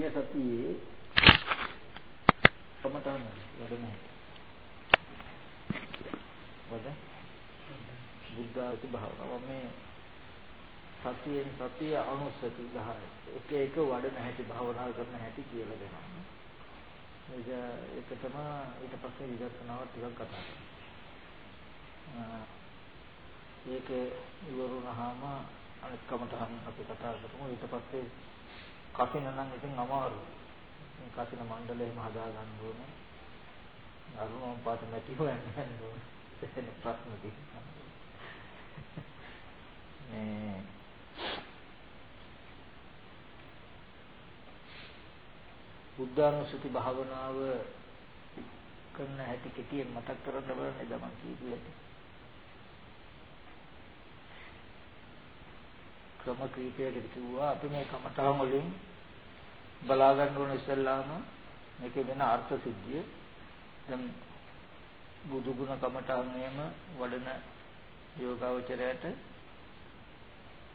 ගිය සතියේ කමටහන වැඩ නැහැ. වද බුද්ධාති භාවනාව මේ සතියෙන් සතිය අනුසති 10 එක එක වඩන හැටි භාවනා කරන හැටි කියලා දෙනවා. ඒක ඒකටම ඊට පස්සේ විදර්ශනාව ටිකක් කතා කරනවා. ඒක ඉවරුනහම අනිත් කමටහන් අපි කතා කරමු ඊට පස්සේ කසින නම් ඉතින් අමාරුයි. මේ කසින මණ්ඩලයම හදා ගන්න ඕනේ. අරුණම් පාත නැති හොයන්න ඕනේ. එතන ප්‍රශ්න තියෙනවා. මේ බුද්ධානුස්සති භාවනාව කරන හැටි කෙටියෙන් මතක් කරන්න බලන්න එදා මම කියුවේ. ක්‍රම කීපයකට කිව්වා අපි මේ කමඨාන් වලින් බලා ගන්න ඕන ඉස්සල්ලාම. මේකේ වෙන අර්ථ සිද්ධිය. දැන් බුදු ගුණ කමඨාන්යම වඩන යෝගාවචරයට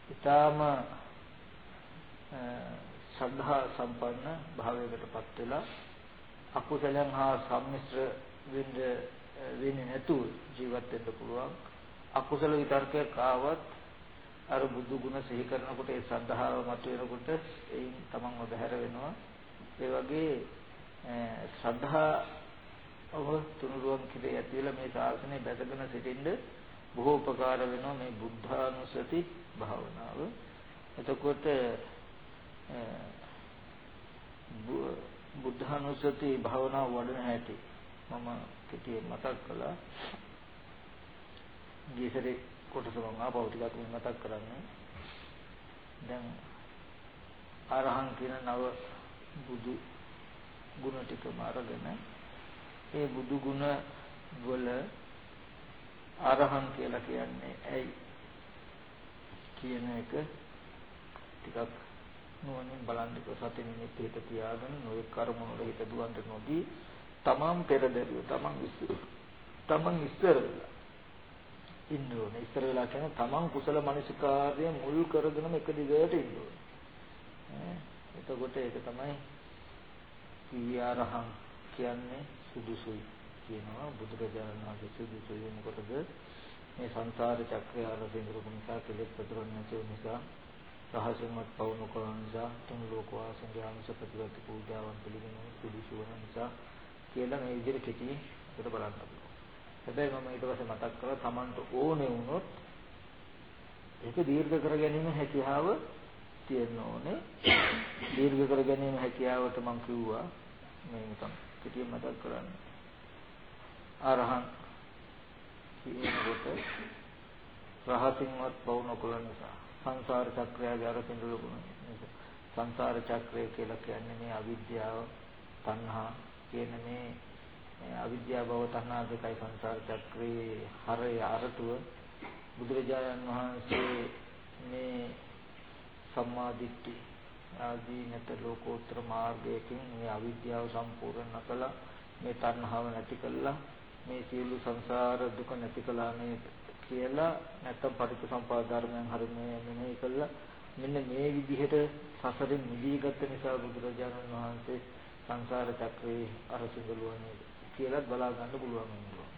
ඊටාම ශ්‍රද්ධා සම්පන්න භාවයකටපත් වෙලා අකුසලයන් හා සම්මිශ්‍ර වෙන්න වෙන්නේ නැතුව ජීවත් වෙන්න පුළුවන්. අකුසල විතර්කයක් ආවත් අර බුදු ගුණ සිහි කරනකොට ඒ ශ්‍රද්ධාව මතුවෙනකොට එයින් තමන්ව බැහැර වෙනවා ඒ වගේ ශ්‍රද්ධා ඔබ තුනුරුවන් කිරේ ඇතිවලා මේ ශාසනය බැසගෙන සිටින්න බොහෝ උපකාර වෙනවා මේ බුද්ධානුස්සති භාවනාව එතකොට බුද්ධානුස්සති භාවනාව වඩන හැටි මම කෙටියෙන් මතක් කළා. ගියසරේ කොටස මම ආපහු ටිකක් මතක් කරන්නේ. දැන් අරහන් කියන නව බුදු ගුණ ටිකම අරගෙන ඒ බුදු ගුණ වල අරහන් කියලා කියන්නේ ඇයි කියන එක ටිකක් නුවණින් බලන්නක සති නිමිති හිත තියාගෙන නොයෙ කර්ම වල හිත දුවන්න නොදී තමන් පෙරදරිය තමන් ඉස්සර තමන් ඉස්සර වෙලා ඉන්න ඕනේ. ඉස්සර වෙලා කියන තමන් කුසල මනසිකාර්ය මුල් කරගෙනම එක දිගට ඉන්න ඕනේ. එතකොට ඒක තමයි පියාරහං කියන්නේ සුදුසුයි කියනවා බුදුරජාණන් වහන්සේ සුදුසුයි. මොකටද? මේ සංසාර චක්‍රය ආරම්භ කරපු නිසා කෙලෙස් ප්‍රතිරෝධ නැති නිසා රහසන්වත් පවුණු කරන නිසා තුන් ලෝක වාසයේ ආංශ ප්‍රතිපත්ති පූජාවන් පිළිගෙන සුදුසු වන නිසා කියලා මේ විදිහට කෙටි උඩ බලන්න පුළුවන්. හැබැයි මම ඊට පස්සේ මතක් කරලා Tamanට ඕනේ වුණොත් ඒක දීර්ඝ කර ගැනීම හැකියාව තියෙන්න ඕනේ. දීර්ඝ කර ගැනීම හැකියාවට මම කිව්වා මේ නිකන් කෙටියෙන් මතක් කරන්න. අරහන් කියනකොට රහසින්වත් පවුණු කරන නිසා සංසාර චක්‍රයගේ අර පින්දුලකුණ සංසාර චක්‍රය කියලා කියන්නේ මේ අවිද්‍යාව තණ්හා කියන මේ අවිද්‍යාව භව තණ්හා දෙකයි සංසාර චක්‍රයේ හරය අරටුව. බුදුරජාණන් වහන්සේ මේ සම්මාදිට්ඨි ආදී නැත ලෝකෝත්තර මාර්ගයකින් මේ අවිද්‍යාව සම්පූර්ණ කළා. මේ තණ්හාව නැති කළා. මේ සියලු සංසාර දුක නැති කළා මේ කියලා නැත්තම් පටිච්චසමුපාද ධර්මයන් හරිනේ මෙනෙහි කළා. මෙන්න මේ විදිහට සසරින් මිදී ගත්ත නිසා බුදුරජාණන් වහන්සේ සංසාර චක්‍රේ අරසිඟලුවනේ කියලා බලා ගන්න පුළුවන් වෙනවා.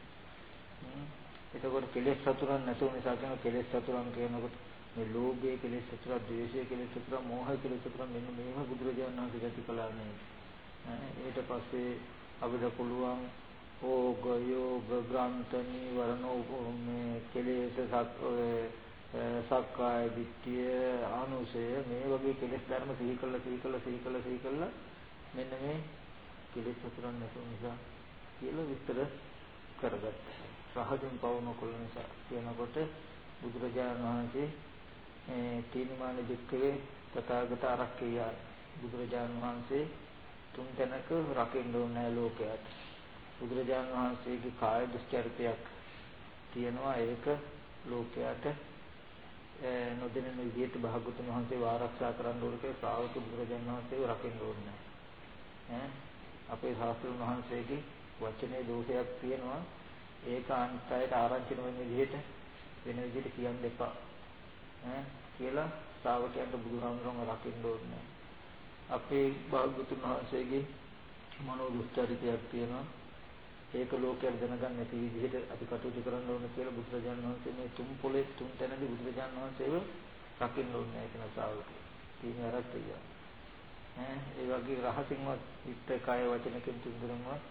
එතකොට කෙලෙස් සතුරන් නැතුව නිසා කියන කෙලෙස් සතුරන් කියනකොට මේ ලෝභයේ කෙලෙස් සතුරා, ද්වේෂයේ කෙලෙස් සතුරා, මෝහයේ කෙලෙස් සතුරා මෙන්න මේව බුදුරජාණන් වහන්සේ ගැති කළා නේ. ඊට පස්සේ අපිට පුළුවන් ඕග යෝග ග්‍රන්ථ නිවරණ මේ කෙලෙස් සක්කාය දිට්ඨිය අනුසය මේ වගේ කෙලෙස් ධර්ම සිහි කළා සිහි කළා සිහි කළා සිහි කළා මෙන්න මේ කෙලෙස් සතුරන් නැතු නිසා කියලා විස්තර කරගත්තා. සහජම් පවන කොළ නිසා කියනකොට බුදුරජාණන් වහන්සේ මේ තීනමාන දික්කවේ තථාගත ආරක්කය බුදුරජාණන් වහන්සේ තුන් තැනක රකින්න ඕනේ ලෝකයට. බුදුරජාණන් වහන්සේගේ කාය දුස්චරිතයක් තියෙනවා ඒක ලෝකයට නොදෙනෙන විදිහට භාගතුන් වහන්සේ ආරක්ෂා කරන්න ඕන කියලා ශ්‍රාවක බුදුරජාණන් වහන්සේව රකින්න ඕනේ ඈ අපේ ශාස්ත්‍රඥ වහන්සේගේ වචනේ දෝෂයක් තියෙනවා ඒක අන්තයට ආරංචි නොවන විදිහට වෙන විදිහට කියන්න එපා ඈ කියලා ශ්‍රාවකයන්ට බුදුහාමුදුරුවෝ රකින්න ඕනේ අපේ භාග්‍යතුන් වහන්සේගේ මනෝ දුස්චරිතයක් තියෙනවා. ඒක ලෝකයට දැනගන්න නැති විදිහට අපි කටයුතු කරන්න ඕන කියලා බුදුරජාණන් වහන්සේ මේ තුන් පොලේ තුන් තැනදී බුදුරජාණන් වහන්සේව රකින්න ඕනේ කියන ශ්‍රාවකය. තියෙන අරත්තය. ඈ ඒ වගේ රහසින්වත් හිත කය වචනකින් තුන්දෙනාම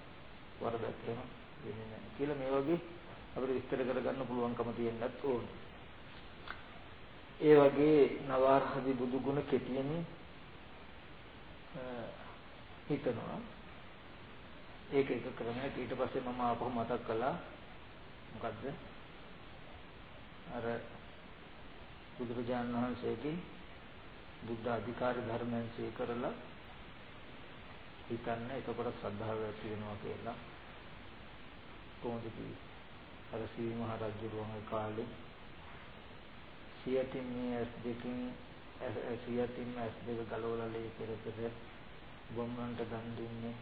වරදක් වෙනවා වෙන්නේ නැහැ කියලා මේ වගේ අපිට විස්තර කරගන්න පුළුවන්කම තියෙන්නත් ඕනේ. ඒ වගේ නවාරහදි බුදු ගුණ කෙටියෙන් හිතනවා. ඒක එක ක්‍රමයක් ඊට පස්සේ මම ආපහු මතක් කළා මොකද්ද? අර බුදුරජාණන් වහන්සේගේ බුද්ධ අධිකාරි ධර්මයන් සීකරලා හිතන්න එතකොට ශ්‍රද්ධාව ඇති වෙනවා කියලා. කොහොමද කිව්වේ? අර සී මහ රජුගේ කාලේ සියතින් මේ ඇස් දෙකින් සියතින් ඇස් දෙක ගලවලා ලේ පෙර පෙර බොම්මන්ට දන් දුන්නේ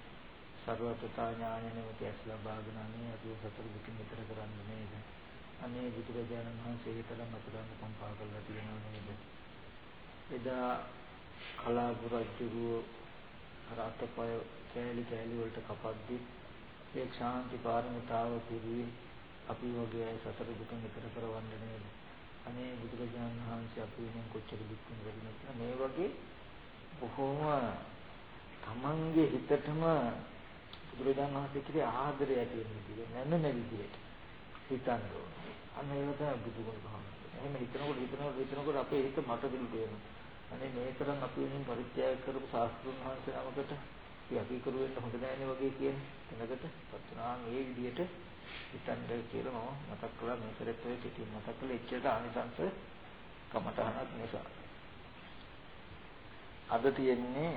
සර්වතතා ඥාන නෙමෙති ඇස් ලබාගෙන අනේ අපි සතර දුකින් විතර කරන්නේ නේද? අනේ බුදුරජාණන් වහන්සේ තරම් අපරාධ කම්පා කරලා තියෙනව නේද? එදා කලාපු රජුගේ රාතපය කෑලි කෑලි වලට කපද්දි ඒ ශාන්ති පාරමිතාව පිළිවි අපි වගේ අය සතර දුකින් විතර කරවන්නේ නේද අනේ බුදුරජාණන් වහන්සේ අපි වෙනුවෙන් කොච්චර දුක් විඳිනවද මේ වගේ බොහෝම තමන්ගේ හිතටම බුදුරජාණන් වහන්සේ කිරේ ආදරය ඇති වෙන විදිහ නැන්නන විදිහට හිතන්න ඕනේ. අන්න ඒක තමයි බුදුගුණ භාවනාව. එහෙම හිතනකොට හිතනකොට හිතනකොට අපේ හිත මට පිළිට වෙනවා. අනේ මේ තරම් අපි වෙනින් පරිත්‍යාග කරපු ශාස්ත්‍රුන් වහන්සේ නමකට අපි අපි කරු වෙන්න හොඳ නැහැ වගේ කියන තැනකට පත්ුණා මේ විදිහට හිතන්න කියලා මම මතක් කළා මේ සැරේත් ඔය පිටින් මතක් කළා එච්චරට ආනිසංස කමටහනක් නිසා. අද තියෙන්නේ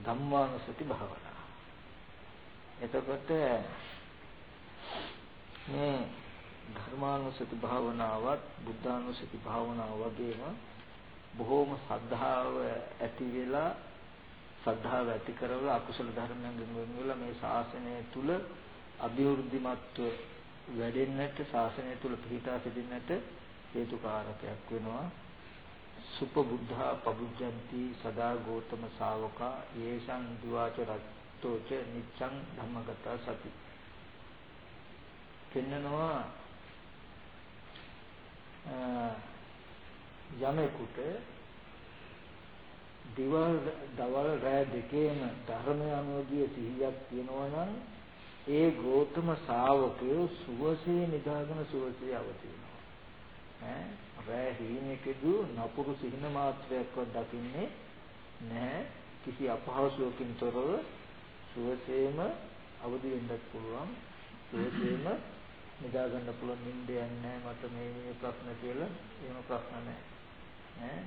ධම්මානුසති භාවනාව. එතකොට මේ ධර්මානුසති භාවනාවත් බුද්ධානුසති භාවනාව වගේම බොහෝම ශ්‍රද්ධාව ඇති වෙලා ශ්‍රද්ධාව ඇති කරලා අකුසල ධර්මයන්ගෙන් වෙන් වෙලා මේ ශාසනය තුල අභිවෘද්ධිමත්ව වැඩෙන්නට ශාසනය තුල පිහිටා සිටින්නට හේතුකාරකයක් වෙනවා. සුපබුද්ධා පබුජ්ජಂತಿ සදා ගෝතම ශාවකා යේෂං දිවාච රත්තෝච නිච්ඡං ධම්මගත සති. පෙන්නනවා යමෙකුට දිවල් දවල් රෑ දෙකේම ධර්මය අනුගිය සිහියක් තියෙනවා නම් ඒ ගෞතම ශාවකයෝ සුවසේ නිදාගෙන සුවසේ අවතිනවා ඈ රෑ හීනෙකදු නපුරු සිහින මාත්‍රයක්වත් දකින්නේ නැහැ. කිසි අපහසුවකින් තොරව සුවසේම අවදි වෙන්නත් පුළුවන්. සුවසේම නිදා ගන්න පුළුවන් නිින්ද යන්නේ මට මේ මේ ප්‍රශ්න කියලා. එහෙම ප්‍රශ්න නැහැ. ඈ?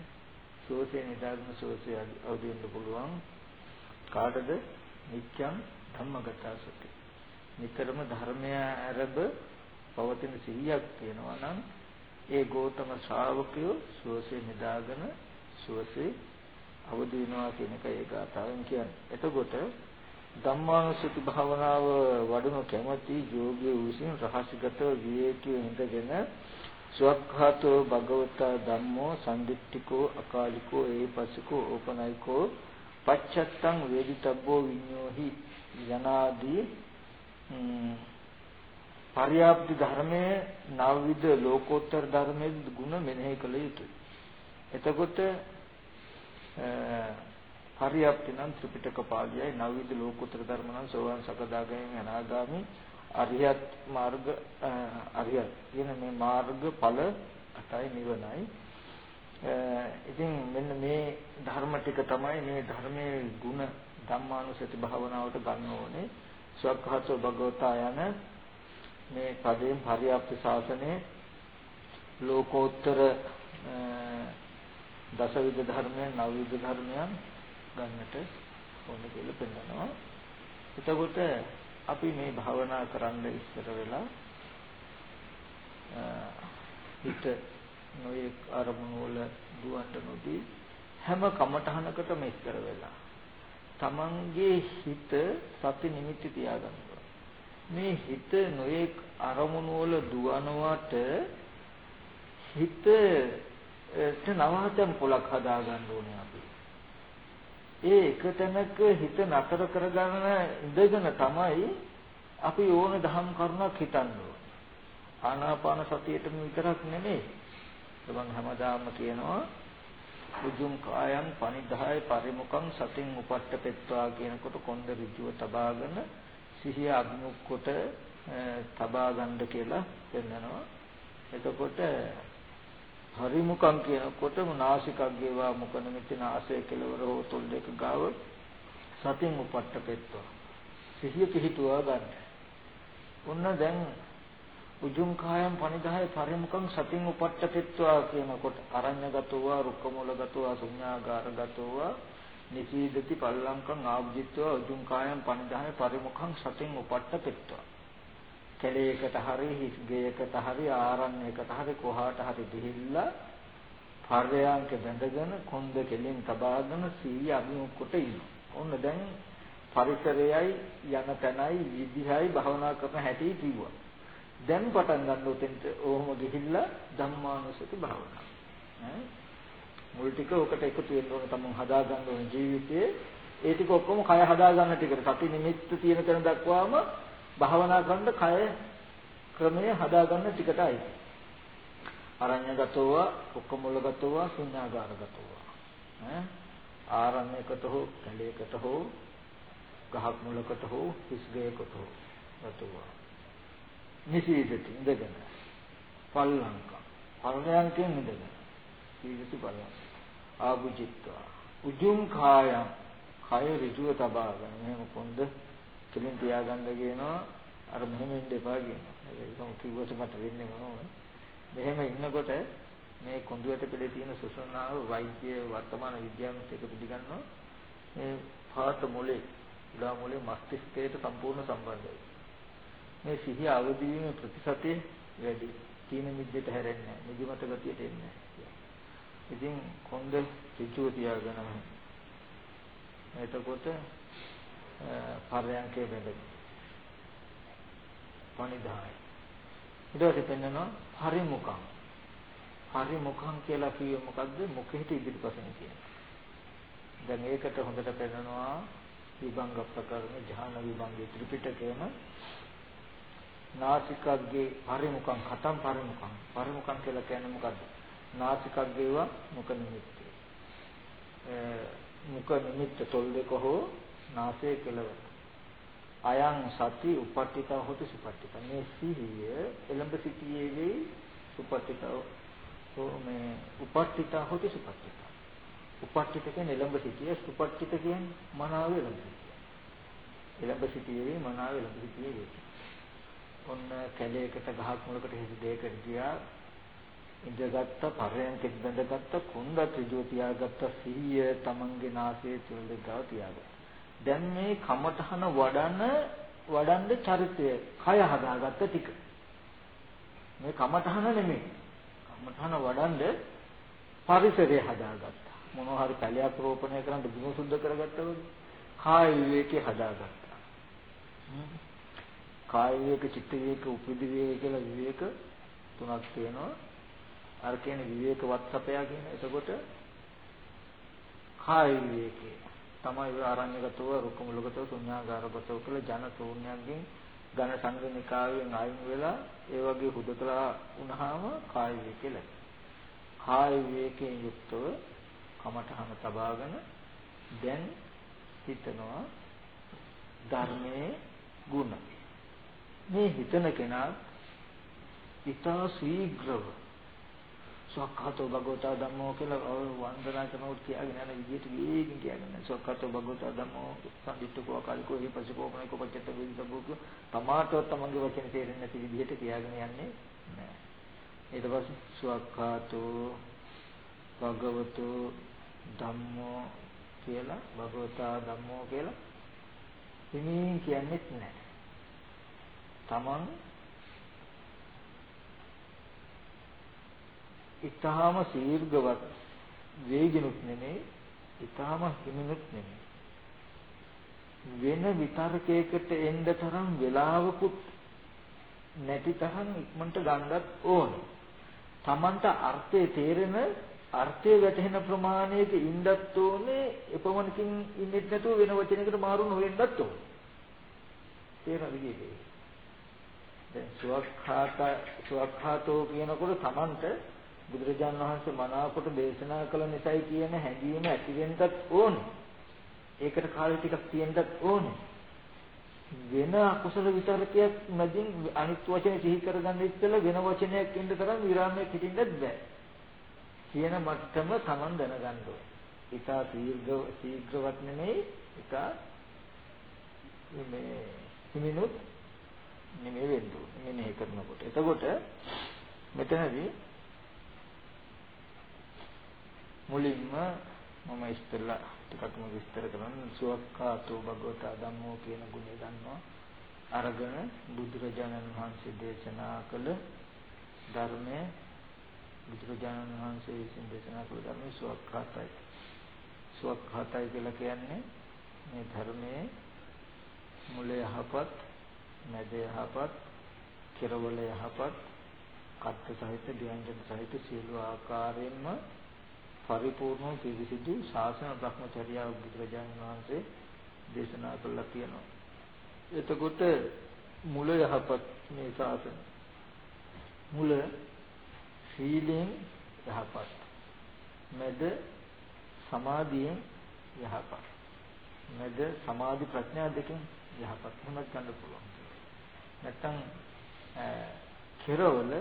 සුවසේ නිදාගෙන සුවසේ අවදි වෙන්න පුළුවන්. කාටද? නිච්ඡං ධම්මගතසති නිතරම ධර්මය අරබ පවතින සිහියක් තියෙනවා නම් ඒ ගෞතම ශ්‍රාවකයෝ සුවසේ නිදාගෙන සුවසේ අවදි වෙනවා කියන එක ඒ ගාථාවෙන් කියන්නේ. එතකොට ධම්මානුසති භාවනාව වඩනු කැමැති යෝගී වූසින් රහසිගත විවේකී ඉඳගෙන සුවක්ඛාතෝ භගවතා ධම්මෝ සම්දිට්ඨිකෝ අකාලිකෝ ඒපසිකෝ ඕපනයිකෝ පච්චත්තං වේදිතබ්බෝ විඤ්ඤෝහි යනාදී පරියාප්ති ධර්මයේ නවවිද ලෝකෝත්තර ධර්මයේ ගුණ මෙනෙහි කළ යුතුයි. එතකොට පරියාප්ති නම් ත්‍රිපිටක පාළියයි නවවිද ලෝකෝත්තර ධර්ම නම් සෝවාන් සකදාගාමී අනාගාමි අරියත් මාර්ග අරියත් කියන මේ මාර්ග ඵල අටයි නිවනයි. ඉතින් මෙන්න මේ ධර්ම ටික තමයි මේ ධර්මයේ ගුණ ධම්මානුසති භාවනාවට ගන්න ඕනේ. සක්හතෝ භගවතා යන මේ පදයෙන් පරියාප්ති ශාසනයේ ලෝකෝත්තර දසවිධ ධර්මයන් නවවිධ ධර්මයන් ගන්නට ඕන කියලා පෙන්නනවා. එතකොට අපි මේ භාවනා කරන්න ඉස්සර වෙලා හිත නොයෙක් අරමුණු වල දුවන්න නොදී හැම කමඨහනකටම ඉස්සර වෙලා තමන්ගේ හිත සති නිමිති තියාගන්න මේ හිත නොයෙක් අරමුණු වල දුවනවට හිත නවහතම් පොලක් හදා ගන්න ඕනේ අපි. ඒ එක තැනක හිත නතර කරගන්න ඉඳගෙන තමයි අපි ඕන දහම් කරුණක් හිතන්න ඕනේ. ආනාපාන සතියේටම විතරක් නෙමෙයි. මම හැමදාම කියනවා උජුම් කායං පනිදාය පරිමුඛං සතින් උපට්ඨපෙත්වා කියනකොට කොන්ද ඍජුව තබාගෙන සිහිය අභිමුඛ කොට තබා ගන්න කියලා පෙන්නනවා. එතකොට හරිමුඛං කියනකොටම නාසිකග්ගේවා මුඛ නිමිති නාසය කෙලවර හෝ තොල් දෙක ගාව සතින් උපට්ඨපෙත්වා. සිහිය පිහිටුවා ගන්න. ඔන්න දැන් උජුං කායම් පනිදාය පරිමුඛං සතින් උපට්ඨපෙත්වා කියනකොට අරඤ්‍යගතෝව රුක්කමූලගතෝව ශුඤ්ඤාගාරගතෝව නිසීදති පල්ලංකං ආභ්ජිත්වා උජුං කායම් පනිදාය පරිමුඛං සතින් උපට්ඨපෙත්වා කැලේකට හරි හිස් ගෙයකට හරි ආරණ්‍යයකට හරි කොහාට හරි ගිහිල්ලා පර්යාංක බැඳගෙන කොන්ද කෙලින් තබාගෙන සීය අභිමුඛ කොට ඉන්නවා. ඔන්න දැන් පරිසරයයි යන තැනයි විදිහයි භවනා කරන හැටි කිව්වා. දැන් පටන් ගන්න උතෙන්ට ඕම ගිහිල්ලා ධම්මානුසති භාවනාව. ඈ මුල් ටික ඔකට එකතු වෙන්න ඕන තමයි හදා ගන්න ඕන ජීවිතයේ ඒ ටික ඔක්කොම කය හදා ගන්න ටිකට සති නිමිත්ත තියෙන තැන දක්වාම භාවනා කරන්න කය ක්‍රමයේ හදාගන්න ටිකටයි. අරඤ්‍යගතෝව, උක්කමුලගතෝව, ශුන්‍යාගාරගතෝව. ඈ? ආරණ්‍යකට හෝ කැලේකට හෝ ගහක් මුලකට හෝ හිස්ගයකට හෝ ගතෝව. නිසීදති ඉඳගෙන. පල්ලංක. පල්ලංකෙන් ඉඳගෙන. සීවිසි පල්ලංක. ආභුජිත්වා. උජුං කායං. කය ඍජුව තබාගෙන එහෙම කොන්ද කෙලින් තියාගන්න කියනවා අර මෙහෙම ඉන්න එපා කියනවා. ඒකම කිව්වට මට වෙන්නේ මොනවද? මෙහෙම ඉන්නකොට මේ කොඳුයට පිළේ තියෙන සුසුනාව වෛද්‍ය වර්තමාන විද්‍යාවත් එක පිළිගන්නවා. මේ පාත මොලේ, උඩා මොලේ මස්තිෂ්කයට සම්පූර්ණ සම්බන්ධයි. මේ සිහිය අවදි වීම ප්‍රතිශතය වැඩි. තීන මිද්දට හැරෙන්නේ නැහැ. නිදිමත ගතියට එන්නේ නැහැ. ඉතින් කොන්ද සිචුව තියාගෙන එතකොට පරයන්කේ බැඳගෙන. පණිදාය. ඊට පස්සේ පෙන්නනවා පරිමුඛං. පරිමුඛං කියලා කිව්වේ මොකද්ද? මුඛෙට ඉදිරිපසින් කියන්නේ. දැන් ඒකට හොඳට පෙන්නනවා විභංග ප්‍රකරණ ධ්‍යාන විභංගේ ත්‍රිපිටකයේම නාසිකග්ගේ පරිමුඛං කතම් පරිමුඛං පරිමුඛං කියලා කියන්නේ මොකද්ද? නාසිකග්ගේව මුඛ නිමිත්තේ. මුඛ නිමිත්ත තොල් දෙක හෝ නාසයේ කෙලවර. අයං සති උපට්ඨිතා හොති සුපට්ඨිතා. මේ සිහිය එළඹ සිටියේ වෙයි සුපට්ඨිතා මේ උපට්ඨිතා හොති සුපට්ඨිතා. උපට්ඨිත කියන්නේ එළඹ සිටියේ සුපට්ඨිත කියන්නේ මනාව එළඹ සිටියේ. එළඹ සිටියේ වෙයි මනාව එළඹ සිටියේ වෙයි. ඔන්න කැලේකට ගහක් මුලකට හිස් දෙයකට ගියා ඉඳගත්ත පරයන්කෙත් බඳගත්ත කුණ්ඩත් ඍජුව තියාගත්ත සිහිය තමන්ගේ නාසයේ තුල ගාව තියාගත්තා. දැන් මේ කමඨහන වඩන වඩන්ද චරිතය කය හදාගත්ත ටික. මේ කමඨහන නෙමෙයි. කමඨහන වඩන්ද පරිසරය හදාගත්තා. මොනවා හරි පැලයක් රෝපණය කරන්න බිම සුද්ධ කරගත්තා වගේ කාය විවේකේ හදාගත්තා. කාය විවේක චිත්ත විවේක උපදි විවේක කියලා විවේක තුනක් තියෙනවා. අර කියන්නේ විවේක වත්සපයා කියන එතකොට කාය විවේකේ තමයි ආරණ්‍යගතව රුක්කමුලගතව ශුන්‍යාගාරගතව කියලා ජන ශූන්‍යයෙන් ඝන සංගනිකාවෙන් අයින් වෙලා ඒ වගේ හුදකලා වුණාම කාය විවේකෙල. කාය විවේකයෙන් යුක්තව කමඨහන තබාගෙන දැන් හිතනවා ධර්මයේ ගුණ. මේ හිතන කෙනා ඊතා ශීඝ්‍රව සක්කාතෝ භගවතා ධම්මෝ කියලා වන්දනා කරනකොට කියාගෙන යන විදිහට වේගින් කියගෙන සක්කාතෝ භගවතා ධම්මෝ සම්දිට්ඨකෝ අකාලිකෝ හිපසිකෝ මොනිකෝ පච්චත්ත වේදිතබුක තමාටවත් තමන්ගේ වචන තේරෙන්නේ නැති විදිහට කියාගෙන යන්නේ නැහැ. ඊට පස්සේ සක්කාතෝ භගවතු ධම්මෝ කියලා භගවතා ධම්මෝ කියලා හිමින් කියන්නේත් නැහැ. තමන් ඊටාම සීර්ඝවත් වේගිනුත් නෙමෙයි ඊටාම හිමිනුත් නෙමෙයි වෙන විතර්කයකට එන්න තරම් වෙලාවකුත් නැති තරම් ඉක්මනට ගන්නත් ඕන. Tamanta අර්ථය තේරෙන අර්ථය වැටහෙන ප්‍රමාණයක ඉන්නත් ඕනේ එපමණකින් ඉන්නෙත් නැතුව වෙන වචනයකට මාරු නොවෙන්නත් ඕනේ. තේරෙනවද කියන්නේ? දැන් සුවක්ඛාත සුවක්ඛාතෝ කියනකොට Tamanට බුදුරජාන් වහන්සේ මනාවකට දේශනා කළ නිසායි කියන හැඟීම ඇති වෙන්නත් ඕනේ. ඒකට කාලය ටිකක් තියෙන්නත් ඕනේ. වෙන අකුසල විතරකයක් නැදින් අනිත් වචනේ සිහි කරගන්න ඉස්සෙල්ලා වෙන වචනයක් ඉන්න තරම් විරාමයක් හිටින්නත් බෑ. කියන මට්ටම Taman දැනගන්න ඕනේ. ඊටා දීර්ඝ ශීඝ්‍රවත් නෙමෙයි ඊටා මේ හිමිනුත් නෙමෙයි වෙන්න ඕනේ. මෙනෙහි කරනකොට. එතකොට මෙතනදී මුලින්ම මම ඉස්සෙල්ලා ටිකක් මම විස්තර කරන්න සුවක්ඛාතෝ භගවතා ධම්මෝ කියන ගුණය ගන්නවා. අරගෙන බුදුරජාණන් වහන්සේ දේශනා කළ ධර්මයේ බුදුරජාණන් වහන්සේ විසින් දේශනා කළ ධර්මයේ සුවක්ඛාතයි. සුවක්ඛාතයි කියලා කියන්නේ මේ ධර්මයේ මුල යහපත්, මැද යහපත්, කෙරවල යහපත්, කත්ත සහිත, ව්‍යංජන සහිත සියලු ආකාරයෙන්ම පරිපූර්ණ පිරිසිදු ශාසන භ්‍රමචර්යාව බුදුරජාණන් වහන්සේ දේශනා කළා කියනවා. එතකොට මුල යහපත් මේ ශාසන. මුල සීලෙන් යහපත්. මැද සමාධියෙන් යහපත්. මැද සමාධි ප්‍රඥා දෙකෙන් යහපත් වෙනත් ගන්න පුළුවන්. නැත්තම් කෙරවල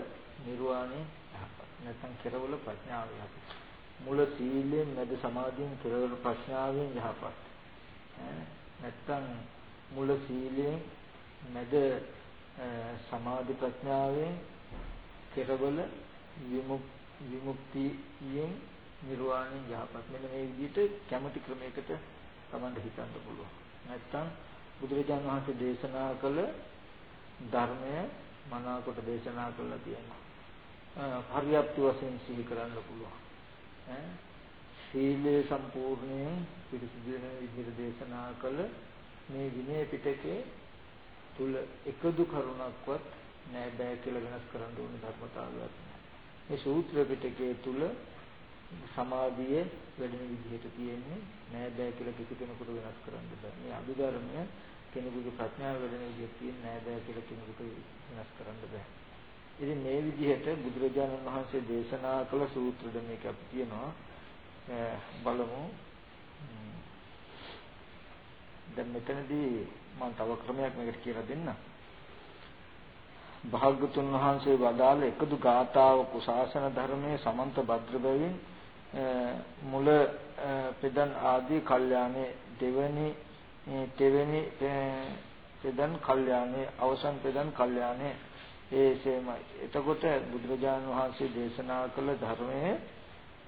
නිර්වාණය යහපත්. නැත්තම් කෙරවල ප්‍රඥාව යහපත්. මුල සීලෙන් මැද සමාධියෙන් කෙරවල ප්‍රඥාවෙන් යහපත්. නැත්තම් මුල සීලෙන් මැද සමාධි ප්‍රඥාවෙන් කෙරවල විමුක්තියෙන් නිර්වාණයෙන් යහපත් මෙන්න මේ විදිහට කැමැති ක්‍රමයකට Tamanට හිතන්න පුළුවන්. නැත්තම් බුදුරජාණන් වහන්සේ දේශනා කළ ධර්මය මනාකොට දේශනා කළා තියෙනවා. පරියප්ති වශයෙන් සිහි කරන්න පුළුවන්. ඈ සීලය සම්පූර්ණයෙන් පිරිසිදු වෙන විදිහට දේශනා කළ මේ විනය පිටකේ තුල එකදු කරුණක්වත් නෑ බෑ කියලා වෙනස් කරන්න ඕන ධර්මතාවයක් නෑ. මේ සූත්‍ර පිටකයේ තුල සමාධිය වැඩෙන විදිහට තියෙන්නේ නෑ බෑ කියලා කිසි කෙනෙකුට වෙනස් කරන්න බෑ. මේ අභිධර්මය කෙනෙකුගේ ප්‍රඥාව වැඩෙන විදිහට තියෙන්නේ නෑ බෑ කියලා කෙනෙකුට වෙනස් කරන්න බෑ. ඉතින් මේ විදිහට බුදුරජාණන් වහන්සේ දේශනා කළ සූත්‍ර දෙකක් අපි කියනවා. බලමු. දැන් මෙතනදී මම තව ක්‍රමයක් මේකට කියලා දෙන්නම්. භාග්‍යතුන් වහන්සේ වදාළ එකදු ගාථාව කුසාසන ධර්මයේ සමන්ත භද්‍ර බැවින් මුල පෙදන් ආදී කල්යාණේ දෙවනි දෙවනි පෙදන් කල්යාණේ අවසන් පෙදන් කල්යාණේ ඒසෙමයි. එතකොට බුදුරජාණන් වහන්සේ දේශනා කළ ධර්මයේ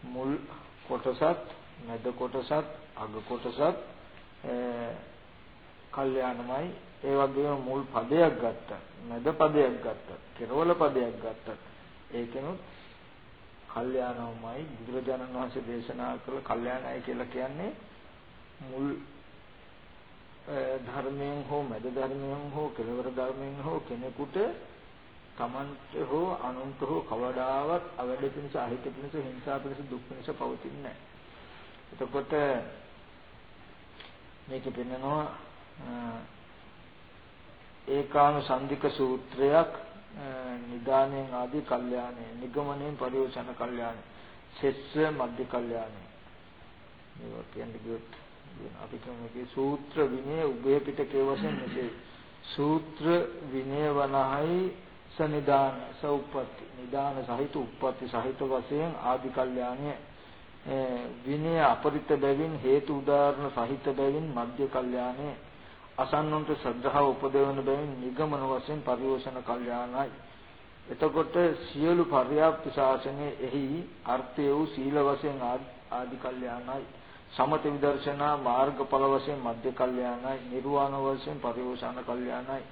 මුල් කොටසත්, මැද කොටසත්, අග කොටසත් කල්යාණමයි. ඒ වගේම මුල් පදයක් ගත්තා, මැද පදයක් ගත්තා, කෙරවල පදයක් ගත්තා. ඒකෙනුත් කල්යාණමයි බුදුරජාණන් වහන්සේ දේශනා කළ කල්යාණයි කියලා කියන්නේ මුල් ධර්මයෙන් හෝ මැද ධර්මයෙන් හෝ කෙලවර ධර්මයෙන් හෝ කෙනෙකුට තමන්ට හෝ අනුන්ට හෝ කවදාවත් අවැඩ පිණිස අහිත පිණිස හිංසා පිණිස දුක් පිණිස පවතින්නේ නැහැ. එතකොට මේක පෙන්නනවා ඒකානුසන්ධික සූත්‍රයක් නිදානෙන් ආදී කල්යාණේ නිගමණයෙන් පරිවසන කල්යාණේ සෙස්ස මධ්‍ය කල්යාණේ මේවා කියන්නේ ගියොත් අපි කියන්නේ සූත්‍ර විනය උභය පිටකේ වශයෙන් මෙසේ සූත්‍ර විනය වනහයි සනිදාන සෞපත්ති නිදාන සහිත උප්පත්ති සහිත වශයෙන් ආදි කල්යාණය විනය අපරිත බැවින් හේතු උදාහරණ සහිත බැවින් මධ්‍ය කල්යාණය අසන්නොන්ට ශ්‍රද්ධාව උපදවන බැවින් නිගමන වශයෙන් පරිෝෂණ කල්යාණයි. එතකොට සියලු පර්යාප්ත ශාසනයේ එහි අර්ථය වූ සීල වශයෙන් ආදි කල්යාණයි. සමත විදර්ශනා මාර්ගඵල වශයෙන් මධ්‍ය කල්යාණයි. නිර්වාණ වශයෙන් පරිෝෂණ කල්යාණයි.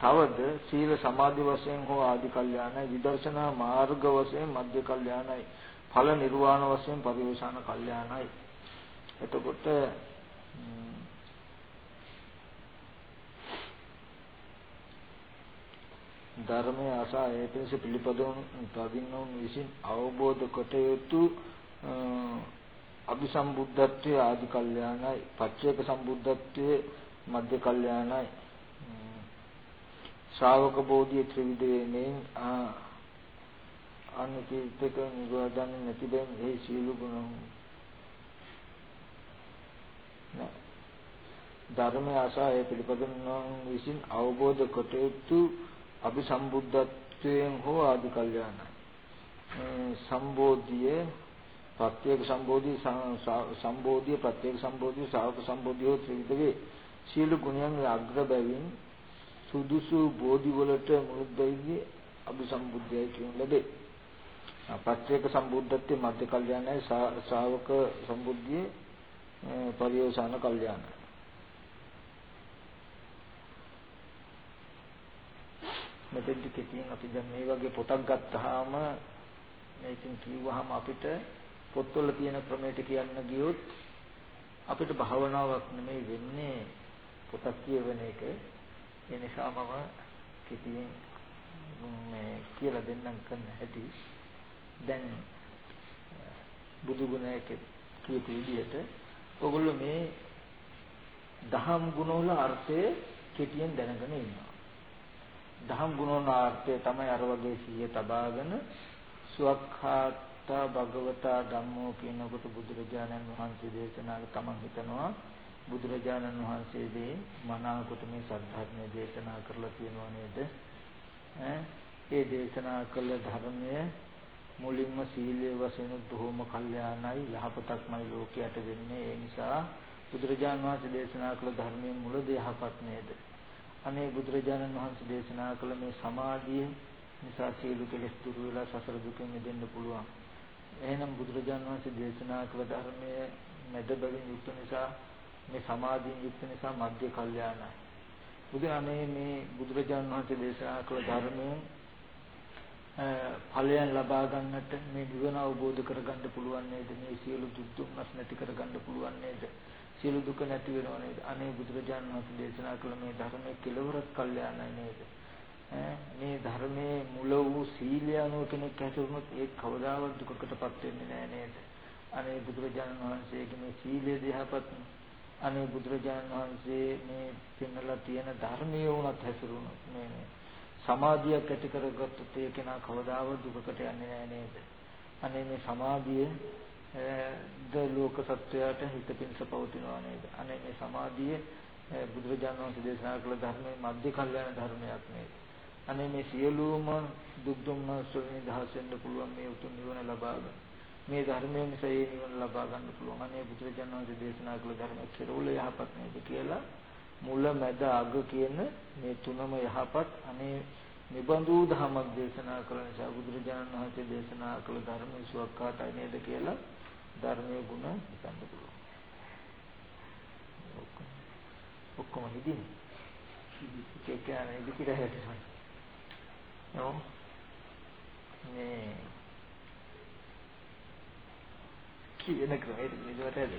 තවද සීල සමාධි වශයෙන් හෝ ආදි කල්යාණයි විදර්ශනා මාර්ග වශයෙන් මධ්‍ය කල්යාණයි ඵල නිර්වාණ වශයෙන් පරිවසන කල්යාණයි. එතකොට ධර්මයේ ආසා ඒ පිණිස පිළිපදවන තදින්නෝන් විසින් අවබෝධ කොට යුතු අභිසම්බුද්ධත්වයේ ආදි කල්යාණයි පච්චේක සම්බුද්ධත්වයේ මධ්‍ය කල්යාණයි. ශ්‍රාවක බෝධිය ත්‍රිවිධයේ අනුකීර්තක නිරෝධන් නැති බැන් ඒ සීල ගුණ. ධර්මය අසා ඒ පිළිපදිනවන් විසින් අවබෝධ කොට යුතු අභිසම්බුද්ධත්වයෙන් හෝ ආදි කල්යාණයි සම්බෝධිය ප්‍රත්‍යේක සම්බෝධිය සම්බෝධිය ප්‍රත්‍යේක සම්බෝධිය ශාවක සම්බෝධිය ත්‍රිවිධ වේ සියලු ගුණයන් අග්‍ර බැවින් සුදුසු බෝධි වලට මුරුද්දයිගේ අභිසම්බුද්ධයයි කියන ලැබේ. ප්‍රත්‍යේක සම්බුද්ධත්වයේ මධ්‍ය කල්යාණයි ශාවක සම්බුද්ධියේ පරියෝසాన කල්යාණයි. මෙතෙන්දි කෙටියෙන් අපි දැන් මේ වගේ පොතක් ගත්තාම මේකෙන් කිව්වහම අපිට පොත්වල තියෙන ක්‍රමයට කියන්න ගියොත් අපිට භාවනාවක් නෙමෙයි වෙන්නේ පොතක් කියවන එක. ඒ නිසා මම කෙටියෙන් මේ කියලා දෙන්නම් කරන්න හැටි. දැන් බුදු ගුණයක කියපු විදිහට ඔගොල්ලෝ මේ දහම් ගුණවල අර්ථය කෙටියෙන් දැනගෙන ඉන්නවා. දහම් ගුණවල අර්ථය තමයි අර වගේ සිහිය තබාගෙන සුවක්ඛාතා භගවතා ධම්මෝ කියනකොට බුදුරජාණන් වහන්සේ දේශනා තමන් හිතනවා බුදුරජාණන් වහන්සේගේ මනාකොට මේ සද්ධර්මයේ දේශනා කරලා තියෙනව නේද? ඈ? ඒ දේශනා කළ ධර්මය මුලින්ම සීලයේ වශයෙන් බොහොම කල්යාණයි යහපතක්මයි ලෝකයට වෙන්නේ. ඒ නිසා බුදුරජාණන් වහන්සේ දේශනා කළ ධර්මයේ මුලද යහපත් නේද? අනේ බුදුරජාණන් වහන්සේ දේශනා කළ මේ සමාධිය නිසා සියලු කෙලෙස් දුරු වෙලා සසර දුකෙන් මිදෙන්න පුළුවන්. එහෙනම් බුදුරජාණන් වහන්සේ දේශනා කළ ධර්මයේ මැද බැවින් යුක්ත නිසා මේ සමාධියෙන් යුක්ත නිසා මධ්‍ය කල්යාණයි. බුදුරජාණන් මේ බුදුරජාණන් වහන්සේ දේශනා කළ ධර්මයෙන් ඵලයන් ලබා ගන්නට මේ නිවන අවබෝධ කරගන්න පුළුවන් නේද? මේ සියලු දුක් දුක්නස් නැති කරගන්න පුළුවන් නේද? සියලු දුක නැති වෙනව නේද? අනේ බුදුරජාණන් වහන්සේ දේශනා කළ මේ ධර්මයේ කෙලවරක් කල්යාණයි නේද? මේ ධර්මයේ මුල වූ සීලය අනුව කෙනෙක් හැසිරුණොත් ඒ කවදාවත් දුකකටපත් වෙන්නේ නැහැ නේද? අනේ බුදුරජාණන් වහන්සේගේ මේ සීලය දිහාපත් අනේ බුදුරජාණන් වහන්සේ මේ පෙන්වලා තියෙන ධර්මයේ වුණත් හැසිරුණොත් මේ සමාධියක් ඇති කරගත්තොත් ඒ කෙනා කවදාවත් දුකකට යන්නේ නැහැ නේද? අනේ මේ සමාධිය ද ලෝක සත්වයාට හිත පිණිස පවතිනවා නේද? අනේ මේ සමාධිය බුදුරජාණන් වහන්සේ දේශනා කළ ධර්මයේ මධ්‍ය කල්යනා ධර්මයක් නේද? අනේ මේ සියලුම දුක් දුම්නස් වලින් දහස් වෙන්න පුළුවන් මේ උතුම් නිවන ලබා ගන්න. මේ ධර්මයෙන් නිසා ඒ නිවන ලබා ගන්න පුළුවන්. අනේ බුදුරජාණන් වහන්සේ දේශනා කළ ධර්ම කෙරවල යහපත් නේද කියලා මුල මැද අග කියන මේ තුනම යහපත් අනේ නිබඳු ධමයක් දේශනා කළ නිසා බුදුරජාණන් වහන්සේ දේශනා කළ ධර්මයේ සුවක්කාතයි නේද කියලා ධර්මයේ ගුණ හිතන්න පුළුවන්. ඔක්කොම හිතින්. ඒක කියන්නේ ඉතින් කියලා නෝ මේ කියන ක්‍රමයට නිදුවට ඇද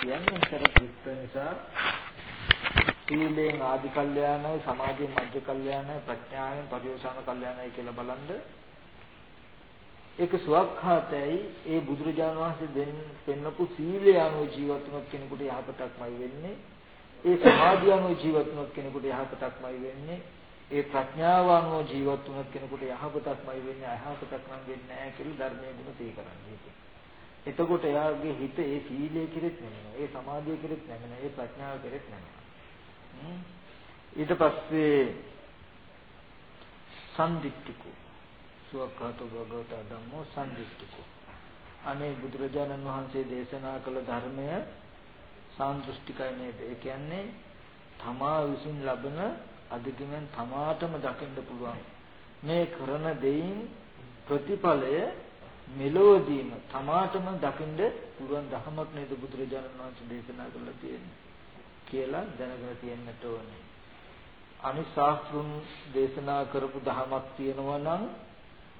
කියන්නේ කරපිට නිසා සීලෙන් ආදි කල්යාණයි සමාධියෙන් මධ්‍ය කල්යාණයි ප්‍රඥාවෙන් පරිෝසాన කල්යාණයි කියලා බලනද ඒක සුවක්ඛාතයි. ඒ බුදුරජාණන් වහන්සේ දෙන්න පෙන්නපු සීලය අනුව ජීවත් වුණොත් කෙනෙකුට යහපතක්මයි වෙන්නේ. ඒ සමාධිය අනුව ජීවත් වුණොත් කෙනෙකුට යහපතක්මයි වෙන්නේ. ඒ ප්‍රඥාව අනුව ජීවත් වුණත් කෙනෙකුට යහපතක්මයි වෙන්නේ. අයහපතක් නම් වෙන්නේ නැහැ කියලා ධර්මයේ ගුණ තේ කරන්නේ. එතකොට එයාගේ හිත ඒ සීලයේ කෙරෙත් නෙමෙයි. ඒ සමාධිය කෙරෙත් නෙමෙයි. ඒ ප්‍රඥාව කෙරෙත් නෙමෙයි. ඊට පස්සේ සම්දික්කෝ සුවකතෝ භගවත ධම්මෝ සම්දික්කෝ අනේ බුදුරජාණන් වහන්සේ දේශනා කළ ධර්මය සාන්දෘෂ්ටිකයි නේද? ඒ කියන්නේ තමා විසින් ලබන අධිකමෙන් තමාටම දකින්න පුළුවන් මේ කරන දෙයින් ප්‍රතිඵලය මෙලොවදීම තමාටම දකින්න පුළුවන් ධමයක් නේද බුදුරජාණන් වහන්සේ දේශනා කරලා තියෙන්නේ කියලා දැනගෙන තියෙන්නට ඕනේ අනිශාස්ත්‍රුන් දේශනා කරපු ධමයක් තියෙනවා නම්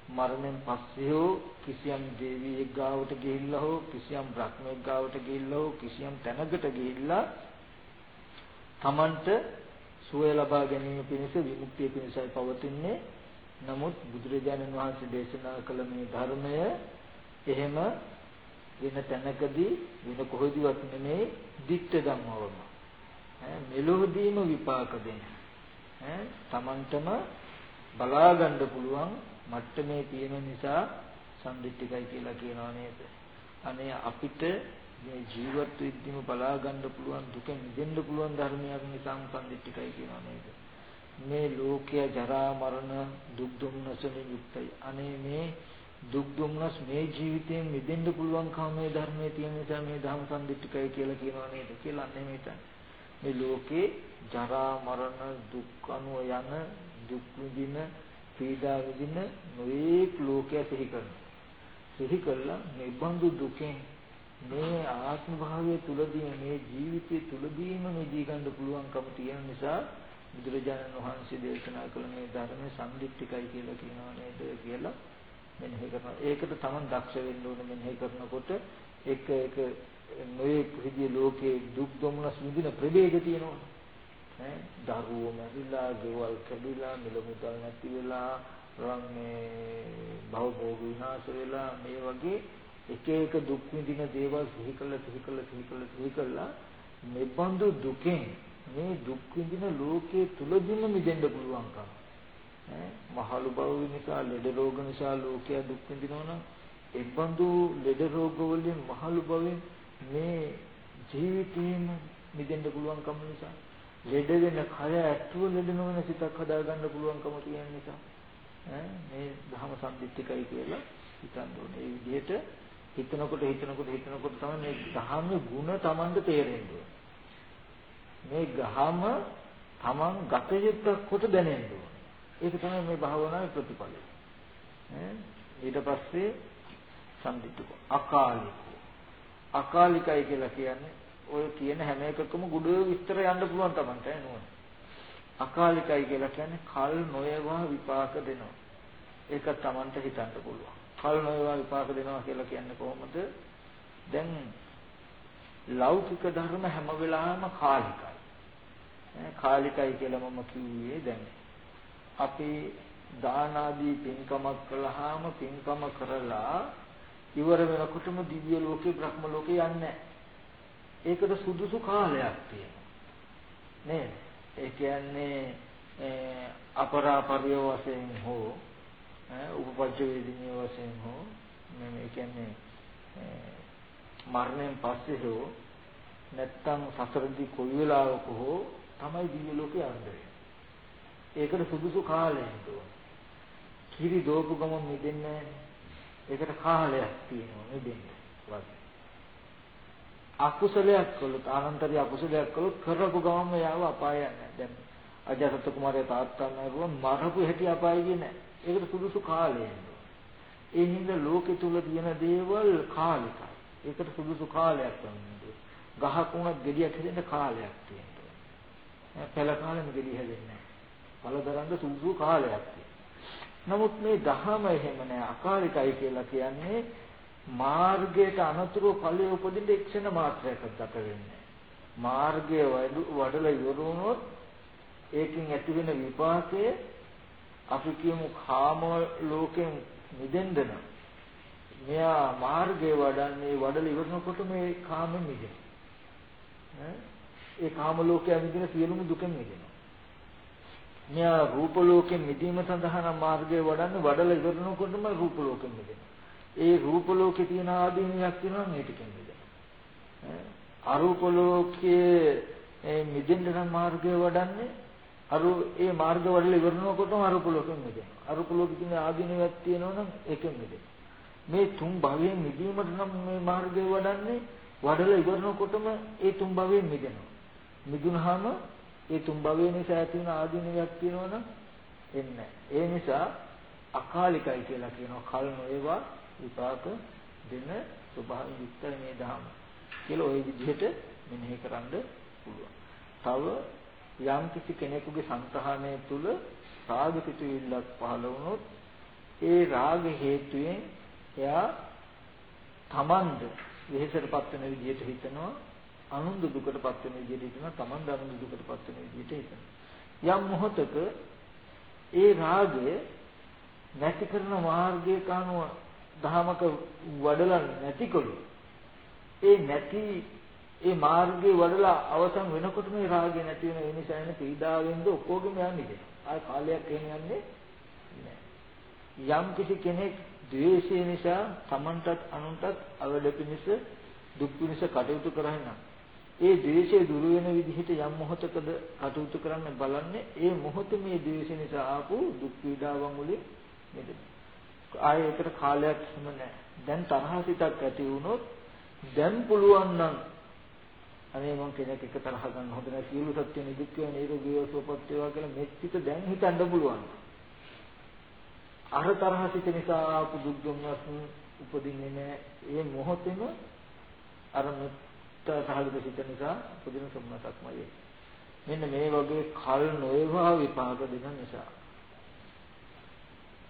මරණයෙන් පස්සේ හෝ කිසියම් දේවියෙක් ගාවට ගිහිල්ලා හෝ කිසියම් බ්‍රහ්මයෙක් ගාවට ගිහිල්ලා හෝ කිසියම් තැනකට ගිහිල්ලා Tamanට සුවය ලබා ගැනීම පිණිස විමුක්තිය පිණිසයි පවතින්නේ. නමුත් බුදුරජාණන් වහන්සේ දේශනා කළ මේ ධර්මය එහෙම වෙන තැනකදී වෙන කොහෙදවත් නෙමෙයි ditta ධම්මවම. ඈ මෙලොවදීම විපාක දෙන. ඈ Tamanටම බලා ගන්න පුළුවන් මට්ටමේ තියෙන නිසා සම්දිත්තිකයි කියලා කියනවා නේද? අනේ අපිට මේ ජීවත් වෙද්දිම බලා ගන්න පුළුවන් දුක මිදෙන්න පුළුවන් ධර්මයක් නිසා සම්දිත්තිකයි කියනවා නේද? මේ ලෝකය ජරා මරණ දුක් දුම්නසෙන් යුක්තයි. අනේ මේ දුක් දුම්නස් මේ ජීවිතයෙන් මිදෙන්න පුළුවන්කම මේ ධර්මයේ තියෙන නිසා මේ ධම්ම සම්දිත්තිකයි කියලා කියනවා නේද කියලා නෙමෙයි මේ ලෝකේ ජරා මරණ දුක් අනුව යන දුක් විඳින පීඩා විඳින නොඑක් ලෝකය සිහි කරනවා. සිහි කළා මේ බඳු දුකෙන් මේ ආත්ම භාවය තුලදී මේ ජීවිතය තුලදීම මිදී ගන්න පුළුවන්කම තියෙන නිසා බුදුරජාණන් වහන්සේ දේශනා කළ මේ ධර්මයේ සම්දිත්තිකයි කියලා කියනවා නේද කියලා මෙනෙහි කරනවා. ඒකට තමන් දක්ෂ වෙන්න ඕනේ මෙනෙහි කරනකොට එක එක නොයෙක් විදිහේ ලෝකේ දුක් දුම්නස් විඳින ප්‍රභේද තියෙනවා. ඈ දරුවෝ මැරිලා, ගෙවල් කැඩිලා, මිල මුදල් නැති වෙලා, රන් මේ භවභෝග විනාශ වෙලා මේ වගේ එක එක දුක් විඳින දේවල් සිහි කළා සිහි කළා සිහි කළා සිහි කළා මේ බඳු දුකෙන් මේ දුක් විඳින ලෝකයේ තුලදීම මිදෙන්න පුළුවන්කම මහලු බව නිසා ලෙඩ රෝග නිසා ලෝකයා දුක් විඳිනවා නම් එබඳු ලෙඩ රෝග වලින් මහලු බවෙන් මේ ජීවිතේම මිදෙන්න පුළුවන්කම නිසා ලෙඩ වෙන කය ඇතුව ලෙඩ නොවන සිතක් හදාගන්න පුළුවන්කම තියෙන නිසා මේ ධහම සම්දිත්තිකයි කියලා හිතන්න ඕනේ. ඒ විදිහට හිතනකොට හිතනකොට හිතනකොට තමයි මේ ධහම ಗುಣ Tamanට තේරෙන්නේ. මේ ගහම Taman ගත යුත්තක් කොට දැනෙන්න ඕනේ. ඒක තමයි මේ භාවනාවේ ප්‍රතිඵලය. ඊට පස්සේ සම්දිත්තුක අකාලිකෝ. අකාලිකයි කියලා කියන්නේ ඔය කියන හැම එකකම ගුඩ විස්තර යන්න පුළුවන් Tamanට නෝන. අකාලිකයි කියලා කියන්නේ කල් නොයවා විපාක දෙනවා. ඒක Tamanට හිතන්න පුළුවන්. කල් නොයවා විපාක දෙනවා කියලා කියන්නේ කොහොමද? දැන් ලෞකික ධර්ම හැම වෙලාවෙම කාලිකයි. කාලිකයි කියලා මම කිව්වේ දැන්. අපි දාන ආදී පින්කමක් කළාම පින්කම කරලා ඉවර වෙනකොටම දිව්‍ය ලෝකේ බ්‍රහ්ම ලෝකේ යන්නේ ඒකට සුදුසු කාලයක් තියෙනවා. නේද? ඒ කියන්නේ අපරාපරිය වශයෙන් හෝ උපපජ්ජ වේදිනිය වශයෙන් හෝ මේ කියන්නේ මරණයෙන් පස්සේ හෝ නැත්තම් සසරදී කොයි වෙලාවක හෝ තමයි දිව්‍ය ලෝකේ යන්නේ ඒකට සුදුසු කාලයක් ඕන. කිරි දෝපු ගමන් මිදෙන්නේ ඒකට කාලයක් තියෙනවා මිදෙන්න. අකුසලයක් කළොත් ආනන්තරී අකුසලයක් කළොත් කරපු ගමන්ම යාව අපාය යන්නේ. දැන් අජාසත් කුමාරයා තාත්තා නරුව මරපු හැටි අපාය කියන්නේ. ඒකට සුදුසු කාලය ඒ හින්දා ලෝකෙ තුල තියෙන දේවල් කාලිකයි. ඒකට සුදුසු කාලයක් වෙනවා. ගහක් උනත් ගෙඩියක් හැදෙන්න කාලයක් තියෙනවා. පෙළ කාලෙම ගෙඩිය හැදෙන්නේ පළදරන්න සුදුසු කාලයක් නමුත් මේ දහම එහෙම නෑ අකාලිකයි කියලා කියන්නේ මාර්ගයට අනතුරු ඵලයේ උපදින්න එක්ෂණ මාත්‍රයක් ගත වෙන්නේ. මාර්ගයේ වඩලා ඉවර වුණොත් ඒකින් ඇතිවෙන විපාකය අපි කියමු කාම ලෝකෙන් මිදෙන්න නම් මෙයා මාර්ගයේ වඩන්නේ වඩලා ඉවරනකොට මේ කාමෙන් මිදෙනවා. ඒ කාම ලෝකයෙන් මිදෙන සියලුම දුකෙන් මිදෙනවා. මෙයා රූප ලෝකෙන් මිදීම සඳහා නම් මාර්ගය වඩන්නේ වඩලා ඉවරනකොටම රූප ලෝකෙන් මිදෙනවා. ඒ රූප ලෝකේ තියෙන ආදීනියක් තියෙනවා මේ ටිකෙන් මිදෙනවා. අරූප ලෝකයේ මිදෙන්න නම් මාර්ගය වඩන්නේ අරු ඒ මාර්ග වඩලා ඉවරනකොටම අරූප ලෝකෙන් මිදෙනවා. අරූප ලෝකේ තියෙන ආදීනියක් තියෙනවා නම් ඒකෙන් මිදෙනවා. මේ තුන් භවයෙන් මිදීමට නම් මේ මාර්ගය වඩන්නේ වඩලා ඉවරනකොටම ඒ තුන් භවයෙන් මිදෙනවා. මිදුනහම ඒ තුන් භවයේ නිසා ඇති වෙන ආදීනයක් තියෙනවනම් එන්නේ ඒ නිසා අකාලිකයි කියලා කියනවා. කල් නොවේවා විපාක දෙන ස්වභාව යුක්තයි මේ ධර්ම කියලා ওই විදිහට මෙනෙහි කරන්න පුළුවන්. තව යම් කිසි කෙනෙකුගේ සංතහනය තුල රාග පිටුවිල්ලක් පහළ වුණොත් ඒ රාග හේතුයෙන් එයා තමන්ද වෙහෙසටපත් වෙන විදිහට හිතනවා. අනුන්ද දුකටපත් වෙන විදිහට හිතනවා Taman අනුන්ද දුකටපත් වෙන විදිහට හිතනවා යම් මොහොතක ඒ රාගය නැති කරන මාර්ගයේ කනුව දහමක වඩලා නැතිකොළු ඒ නැති ඒ මාර්ගයේ වඩලා අවසන් වෙනකොට මේ රාගය නැති වෙන ඒ නිසා එන පීඩාවෙන්ද ඔක්කොගෙම යන්නේ. ආය කාලයක් එහෙම යන්නේ නැහැ. යම් කිසි කෙනෙක් ද්වේෂය නිසා Tamanටත් අනුන්ටත් අවඩ පිණිස දුක් පිණිස කටයුතු කරහිනා ඒ ද්වේෂය දුරු වෙන විදිහට යම් මොහොතකද කටයුතු කරන්න බලන්නේ ඒ මොහොතේ මේ ද්වේෂ නිසා ආපු දුක් පීඩාවන් වලින් මිදෙන්න. ආයේ ඒකට කාලයක් හිම නැහැ. දැන් තරහසිතක් ඇති වුණොත් දැන් පුළුවන් නම් අනේ මං කෙනෙක් එක තරහ ගන්න හොඳ නැහැ සියලු සත්‍ය නිදුක් වේ නිරෝගීව සුවපත් වේවා කියලා මෙච්චිත දැන් හිතන්න පුළුවන්. අර තරහසිත නිසා ආපු දුක් දුන්නස් උපදින්නේ නැහැ. ඒ මොහොතේම අර සහගත සිත නිසා උපදින සම්මතක්මයි. මෙන්න මේ වගේ කල් නොවේවා විපාක දෙන නිසා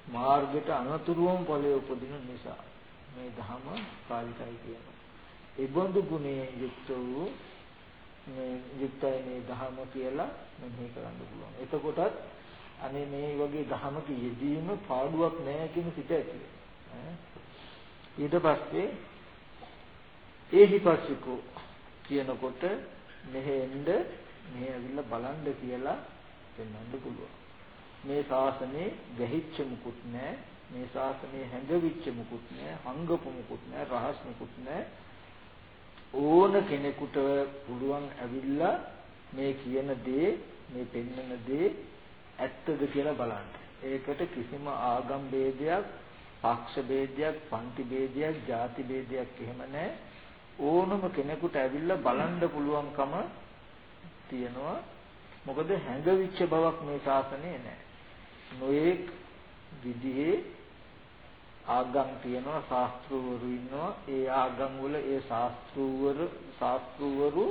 මාර්ගයට අනතුරුවම ඵලයේ උපදින නිසා මේ ධම කාලිකයි කියනවා. ඒ බඳු ගුණයෙන් යුක්ත වූ මේ යුක්තයි මේ ධම කියලා මෙහෙ කරන්න පුළුවන්. එතකොටත් අනේ මේ වගේ ධමක යෙදීම පාඩුවක් නෑ කියන සිත ඇති ඊට පස්සේ ඒහිපස්සිකෝ කියනකොට මෙහෙ එන්න මෙහෙ ඇවිල්ලා බලන්න කියලා දෙන්නත් පුළුවන්. මේ ශාසනේ ගැහිච්ච මුකුත් නැහැ. මේ ශාසනේ හැඟවිච්ච මුකුත් නැහැ. හංගපු මුකුත් නැහැ. රහස් මුකුත් නැහැ. ඕන කෙනෙකුට පුළුවන් ඇවිල්ලා මේ කියන දේ මේ පෙන්වන දේ ඇත්තද කියලා බලන්න. ඒකට කිසිම ආගම් ભેදයක්, පක්ෂ ભેදයක්, පන්ති ભેදයක්, ಜಾති ભેදයක් එහෙම නැහැ. ඕනම කෙනෙකුට ඇවිල්ලා බලන්න පුළුවන්කම තියෙනවා. මොකද හැඟවිච්ච බවක් මේ ශාසනයේ නැහැ. නොඑක් විදිහේ ආගම් තියෙනවා ශාස්ත්‍රවරු ඉන්නවා ඒ ආගම් වල ඒ ශාස්ත්‍රවරු ශාස්ත්‍රවරු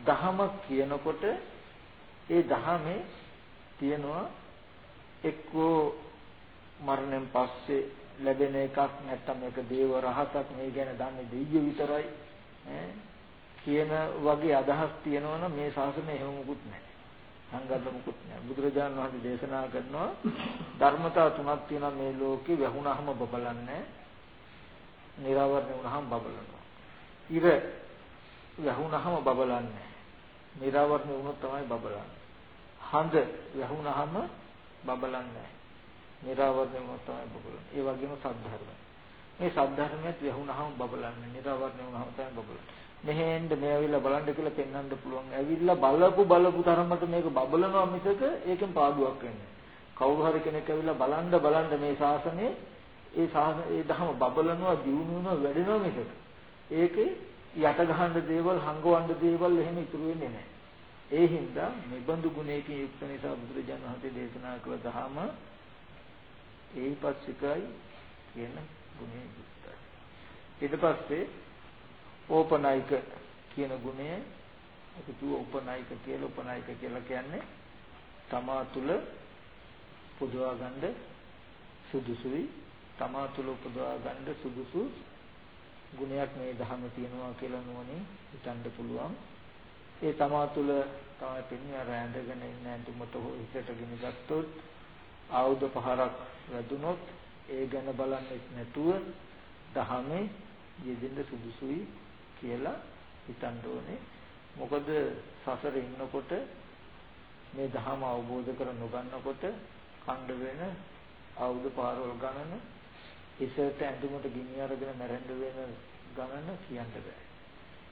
දහමක් කියනකොට ඒ දහමේ තියෙනවා එක්කෝ මරණයෙන් පස්සේ ලැබෙන එකක් නැත්තම් මේක දේව රහසක් මේ ගැන දන්නේ දෙයියෝ විතරයි ඈ කියන වගේ අදහස් තියෙනවනම් මේ ශාසනය එහෙම මුකුත් නැහැ. සංගත මුකුත් නැහැ. බුදුරජාණන් වහන්සේ දේශනා කරනවා ධර්මතා තුනක් තියෙනවා මේ ලෝකේ වැහුණාම බබලන්නේ. නිරවර්ණ වුණාම බබලනවා. ඉර වැහුණාම බබලන්නේ. නිරවර්ණ වුණොත් තමයි බබලන්නේ. හඳ වැහුණාම බබලන්නේ. නිරාවරණය වුණොත් තමයි බබලන්නේ. ඒ වගේම සද්ධර්ම. මේ සද්ධර්මයත් වැහුණාම බබලන්නේ. නිරාවරණය වුණාම තමයි බබලන්නේ. මෙහෙන්ද මේ ඇවිල්ලා බලන්න කියලා පෙන්වන්න පුළුවන්. ඇවිල්ලා බලපු බලපු තරමට මේක බබලනවා මිසක ඒකෙන් පාඩුවක් වෙන්නේ කවුරු හරි කෙනෙක් ඇවිල්ලා බලන්න බලන්න මේ ශාසනයේ ඒ ශාසන ඒ ධම බබලනවා, දියුණු වෙනවා, වැඩෙනවා මිසක ඒකේ යට ගහන්න දේවල්, හංගවන්න දේවල් එහෙම ඉතුරු වෙන්නේ නැහැ. ඒ හින්දා නිබඳු ගුණයකින් යුක්ත නිසා බුදුරජාණන් වහන්සේ දේශනා කළ ධහම ඒහිපස්සිකයි කියන ගුණය යුක්තයි. ඊට පස්සේ ඕපනායික කියන ගුණය අපි කිව්ව උපනායික කියලා උපනායික කියලා කියන්නේ තමා තුළ පුදවා ගන්න සුදුසුයි තමා තුළ උපදවා ගන්න සුදුසු ගුණයක් මේ ධහම තියෙනවා කියලා නුවණින් හිතන්න පුළුවන් ඒ තමා තුළ තමයි පින්නේ අර ඇඳගෙන ඉන්න ඇඳුමට හෝ හිතට ගෙන ගත්තොත් ආයුධ පහරක් වැදුනොත් ඒ ගැන බලන්නේ නැතුව දහමේ යෙදෙන්න සුදුසුයි කියලා හිතන්න ඕනේ. මොකද සසරේ ඉන්නකොට මේ ධහම අවබෝධ කර නොගන්නකොට කණ්ඩ වෙන ආයුධ පාරවල් ගණන ඉසට ඇඳුමට ගිනි අරගෙන මැරෙන්න වෙන ගණන කියන්න බෑ.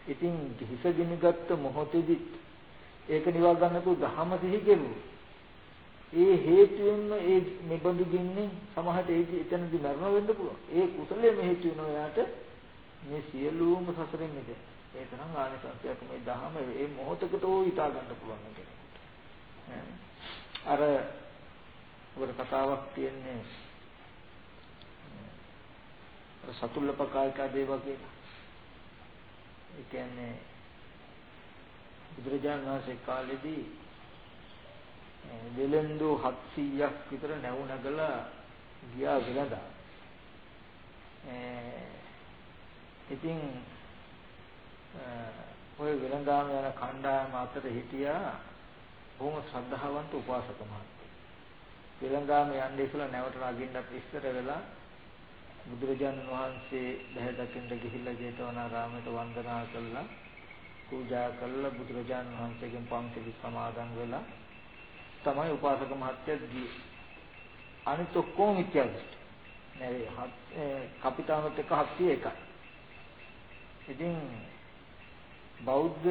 ඉතින් හිස ගිනිගත්ත මොහොතේදී ඒක නිවා ගන්නතු ධහම සිහි කෙරුවෝ ඒ හේතුවෙන්ම ඒ නිබඳු ගින්නේ සමහරට ඒ එතනදී මරණ වෙන්න පුළුවන්. ඒ කුසලයේ හේතු වෙනවා යාට මේ සියලුම සසරෙන් මිදෙන්න. ඒ තරම් ආනිසංසයක් මේ දහම ඒ මොහොතකට ඕ හිතා ගන්න පුළුවන් කෙනෙකුට. අර ඔබට කතාවක් තියෙන්නේ සතුල්ලපකායිකා දේව කියලා. ඒ කියන්නේ බුදුරජාණන් වහන්සේ කාලේදී වෙලෙන්දු 700ක් විතර නැවු නැගලා ගියා වෙලඳා. ඉතින් ඔය වෙලඳාම යන කණ්ඩායම අතර හිටියා බොහොම ශ්‍රද්ධාවන්ත උපාසක මහත්තයෙක්. වෙලඳාම යන්නේ ඉස්සලා නැවට නගින්නත් ඉස්සර වෙලා බුදුරජාණන් වහන්සේ දැහැ දකින්න ගිහිල්ලා ජේතවනාරාමයට වන්දනා කළා පූජා කළා බුදුරජාණන් වහන්සේගෙන් පන්සිල් සමාදන් වෙලා තමයි උපාසක මහත්තයා ගියේ අනිත් ඔක්කොම මිත්‍යා දෘෂ්ටි නෑ කපිතානොත් එක 701යි ඉතින් බෞද්ධ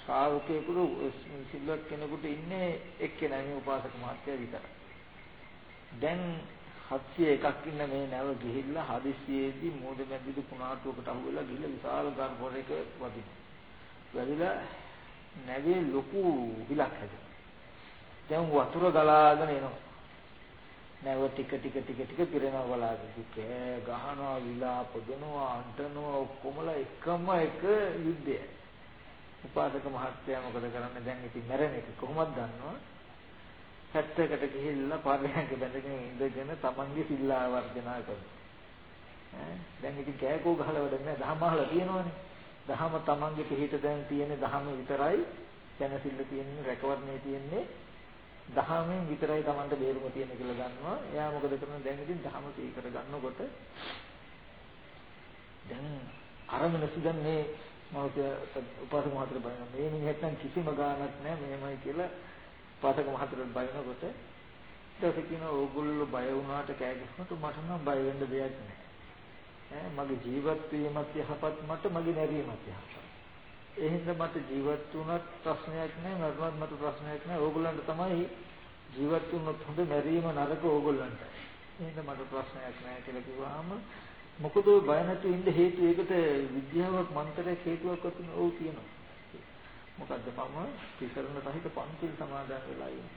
ශ්‍රාවකයෙකුට සිල්වත් කෙනෙකුට ඉන්නේ එක්කෙනා මේ උපාසක මහත්තයා විතරයි දැන් 701ක් ඉන්න මේ නැව ගිහිල්ලා හදිස්සියේදී මෝඩ මැදිදු කුණාටුවකට අහුවෙලා ගිහිල්ලා විශාල ගර්භරයක වදිනවා. වැදිලා නැවේ ලොකු විලක් හැදෙනවා. දැන් වතුර ගලාගෙන එනවා. නැව ටික ටික ටික ටික පිරෙනවා බලාගෙන කෑ ගහනවා විලාප දෙනවා අඬනවා ඔක්කොමලා එකම එක යුද්ධය. උපාසක මහත්තයා මොකද කරන්නේ දැන් ඉතින් මැරෙන එක කොහොමද දන්නවද? පැත්තකට ගිහිල්ලා පරයන්ක බැඳගෙන ඉඳගෙන තමන්ගේ සිල්ලා වර්ධනා කරනවා. ඈ දැන් ඉතින් කෑකෝ ගහලා වැඩ නැහැ. දහම අහලා තියෙනවනේ. දහම තමන්ගේ පිහිට දැන් තියෙන්නේ දහම විතරයි. දැනසිල්ල තියෙන්නේ රැකවරණේ තියෙන්නේ දහමෙන් විතරයි තමන්ට බේරුම තියෙන කියලා දන්නවා. එයා මොකද කරන්නේ දැන් ඉතින් දහම සීකර ගන්නකොට දැන් අරමුණ සිදන් මේ මම උපාසක මහතර බලන මේ මිනිහට නම් කිසිම ගාණක් නැහැ මෙහෙමයි කියලා පාසක මහතුරුන් බයිනකොට ඊට කියනවා ඕගොල්ලෝ බය වුණාට කෑ ගැහුවට මට නම් බය වෙන්න දෙයක් නැහැ. ඈ මගේ ජීවත් වීමත් යහපත් මට මගේ නැරීමත් යහපත්. ඒ හින්දා මට ජීවත් වුණත් ප්‍රශ්නයක් නැහැ මරණත් මට ප්‍රශ්නයක් නැහැ. ඕගොල්ලන්ට තමයි ජීවත් වුණොත් හොඳ මැරීම නරක ඕගොල්ලන්ට. ඒ හින්දා මට ප්‍රශ්නයක් නැහැ කියලා කිව්වහම මොකද බය නැතුව ඉන්න හේතු ඒකට විද්‍යාවක් මන්ත්‍රයක් හේතුවක් වතුන ඕක කියනවා. මොකද්ද මම තිසරණ සහිත පන්තිල් සමාදන් වෙලා ඉන්නේ.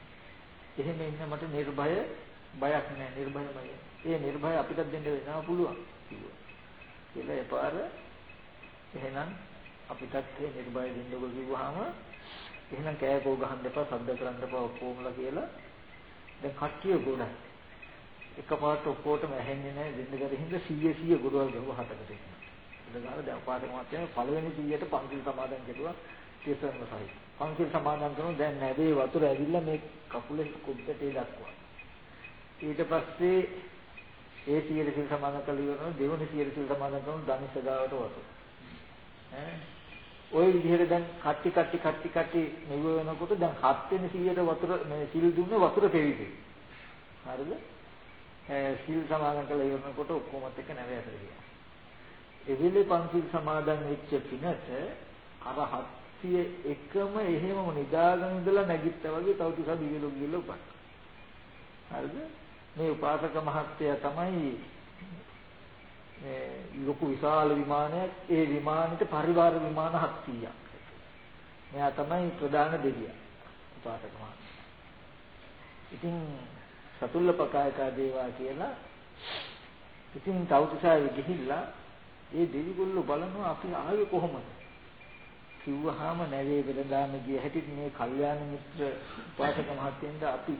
එහෙම ඉන්න මට නිර්භය බයක් නැහැ නිර්භයමයි. ඒ නිර්භය අපිට දෙන්න වෙනවා පුළුවන් කිව්වා. කියලා එපාර එහෙනම් අපිටත් ඒ නිර්භය දෙන්නකො කිව්වහම එහෙනම් කෑකෝ ගහන්න එපා සද්ද කරන්න එපා ඔක්කොමලා කියලා දැන් කට්ටිය ගොඩයි. එකපාරට ඔක්කොටම ඇහෙන්නේ නැහැ දෙන්න ගැරින් හින්දා 100 100 ගොඩවල් ගහුව හතකට. ඒක ගාන දැන් පාඩක මාත්‍යාවේ පළවෙනි 100ට පන්තිල් සමාදන් කෙරුවා තියසරණ සහිත. පංචිල් සමාදන් කරන දැන් නැවේ වතුර ඇවිල්ලා මේ කකුලේ කුබ්බටේ දක්වා. ඊට පස්සේ ඒ සියලු සිල් සමාදන් කළ ඉවරන දෙවන සියලු සිල් සමාදන් කරන ධනිෂ ගාවට වතුර. ඈ ওই විදිහට දැන් කට්ටි කට්ටි කට්ටි කට්ටි නිව වෙනකොට දැන් හත් වෙනි සියයට වතුර මේ සිල් දුන්න වතුර පෙවිදි. හරිද? සිල් සමාදන් කළ ඉවරනකොට ඔක්කොමත් එක නැවේ ඇතර ගියා. එවිලේ පන්සිල් සමාදන් වෙච්ච පිනට අර හත් සිය එකම එහෙමම නිදාගෙන ඉඳලා නැගිට්ටා වගේ තව ටිකක් දිවිලු ගිහලා උපන්. හරිද? මේ උපාසක මහත්තයා තමයි මේ ලොකු විශාල විමානයක් ඒ විමානෙට පරිවාර විමාන 700ක්. මෙයා තමයි ප්‍රධාන දෙවියා. උපාසක මහත්තයා. ඉතින් සතුල්ලපකායකා දේවා කියලා ඉතින් තවුතිසාවේ ගිහිල්ලා ඒ දෙවිගොල්ලෝ බලනවා අපි ආවේ කොහොමද? කිව්වහම නැවේ වෙලඳාම ගිය හැටි මේ කල්යාණ මිත්‍ර උපාසක මහත්තයෙන්ද අපි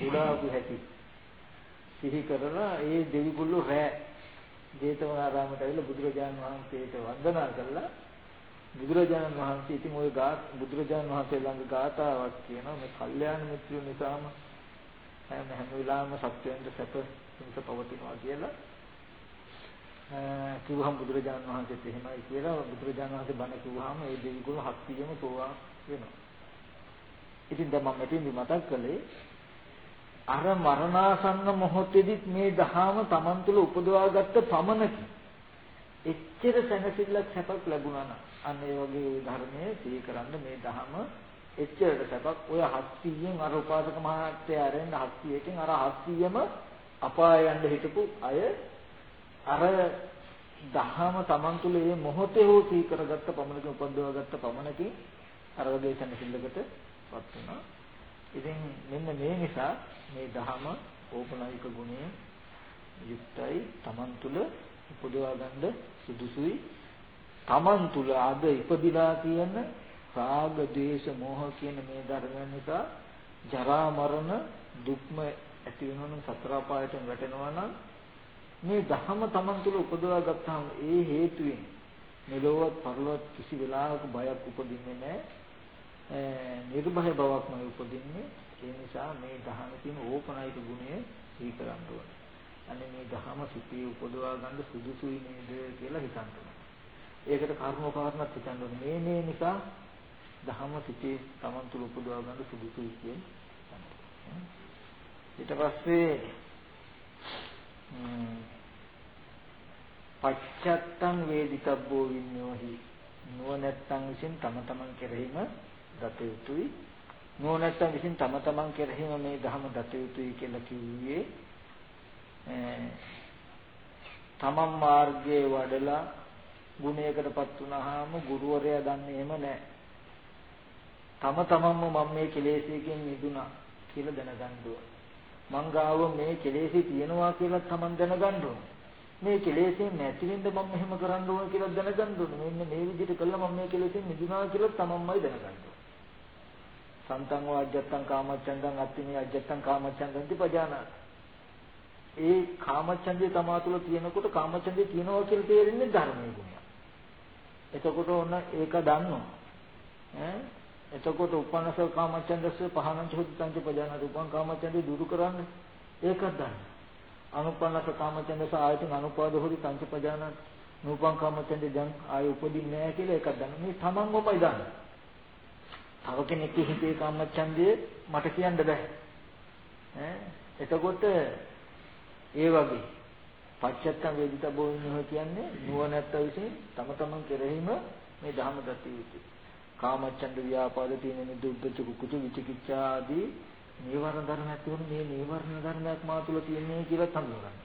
උඩාපු හැටි සිහි කරලා ඒ දෙවිගුල්ලෝ රෑ ජේතවනාරාමයට ඇවිල්ලා බුදුරජාණන් වහන්සේට වන්දනා කළා. බුදුරජාණන් වහන්සේ ඉතින් ওই ගාත බුදුරජාණන් වහන්සේ ළඟ ගාතාවක් කියනවා. මේ කල්යාණ මිත්‍රයෝ නිසාම හැම හැම වෙලාවෙම සත්‍යයෙන්ද සැප හිංස පවතිනවා කියලා කිව්වහම බුදුරජාණන් වහන්සේත් එහෙමයි කියලා. බුදුරජාණන් වහන්සේ බණ කිව්වහම ඒ දෙවිගුණ හත්තියම සෝවාන් වෙනවා. ඉතින් දැන් මම මෙතෙන්දි මතක් කළේ අර මරණාසන්න මොහොතේදීත් මේ දහම Taman තුල උපදවාගත්ත පමණකින් එච්චර සැනසෙල්ලක් සැපක් ලැබුණා නම් අන්න ඒ වගේ ධර්මයේ සිහි කරන්න මේ දහම එච්චරට සැපක් ඔය 700න් අර උපාසක මහත්තයා ආරෙන් 700කින් අර 700ම අපාය යන්න හිටපු අය අර දහම Taman තුල මේ මොහොතේ හෝ සී කරගත්ත පමණකින් උපද්දවාගත්ත පමණකින් අර වගේ සැනසෙල්ලකටපත් වුණා. ඉතින් මෙන්න මේ නිසා මේ දහම ඕපනායික ගුණය යුක්තයි Taman තුල උපදවා ගන්න සුදුසුයි. Taman තුල අද ඉපදිලා තියෙන රාග, දේශ, මෝහ කියන මේ ධර්මයන් නිසා ජරා මරණ දුක්ම ඇති වෙනවා නම් සතර පායට වැටෙනවා නම් මේ ධහම Taman තුල උපදවා ගත්තාම ඒ හේතුවෙන් මෙලොවත් පරලොවත් කිසි වෙලාවක බයක් උපදින්නේ නැහැ. නිර්භය බවක්ම උපදින්නේ. ඒ නිසා මේ ධහම තියෙන ඕපනයික ගුණය සිහි කරන්න ඕනේ. අනේ මේ ධහම සිටී උපදවා ගන්න සුදුසුයි නේද කියලා හිතන්න ඒකට කර්ම කාරණාත් හිතන්න ඕනේ. මේ මේ නිසා ධහම සිටී Taman තුල උපදවා ගන්න සුදුසුයි කියන්නේ. ඊට පස්සේ පච්චත්තං වේදිතබ්බෝ විඤ්ඤෝහි නුවණැත්තන් විසින් තම තමන් කෙරෙහිම දත යුතුයි නුවණැත්තන් විසින් තම තමන් කෙරෙහිම මේ ධහම දත යුතුයි කියලා කිව්වේ තමන් මාර්ගයේ වඩලා ගුණයකටපත් වුණාම ගුරුවරයා දන්නේ එහෙම නැහැ. තම තමන්ම මම මේ කෙලෙසකින් මිදුණා කියලා දැනගන්න ඕන. මං ගාව මේ කෙලෙසි තියෙනවා කියලා තමන් දැනගන්න ඕන. මේ කෙලෙසෙන් නැති වෙන්න මම මෙහෙම කරන්න ඕන කියලා දැනගන්න ඕන. මෙන්න මේ විදිහට කළා මම මේ කෙලෙසෙන් මිදුණා කියලා තමන්මයි දැනගන්න ඕන. සන්තං වාජ්ජත්තං කාමච්ඡන්දං අත්තිමේ අජ්ජත්තං කාමච්ඡන්දං තිපජානාති ඒ කාමච්ඡන්දේ තමා තුළ තියෙනකොට කාමච්ඡන්දේ තියෙනවා කියලා තේරෙන්නේ ධර්මයේ ගුණය. එතකොට ඔන්න ඒක දන්නවා. ඈ එතකොට උපන්නස කාමච්ඡන්දස්ස පහනංච හුද්දංච පජානත උපන් කාමච්ඡන්දේ දුරු කරන්නේ ඒකත් දන්නවා. අනුපන්නස කාමච්ඡන්දස ආයතන අනුපාද හොරි තංච පජානත නූපන් කාමච්ඡන්දේ දැන් ආයෙ උපදින්නේ නැහැ කියලා ඒකත් දන්නවා. මේ තමන්ගොමයි දන්නේ. තව කෙනෙක් හිතේ කාමච්ඡන්දේ මට කියන්න බෑ. ඈ එතකොට ඒ වගේ පච්චත්තම් වේදිතබෝ විඤ්ඤාණ කියන්නේ නුවණැත්ත විසින් තම තමන් කෙරෙහිම මේ ධර්ම දති යුතුයි. කාමච්ඡන්ද ව්‍යාපාද තීන නිදුද්ධ කුකුතු විචිකිච්ඡා ආදී නීවරණ ධර්ම ඇතිවන මේ නීවරණ ධර්මයක් මා තුල තියෙන්නේ කියලා හඳුනගන්න.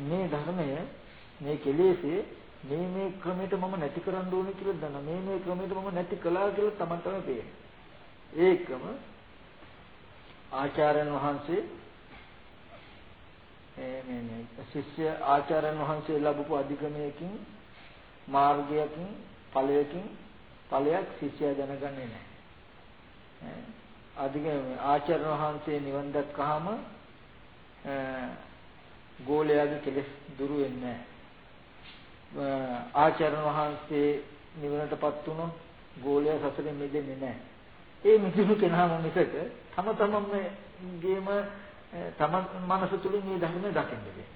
මේ ධර්මය මේ කෙලෙසේ මේ මේ ක්‍රමයට මම නැති කරන්න ඕනේ කියලා දන්න. මේ මේ ක්‍රමයට මම නැති කළා කියලා තමයි තමයි පේන්නේ. ඒකම ආචාර්යන් වහන්සේ මේ මේ ශිෂ්‍ය ආචාර්යන් වහන්සේ ලැබපු අධිගමයකින් මාර්ගයකින් ඵලයකින් ඵලයක් ශිෂ්‍යයා දැනගන්නේ නැහැ. අධිගම ආචාර්ය වහන්සේ නිවන් දැක්කහම ගෝලයාගේ කෙලෙස් දුරු වෙන්නේ නැහැ. ආචාර්ය වහන්සේ නිවනටපත් වුණොත් ගෝලයා සසරෙන් මිදෙන්නේ නැහැ. ඒ මිදුණු කෙනාම මිසක තම තමන්ම ගේම තමන් මනස තුලින් මේ ධර්මය දකින්න බෑ.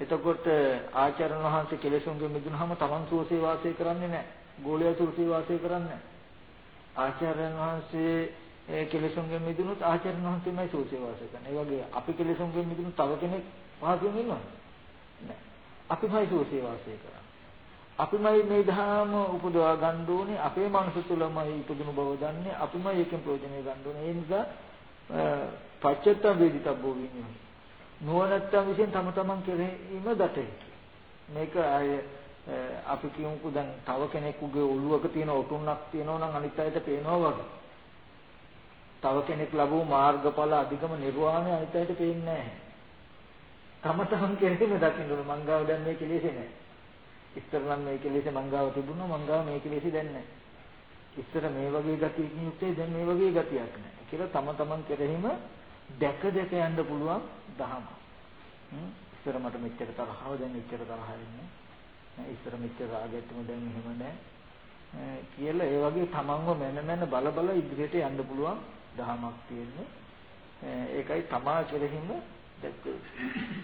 එතකොට ආචාර්යන් වහන්සේ කෙලෙසුන්ගෙන් මිදුනහම තමන් සුවසේ වාසය කරන්නේ නැහැ. ගෝලයා සුවසේ වාසය කරන්නේ නැහැ. ආචාර්යන් වහන්සේ ඒ කෙලෙසුන්ගෙන් මිදුනොත් ආචාර්යන් වහන්සේමයි සුවසේ වාසය කරන්නේ. ඒ වගේ අපි කෙලෙසුන්ගෙන් මිදුණු තව කෙනෙක් පහසුවෙන් ඉන්නවද? නැහැ. අපිමයි සුවසේ වාසය කරන්නේ. අපිමයි මේ ධර්ම උපදවා ගන්න ඕනේ අපේ මනස තුළමයි ඉපදුණු බව දන්නේ අපිමයි ඒකෙන් ප්‍රයෝජනය ගන්න ඕනේ ඒ නිසා පච්චත්ත වේදිතබ්බෝ විඤ්ඤාණය. නුවණැත්තන් විසින් තම තමන් කෙරෙහිම දතේ. මේක අය අපි කියමුකෝ දැන් තව කෙනෙකුගේ ඔළුවක තියෙන ඔටුන්නක් තියෙනවා නම් අනිත් අයට පේනවා වගේ. තව කෙනෙක් ලැබූ මාර්ගඵල අධිකම නිර්වාණය අනිත් අයට පේන්නේ නැහැ. තම තමන් කෙරෙහිම දකින්න ඕන මංගාව දැන් මේ කෙලෙසේ නැහැ. ඉස්තර නම් මේ කෙලෙසේ මංගාව තිබුණා මංගාව මේ කෙලෙසේ දැන් නැහැ. ඉස්සර මේ වගේ ගතියකින් යුක්තයි දැන් මේ වගේ ගතියක් නැහැ කියලා තම තමන් කෙරෙහිම දැක දැක යන්න පුළුවන් දහම. ඉස්සර මට මෙච්චර තරහව දැන් මෙච්චර තරහ එන්නේ. ඉස්සර මෙච්චර රාගයක් තුන දැන් එහෙම නැහැ. කියලා ඒ වගේ තමන්ව මන මන බල බල ඉදිරියට යන්න පුළුවන් දහමක් තියෙන්නේ. ඒකයි තමා කෙරෙහිම දැක්ක.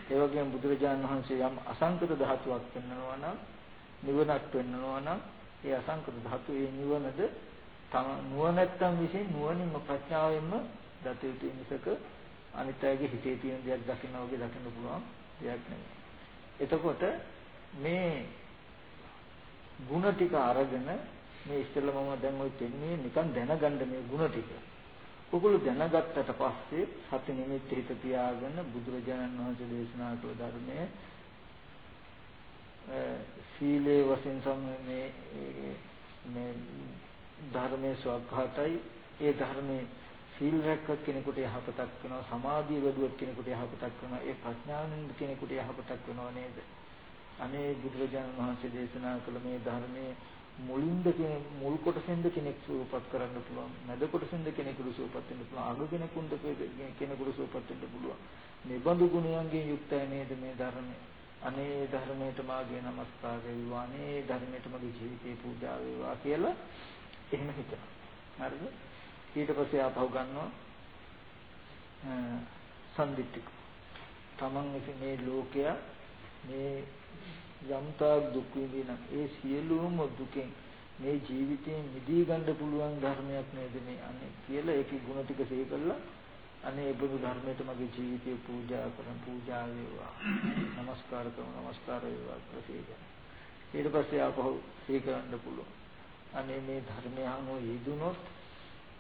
ඒ වගේම බුදුරජාණන් වහන්සේ යම් අසංකත ධාතුවක් පෙන්වනවා නම් නිවනක් පෙන්වනවා නම් ඒ අසංකත ධාතු ඒ නිවනද තම නුවණැත්තන් විසින් නුවණින්ම ප්‍රඥාවෙන්ම දත යුතු මිසක අනිත් අයගේ හිතේ තියෙන දේක් දකින්න වගේ දකින්න පුළුවන් දෙයක් නෙමෙයි. එතකොට මේ ಗುಣ ටික අරගෙන මේ ඉස්සෙල්ලා මම දැන් ওই දෙන්නේ නිකන් දැනගන්න මේ ಗುಣ ටික. ඔගොල්ලෝ දැනගත්තට පස්සේ සති නිමිත්ත හිත තියාගෙන බුදුරජාණන් වහන්සේ දේශනා කළ ධර්මයේ සීලේ වශයෙන් සම්මේ මේ ධර්මයේ ස්වභාවයයි ඒ ධර්මයේ සීල් රැක්කත් කෙනෙකුට යහපතක් වෙනවා සමාධිය වැඩුවත් කෙනෙකුට යහපතක් වෙනවා ඒ ප්‍රඥාවෙන් කෙනෙකුට යහපතක් වෙනව නේද? අනේ බුදුරජාණන් වහන්සේ දේශනා කළ මේ ධර්මයේ මුලින්ද මුල් කොටසෙන්ද කෙනෙක් සූපපත් කරන්න පුළුවන් මැද කොටසෙන්ද කෙනෙකුට සූපපත් වෙන්න පුළුවන් අග කෙනෙකුට කෙනෙකුට සූපපත් වෙන්න පුළුවන්. මේ බඳු ගුණයන්ගෙන් යුක්තයි නේද මේ ධර්මයේ? අනේ ධර්මයට මාගේ নমස්කාර වේවා අනේ ධර්මයට මගේ ජීවිතේ පූජා වේවා කියලා එහෙම හිතනවා. හරිද? ඊට පස්සේ ආපහු ගන්නවා සම්දිත්තික තමන් විසින් මේ ලෝකය මේ යම්තා දුක් විඳිනම් ඒ සියලුම දුකෙන් මේ ජීවිතයෙන් මිදී ගන්න පුළුවන් ධර්මයක් නේද මේ අනේ කියලා ඒකේ ಗುಣ ටික සේකලා අනේ බුදු ධර්මයට මගේ ජීවිතය පූජා කරන පූජා වේවා. নমස්කාර කරන নমස්කාර වේවා ප්‍රසේකන ඊට පස්සේ ආපහු සේකරන්න පුළුවන්. අනේ මේ ධර්මය අනුව යෙදුනොත්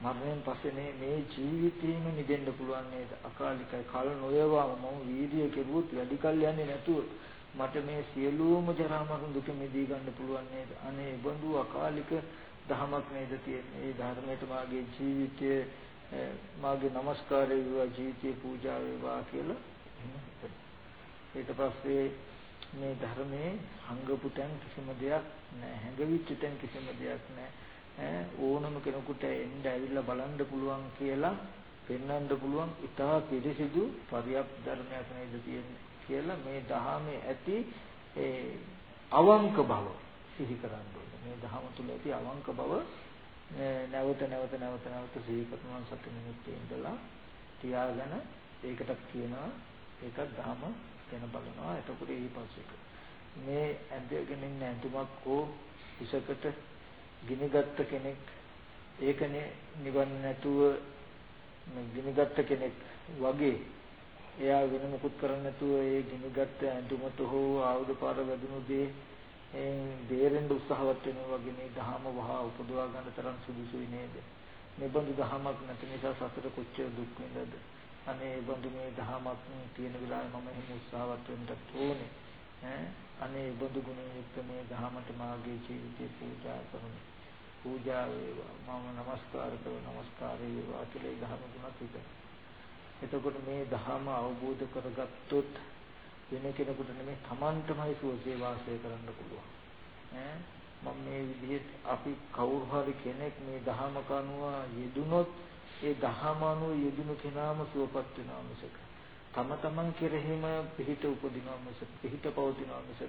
මරණයෙන් පස්සේ මේ ජීවිතේම නිදෙන්න පුළුවන් නේද? අකාලිකයි කල නොයවා මම වීර්ය කෙරුවොත් වැඩි කල් යන්නේ නැතුව මට මේ සියලුම ජරා මරණ දුක මිදී ගන්න පුළුවන් නේද? අනේ බඳු අකාලික දහමක් නේද තියෙන්නේ. මේ ධර්මයට මාගේ ජීවිතය මාගේ নমස්කාරය වේවා ජීවිතේ පූජා වේවා කියලා ඊට පස්සේ මේ ධර්මයේ හංගපු තැන් කිසිම දෙයක් නැහැ. හැඟවිච්ච තැන් කිසිම දෙයක් නැහැ. ඕනම කෙනෙකුට එන්න ඇවිල්ලා බලන්න පුළුවන් කියලා පෙන්වන්න පුළුවන් ඉතා පිරිසිදු පරියප් ධර්මයක් නේද තියෙන්නේ. කියලා මේ දහමේ ඇති ඒ අවංක බව සිහි කරන්න ඕනේ. මේ දහම තුල ඇති අවංක බව නැවත නැවත නැවත නැවත සිහි කරනවා සති මිනිත්තු ඉඳලා තියාගෙන ඒකට කියනවා ඒකත් දහම ගැන බලනවා. එතකොට ඊපස්සේ මේ ඇඳගෙන ඉන්න ඇඳුමක් හෝ ඉසකට ගිනිගත්ත කෙනෙක් ඒකනේ නිවන් නැතුව ගිනිගත්ත කෙනෙක් වගේ එයා වෙන මොකුත් කරන්නේ නැතුව ඒ ගිනිගත් ඇඳුමට හෝ ආයුධ පාර වැදුණු දේ දේරෙන්න උත්සාහවත් වෙනවා වගේ මේ ධහම වහා උපදවා ගන්න තරම් සුදුසුයි නේද? මේ බඳු ධහමක් නැති නිසා සසර කොච්චර දුක් විඳද? අනේ මේ බඳු මේ ධහමක් තියෙන වෙලාවේ මම එහෙම උත්සාහවත් වෙන්නත් ඕනේ. ඈ අනේ බඳු ගුණයෙන් යුක්ත මේ ධහමට මාගේ ජීවිතේ පූජා කරමි. පූජා වේවා මම নমස්කාර කරනවා নমස්කාර වේවා කියලා ධහම ගුණත් විතරයි. එතකොට මේ ධහම අවබෝධ කරගත්තොත් වෙන කෙනෙකුට නෙමෙයි Tamanටමයි සුවසේ වාසය කරන්න පුළුවන්. ඈ මම මේ විදිහට අපි කවුරු හරි කෙනෙක් මේ ධහම කනුව යෙදුනොත් ඒ ධහම අනුව යෙදුණු කෙනාම සුවපත් වෙනවා මිසක තම තමන් කෙරෙහිම පිහිට උපදිනවා මිස පිහිට පවතිනවා මිස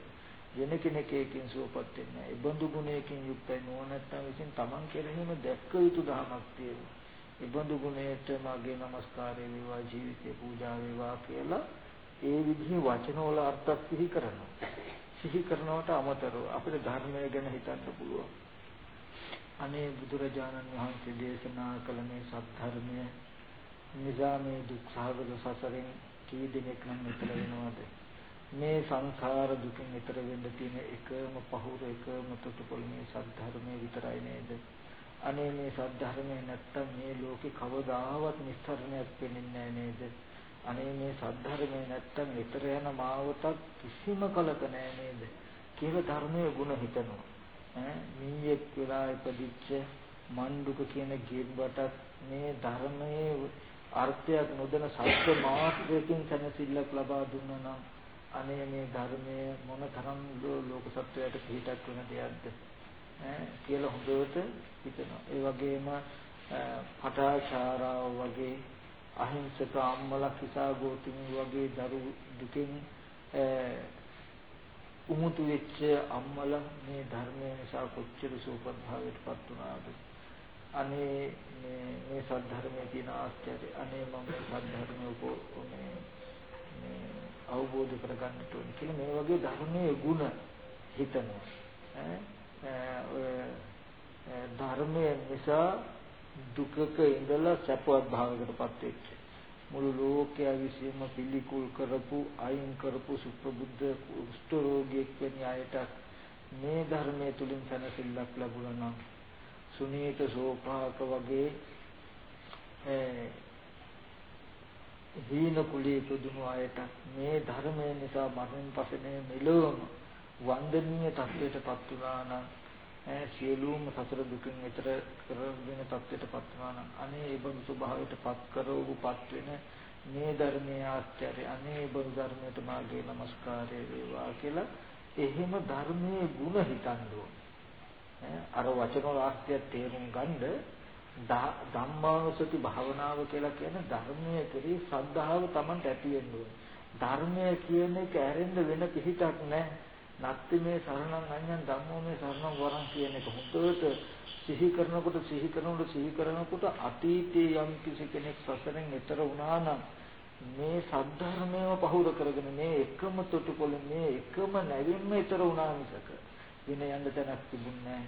වෙන කෙනෙක් ඒකෙන් සුවපත් වෙන්නේ නැහැ. ඒ බඳු ගුණයකින් යුක්තයි නොනැත්තම් විසින් තමන් කෙරෙහිම දැක්ක යුතු ධමයක් තියෙනවා. ඒ බඳු ගුණයට මගේ নমස්කාරය වේවා ජීවිතේ පූජා වේවා කියලා ඒ විදිහේ වචනවල අර්ථයක් සිහි කරනවා. සිහි කරනවට අමතරව අපිට ධර්මය ගැන හිතන්න පුළුවන්. අනේ බුදුරජාණන් වහන්සේ දේශනා කළ මේ සත්‍ය නිසා මේ දුක් සහගත සසරෙන් කී දෙනෙක් නම් ඈතර වෙනවද මේ සංසාර දුකින් ඈතර වෙන්න තියෙන එකම පහුර එකම තොටුපොළ මේ සද්ධර්මයේ විතරයි නේද අනේ මේ සද්ධර්මයේ නැත්තම් මේ ලෝකේ කවදාවත් නිස්සරණයක් වෙන්නේ නේද? අනේ මේ සද්ධර්මයේ නැත්තම් ඈතර යන මාවතක් කිසිම කලක නෑ නේද? කියලා ධර්මයේ ගුණ හිතනවා. ඈ මීයක් වෙලා ඉපදිච්ච මණ්ඩුක කියන ගෙම්බටත් මේ ධර්මයේ අර්ථයක් නොදැන සත්‍ය මාත්‍රයකින් සැනසෙල්ලක් ලබා දුන්නා නම් අනේ මේ ධර්මයේ මොන තරම් ලෝක සත්වයට පිටක් වෙන දෙයක්ද? ඈ කියලා හොඳට හිතනවා. ඒ වගේම පටාචාරාව වගේ අහිංසක අම්මලා කිසා ගෝතුමි වගේ දරු දුකින් උමුතු වෙච්ච අම්මලා මේ ධර්මය නිසා කොච්චර සූපත් භාවයට පත් වුණාද? අනේ මේ මේ සද්ධර්මයේ තියෙන ආශ්චර්ය. අනේ මම මේ සද්ධර්මය උපෝ මේ මේ අවබෝධ කරගන්න ඕනේ කියලා මේ වගේ ධර්මයේ ಗುಣ හිතනවා. ඈ ධර්මයේ නිසා දුකක ඉඳලා සැපවත් භාවයකටපත් වෙච්ච. මුළු ලෝකයා විසින්ම පිළිකුල් කරපු අයින් කරපු සුප්‍රබුද්ධ කුෂ්ඨ රෝගියෙක් වෙන අයට මේ ධර්මයේ තුලින් සැනසෙල්ලක් ලැබුණා නම් සුනීත සෝපාක වගේ හීන කුලී පුදුම අයට මේ ධර්මය නිසා මරණයෙන් පස්සේ මෙලොවම වන්දනීය තත්වයටපත් වුණා නම් සියලුම සතර දුකින් ඈතර කරගෙන තත්වයටපත් වුණා නම් අනේ ඒ බඳු ස්වභාවයටපත් කරවුපත් වෙන මේ ධර්මයේ ආශ්චර්ය අනේ බඳු ධර්මයට මාගේ নমස්කාරය වේවා කියලා එහෙම ධර්මයේ ಗುಣ හිතන්න අර වචන වාක්‍යය තේරුම් ගන්න ධම්මානුසති භාවනාව කියලා කියන ධර්මයේ කෙරෙහි ශ්‍රද්ධාව Tamanට ඇති වෙන්න ඕනේ. ධර්මය කියන එක ඇරෙන්න වෙන පිහිටක් නැහැ. නැත්ති මේ සරණං අඤ්ඤං ධම්මෝ මේ සරණං වරං කියන එක හොඳට සිහි කරනකොට සිහි කරනකොට සිහි කරනකොට අතීතයේ යම් කිසි කෙනෙක් සසරෙන් එතර වුණා නම් මේ සද්ධර්මයම පහුර කරගෙන මේ එකම තොටුපොළ මේ එකම නැවින්ම ඊතර වුණා මිසක වෙන යන්න තැනක් තිබුණේ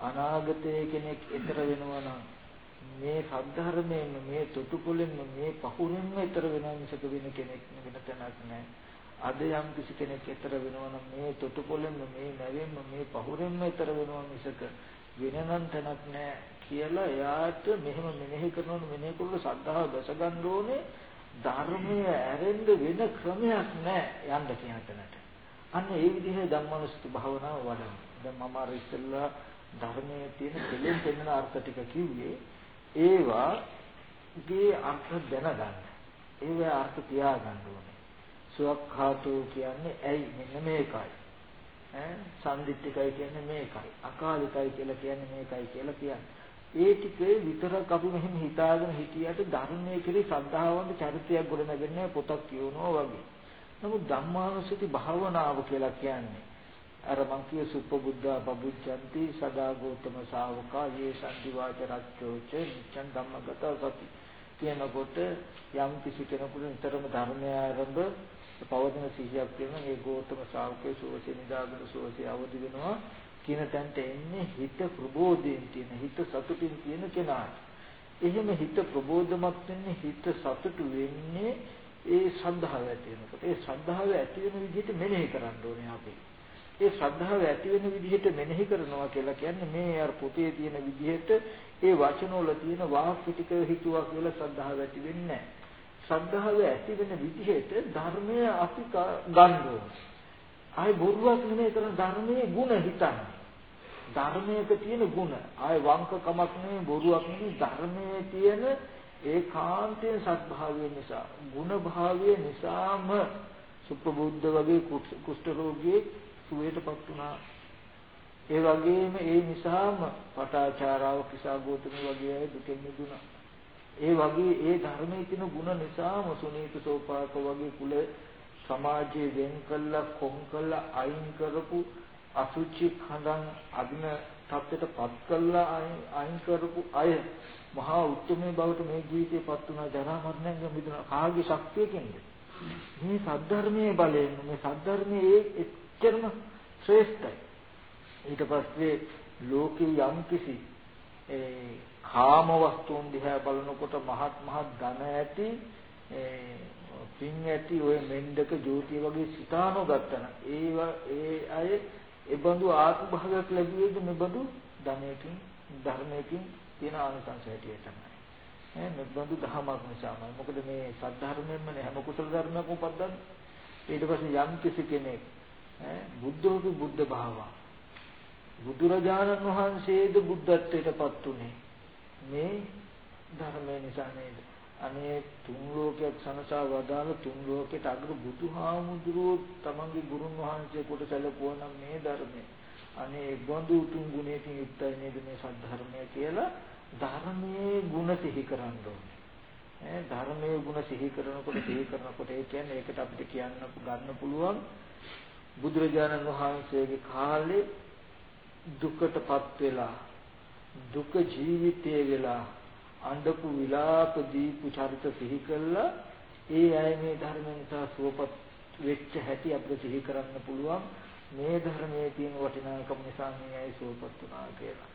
අනාගතයේ කෙනෙක් ඊතර වෙනවා නම් මේ සද්ධර්මයෙන් මේ තොටුපොළෙන් මේ පහුරින්ම ඊතර වෙනවා මිසක වෙන කෙනෙක් වෙන තැනක් නැහැ. අද යම් කිසි කෙනෙක් ඊතර වෙනවා නම් මේ තොටුපොළෙන් මේ නැවෙන්න මේ පහුරෙන්ම ඊතර වෙනවා මිසක වෙනනම් තැනක් නැහැ කියලා එයාට මෙහෙම මෙනෙහි කරනොත් මෙනෙහි කළොත් සද්ධාව දැස ගන්න ඕනේ ධර්මයේ ඇරෙන්න වෙන ක්‍රමයක් නැහැ යන්න කියන තැනට. අන්න ඒ විදිහේ ධම්මනුස්ති භාවනාව වඩන්න. දැන් මම අර ඉස්සෙල්ලා ධර්මයේ තියෙන දෙලෙන් දෙන්න අර්ථ ටික කිව්වේ ඒවාගේ අර්ථ දැනගන්න. ඒවා අර්ථ තියාගන්න ඕනේ. සුවක්ඛාතෝ කියන්නේ ඇයි මෙන්න මේකයි. ඈ සම්දිත්තිකයි කියන්නේ මේකයි. අකාලිකයි කියලා කියන්නේ මේකයි කියලා කියන්නේ. ඒ ටිකේ විතරක් අපි මෙහෙම හිතාගෙන හිටියට ධර්මයේ කෙරේ ශ්‍රද්ධාවන්ත චරිතයක් ගොඩනගන්නේ පොතක් කියවනවා වගේ. නමුත් ධම්මානුසති භාවනාව කියලා කියන්නේ අර මං කිය සුප්පබුද්ධා පබුච්ඡanti සදා ගෞතම ශාවකා යේ සම්දිවාච රච්චෝච නිච්ඡන් ධම්මගත සති කියනකොට යම් කිසි කෙනෙකුට නිතරම ධර්මය ආරම්භ පවදින සිහියක් තියෙන මේ ගෞතම ශාවකේ සෝසේ නිදාගෙන සෝසේ අවදි වෙනවා කියන තැනට එන්නේ හිත ප්‍රබෝධයෙන් තියෙන හිත සතුටින් තියෙන කෙනාට. එහෙම හිත ප්‍රබෝධමත් වෙන්නේ හිත සතුටු වෙන්නේ ඒ ශ්‍රද්ධාව ඇති වෙනකොට. ඒ ශ්‍රද්ධාව ඇති වෙන විදිහට මෙනෙහි කරන්න ඕනේ අපි. ඒ ශ්‍රද්ධාව ඇති වෙන විදිහට මෙනෙහි කරනවා කියලා කියන්නේ මේ අර පොතේ තියෙන විදිහට ඒ වචනවල තියෙන වාක්‍ය ටික හිතුවා කියලා ශ්‍රද්ධාව ඇති වෙන්නේ නැහැ. ශ්‍රද්ධාව ඇති වෙන විදිහට ධර්මය අපි ගන්න ඕනේ. ආයි බොරුවක් නෙමෙයි කරන ධර්මයේ ಗುಣ හිතන්නේ. ධර්මයක තියෙන ಗುಣ. ආයි වංක කමක් නෙමෙයි බොරුවක් නෙමෙයි ධර්මයේ තියෙන ඒකාන්තයෙන් සත්භාවය නිසා, ಗುಣ භාවය නිසාම සුප්‍රබුද්ධ වගේ කුෂ්ඨ රෝගී සුවයටපත් වුණා. ඒ වගේම ඒ නිසාම පටාචාරාව කිසා ගෝතම වගේ අය දුකෙන් මිදුණා. ඒ වගේ ඒ ධර්මයේ තියෙන ಗುಣ නිසාම සුනීත සෝපාක වගේ කුල සමාජයේ වෙන් කළා කොම් කළා අයින් කරපු අසුචි කඳන් අදින තත්ත්වයටපත් කළා අයින් කරපු අය මහා උත්මේ බවට මේ ජීවිතේපත් වුණා. ජරා මරණයෙන් මිදුණා. කාගේ ශක්තියකින්ද? මේ සද්ධර්මයේ බලයෙන් මේ සද්ධර්මයේ එච්චරම ශ්‍රේෂ්ඨයි. ඊට පස්සේ ලෝකේ යම්කිසි ඒ කාම වස්තුන් දිහා බලනකොට මහත් මහත් ධන ඇති පින් ඇති ඔය මෙන්ඩක ජෝතිය වගේ සිතානෝ ගත්තන ඒවා ඒ අය ඒබඳු ආත්ම භාවයක් ලැබුවේද මෙබඳු ධනයකින් ධර්මයකින් තියෙන ආනිසංස හැටියට තමයි. ඈ මෙබඳු දහමක් නිසාමයි. මොකද මේ සද්ධර්මයෙන්ම හැම කුසල ධර්මයක්ම උපද්දන්නේ. ඊට පස්සේ යම් කිසි කෙනෙක් ඈ බුද්ධෝපි බුද්ධ භාවය. බුදුරජාණන් වහන්සේද බුද්ධත්වයටපත් උනේ. මේ ධර්මය නිසා නේද? අනේ තුන් ලෝකයක් සනසා වදාළ තුන් ලෝකෙට අග්‍ර බුදුහාමුදුරුවෝ තමන්ගේ ගුරුන් වහන්සේ කොට සැලකුවා නම් මේ ධර්මය. අනේ බඳු තුන් ගුණයකින් යුක්තයි නේද මේ සද්ධර්මය කියලා ධර්මයේ ගුණ සිහි කරන්න ඕනේ. ඈ ධර්මයේ ගුණ සිහි කරනකොට සිහි කරනකොට ඒ කියන්නේ ඒකට අපිට කියන්න ගන්න පුළුවන් බුදුරජාණන් වහන්සේගේ කාලේ දුකටපත් වෙලා දුක ජීවිතයේ වෙලා අඬපු විලාප දීපු චරිත සිහි කළා. ඒ අය මේ ධර්ම නිසා සුවපත් වෙච්ච හැටි අපිට සිහි කරන්න පුළුවන්. මේ ධර්මයේ තියෙන වටිනාකම නිසා මේ අය සුවපත් වුණා කියලා.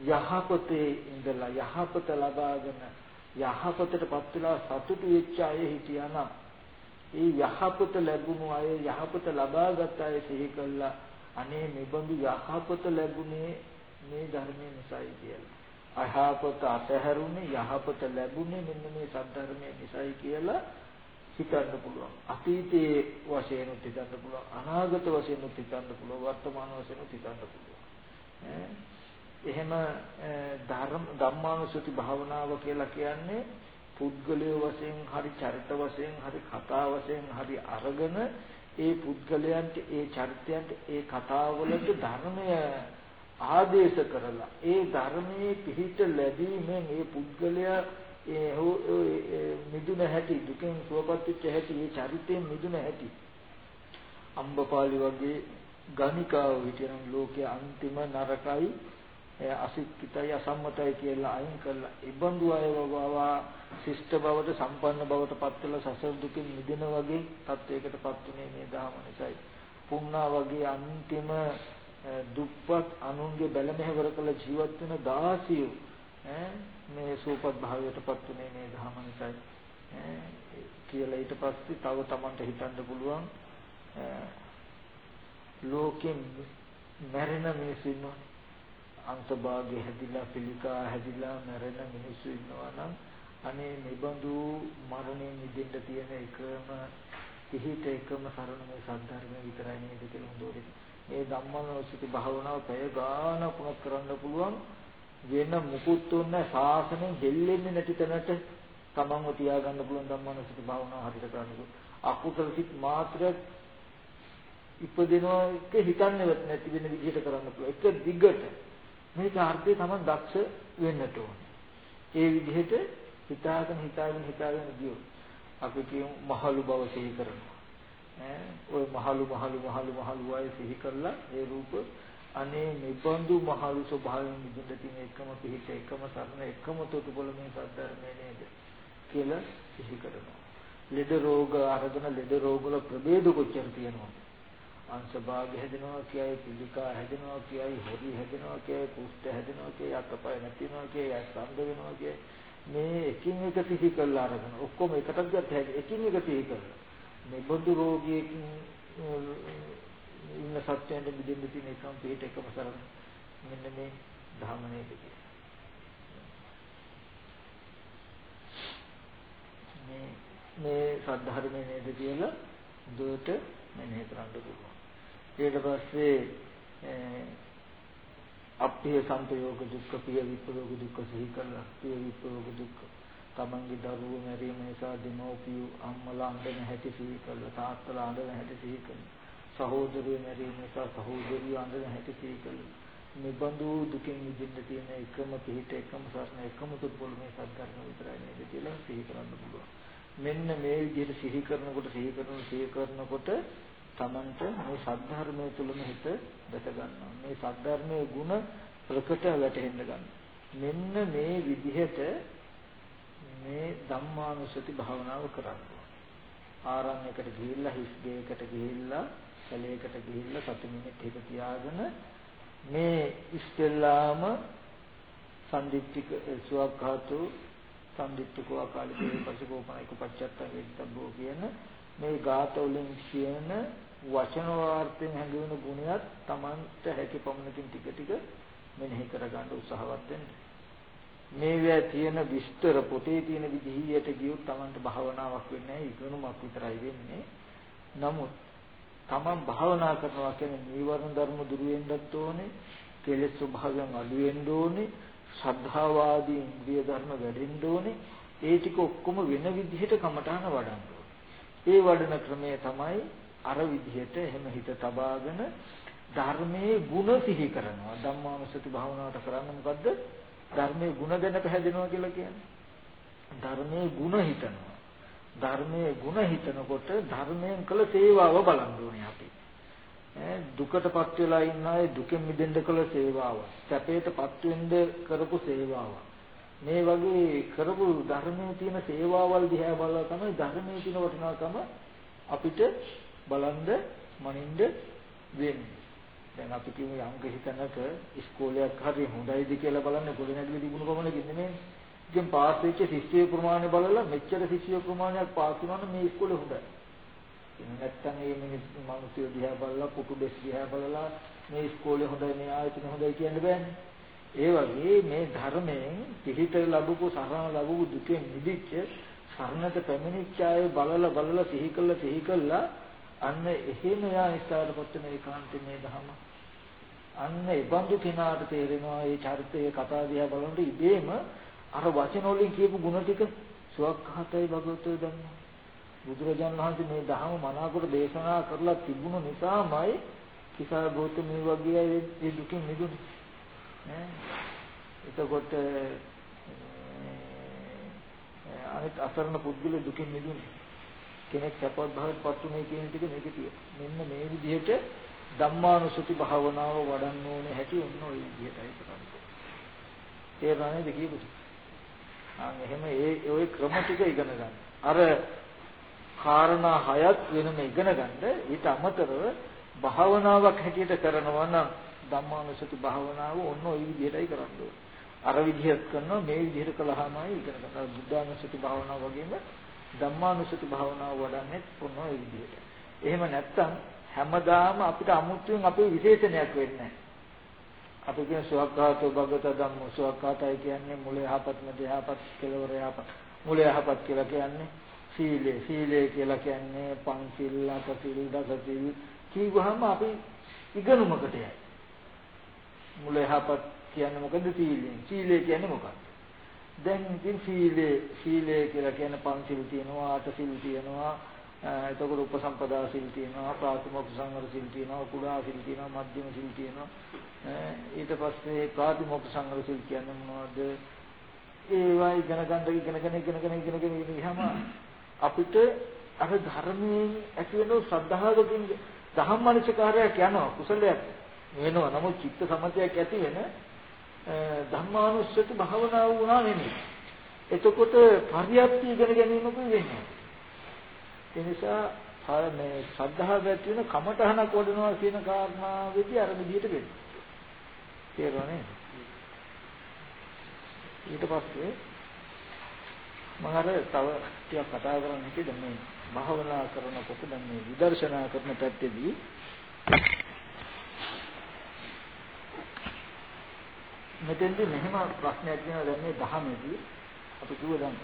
යහපතේ ඉඳලා යහපත ලබාගෙන යහපතටපත් වෙලා සතුටු වෙච්ච අය හිටියානම් ඒ යහපත ලැබුණු අය යහපත ලබාගත් අය සිහි කළා. අනේ මෙබඳු යහපත ලැබුණේ මේ ධර්මයේ නිසායි කියලා අයහපත අතහැරුනේ යහපත ලැබුණේ මෙන්න මේ සද්ධර්මයේ නිසායි කියලා හිතන්න පුළුවන්. අතීතයේ වශයෙන් හිතන්න පුළුවන්. අනාගත වශයෙන් හිතන්න පුළුවන්. වර්තමාන වශයෙන් හිතන්න පුළුවන්. එහෙම ධර්ම ධම්මානුසති භාවනාව කියලා කියන්නේ පුද්ගලයේ වශයෙන් හරි චරිත වශයෙන් හරි කතා වශයෙන් හරි අරගෙන ඒ පුද්ගලයන්ට ඒ චරිතයන්ට ඒ කතාවලට ධර්මය ආදේශ කරලා ඒ ධර්මයේ පිහිට ලැබීමෙන් ඒ පුද්ගලයා ඒ මිදුන හැටි දුකෙන් සුවපත් වෙච්ච හැටි ඒ චරිතයෙන් මිදුන හැටි අම්බපාලි වගේ ගණිකාව හිටියනම් ලෝකයේ අන්තිම නරකයි අසික්කිතයි අසම්මතයි කියලා අයින් කරලා ඉබඳු අය බව ශිෂ්ට බවට සම්පන්න බවට පත් වෙලා සසර දුකින් මිදෙන වගේ තත්වයකටපත් උනේ මේ ධහම නිසායි. පුණා වගේ අන්තිම දුප්පත් අනුන්ගේ බැලමෙහෙවර කළ ජීවත් වෙන දාසියෝ මේ සූපත් භාවයටපත් උනේ මේ ධහම නිසායි. කියලා ඊට පස්සේ තව Tamanට හිතන්න පුළුවන් ලෝකෙන් මැරෙන මිනිස්සු ඉන්නවා අන්තභාගය හැදිලා පිළිකා හැදිලා මැරෙන මිනිස්සු ඉන්නවා නම් අනේ නිබඳු මරණයෙන් මිදෙන්න තියෙන එකම පිහිට එකම සරණ මේ සද්ධර්මය විතරයි නේද කියලා හොඳට මේ ධම්මනෝසිත භාවනාව පැය ගානක් වුණත් කරන්න පුළුවන් වෙන මුකුත් උන්න සාසනෙන් දෙල්ලෙන්නේ නැති තැනට තමන්ව තියාගන්න පුළුවන් ධම්මනෝසිත භාවනාව හරියට කරනකොට අකුසල සිත් මාත්‍රයක් ඉපදිනවා එක හිතන්නේවත් නැති වෙන විදිහට කරන්න පුළුවන් එක දිගට මේක අර්ථය තමයි දක්ෂ වෙන්නට ඕනේ. ඒ විදිහට හිතාගෙන හිතාගෙන හිතාගෙන ගියොත් අපි කියමු මහලු බව සිහි කරනවා. ඈ ওই මහලු මහලු මහලු මහලු අය සිහි කරලා ඒ රූප අනේ නිබඳු මහලු ස්වභාවයෙන් නිදින්න තියෙන එකම පිහිට එකම සරණ එකම තොටුපොළ මේ සද්ධර්මයේ නේද කියලා සිහි කරනවා. ලෙඩ රෝග අරගෙන ලෙඩ රෝග වල ප්‍රභේද කොච්චර තියෙනවද? අංශ භාග හැදෙනවා කියයි පිළිකා හැදෙනවා කියයි හොරි හැදෙනවා කියයි කුෂ්ඨ හැදෙනවා කියයි අතපය නැතිනවා කියයි අස්තම්බ වෙනවා කියයි මේ එකින් එක සිහි කරලා අරගෙන ඔක්කොම එකටත් ගත්ත හැකි එකින් එක සිහි කරලා මේ බොදු රෝගියෙක් ඉන්න සත්‍යයෙන් බෙදෙන්න තියෙන එකම පිට එකම සරණ. මෙන්න මේ ධර්මනේ දෙකේ. මේ මේ සද්ධර්මයේ නේද කියලා දුවට මෙනෙහි කරන්න පුළුවන්. ඊට පස්සේ අප්පිය සංපයෝග දුක්ඛ පිය විප්‍රයෝග දුක්ඛ සිහි කළා පිය විප්‍රයෝග දුක්ඛ. තමන්ගේ දරුවෝ මැරීම නිසා දෙමෝපියෝ අම්මලා අඬන හැටි සිහි කළා තාත්තලා අඬන හැටි සිහි කළා සහෝදරයෝ මැරීම නිසා සහෝදරියෝ අඬන හැටි සිහි කළා නිබඳු දුකින් මිදෙන්න තියෙන එකම පිහිට එකම සරණ එකම තුප්පොළ මේ සත්‍යර්ම විතරයි නේද කියලා සිහි කරන්න පුළුවන් මෙන්න මේ විදිහට සිහි කරනකොට සිහි කරන සිහි කරනකොට තමන්ට මේ සද්ධර්මයේ තුලම හිත දැක ගන්නවා. මේ සද්ධර්මයේ ಗುಣ ප්‍රකට වැටහෙන්න ගන්නවා. මෙන්න මේ විදිහට මේ ධම්මානුසති භාවනාව කරන්නේ. ආරණ්‍යයකට ගිහිල්ලා හිස් ගෙයකට ගිහිල්ලා සැලයකට ගිහිල්ලා සතු මිනිත් හිත තියාගෙන මේ ඉස්තෙල්ලාම සම්දිත්තික සුවක්ඛාතු සම්දිත්තිකෝ අකාලිකේ පසුකෝපනයික පච්චත්ත වේදිතබ්බෝ කියන මේ ගාත වලින් කියන වචන වාර්තෙන් හැඟෙන ගුණයක් Tamanට හැකි පමණකින් ටික ටික මෙනෙහි කරගන්න උත්සාහවත් වෙන්න. මේවා තියෙන විස්තර පොතේ තියෙන විදිහට ගියොත් Tamanට භාවනාවක් වෙන්නේ නැහැ ඉගෙනුමක් විතරයි වෙන්නේ. නමුත් Taman භාවනා කරනවා කියන්නේ නීවරණ ධර්ම දුරු වෙන්නත් ඕනේ, කෙලෙස් ස්වභාවයන් අඩු වෙන්න ඕනේ, ශ්‍රද්ධාවාදී ඉන්ද්‍රිය ධර්ම වැඩෙන්න ඕනේ. ඒ ටික ඔක්කොම වෙන විදිහට කමඨාන වඩන්න ඒ වඩන ක්‍රමය තමයි අර විදිහට එහෙම හිත තබාගෙන ධර්මයේ ಗುಣ සිහි කරනවා ධම්මානුසති භාවනාවට කරන්නේ මොකද්ද ධර්මයේ ಗುಣ ගැන පැහැදෙනවා කියලා කියන්නේ ධර්මයේ ಗುಣ හිතනවා ධර්මයේ ಗುಣ හිතනකොට ධර්මයෙන් කළ සේවාව බලන්න ඕනේ අපි ඈ දුකටපත් වෙලා ඉන්න අය දුකෙන් මිදෙන්න කළ සේවාව සැපයටපත් වෙන්න කරපු සේවාව මේ වගේ කරපු ධර්මයේ තියෙන සේවාවල් දිහා බලලා තමයි ධර්මයේ තියෙන වටිනාකම අපිට බලන්ද මනින්ද වෙන්නේ. දැන් අපි කියමු යම් කිසි තැනක ඉස්කෝලයක් හරි හොඳයිද කියලා බලන්න ගොඩනැගිලි තිබුණු කොමනකින් නෙමෙයි. ඉතින් පාස් වෙච්ච ශිෂ්‍ය ප්‍රමාණය බලලා මෙච්චර ශිෂ්‍ය ප්‍රමාණයක් පාස් වුණාම මේ ඉස්කෝලේ හොඳයි. එහෙනම් නැත්තම් මේ මිනිස්සු දිහා බලලා පුටු දෙස් දිහා බලලා මේ ඉස්කෝලේ හොඳයි මේ ආයතන හොඳයි කියන්න බෑනේ. ඒ වගේ මේ ධර්මයෙන් පිහිට ලැබපු සරණ ලැබපු දුකෙන් මිදිච්ච සරණට පැමිණිච්ච අය බලලා බලලා සිහි කළා සිහි කළා අන්න එහෙම යා ඉස්සාරපත් මේ කාන්තේ මේ ධම අන්න ඒ බඳු කෙනාට තේරෙනවා මේ චරිතයේ කතා දිහා බලනකොට ඉබේම අර වචන වලින් කියපු ಗುಣ ටික සුවක්හතයි භගවතු ධම්ම බුදුරජාණන් වහන්සේ මේ ධම මනාකොට දේශනා කරලා තිබුණු නිසාමයි කිසා භූත මේ වගේ ඒ දුකින් මිදුනේ. එතකොට අනිත් අසරණ පුද්ගල දුකින් මිදුනේ. කෙනෙක් සපවත් භාවයට පත් උනේ කියන ටික මේකේ තියෙනවා. මෙන්න මේ විදිහට ධම්මානුසුති භාවනාව වඩන්න ඕනේ හැටි ඔන්න ඔය විදිහටයි කරන්නේ. තේරෙනවද කියපු? ආ එහෙම ඒ ওই ක්‍රම ටික ඉගෙන ගන්න. අර කාරණා හයත් වෙනම ඉගෙන ගන්න ඊට අමතරව භාවනාවක් හැටියට කරනවා නම් ධම්මානුසති භාවනාව ඔන්න ඔය විදිහටයි කරන්න ඕනේ. අර විදිහට කරනවා මේ විදිහට කළාමයි ඉගෙන ගන්න. බුද්ධානුසති භාවනාව වගේම ධම්මානුසති භාවනාව වඩන්නේ ඔන්න ඔය විදිහට. එහෙම නැත්නම් හැමදාම අපිට අමුතුවෙන් අපේ විශේෂණයක් වෙන්නේ අපි කියන සුවක්ඛාතෝ භගත ධම්මෝ. සුවක්ඛාතයි කියන්නේ මුල යහපත් මැද යහපත් කෙලවර යහපත්. මුල යහපත් කියලා කියන්නේ සීලය. සීලය කියලා කියන්නේ පංචිල් අටසිල් දසසිල් කිව්වහම අපි ඉගෙනුමකට යයි. මුල යහපත් කියන්නේ මොකද? සීලෙන් සීලය කියන්නේ මොකක්ද? දැන් ඉතින් සීලය සීලය කියලා කියන්නේ පංචිල් තියෙනවා අටසිල් තියෙනවා එතකොට උපසම්පදා සිල් තියෙනවා ප්‍රාථමික සංවර සිල් තියෙනවා කුඩා සිල් තියෙනවා මධ්‍යම සිල් තියෙනවා. ඊට පස්සේ ප්‍රාථමික සංවර සිල් කියන්නේ මොනවද? ඒවා ඉගෙන ගන්න ඉගෙන ගන්න ඉගෙන ගන්න ඉගෙන ගන්න ගියාම අපිට අර ධර්මයෙන් ඇති වෙන ශ්‍රද්ධාවකින් ධම්මනිචකාරයක් යනවා කුසලයක් වෙනවා. නමුත් චිත්ත සමතයක් ඇති වෙන ධම්මානුස්සති භාවනාව වුණා නෙමෙයි. එතකොට පරියප්ති ඉගෙන ගැනීමකුයි වෙන්නේ ඒ නිසා මේ ශ්‍රද්ධාව ඇති වෙන කමඨහනක් වඩනවා කියන කාරණාවෙදී අර විදිහට වෙන්නේ. තේරුණා ඊට පස්සේ මම අර තව ටිකක් කතා කරන්න හිතේ මේ භාවනා කරනකොට දැන් මේ විදර්ශනා කරන පැත්තේදී මෙතෙන්දී මෙහෙම ප්‍රශ්නයක් තියෙනවා දැන් මේ දහමේදී අපි කිව්ව දැන්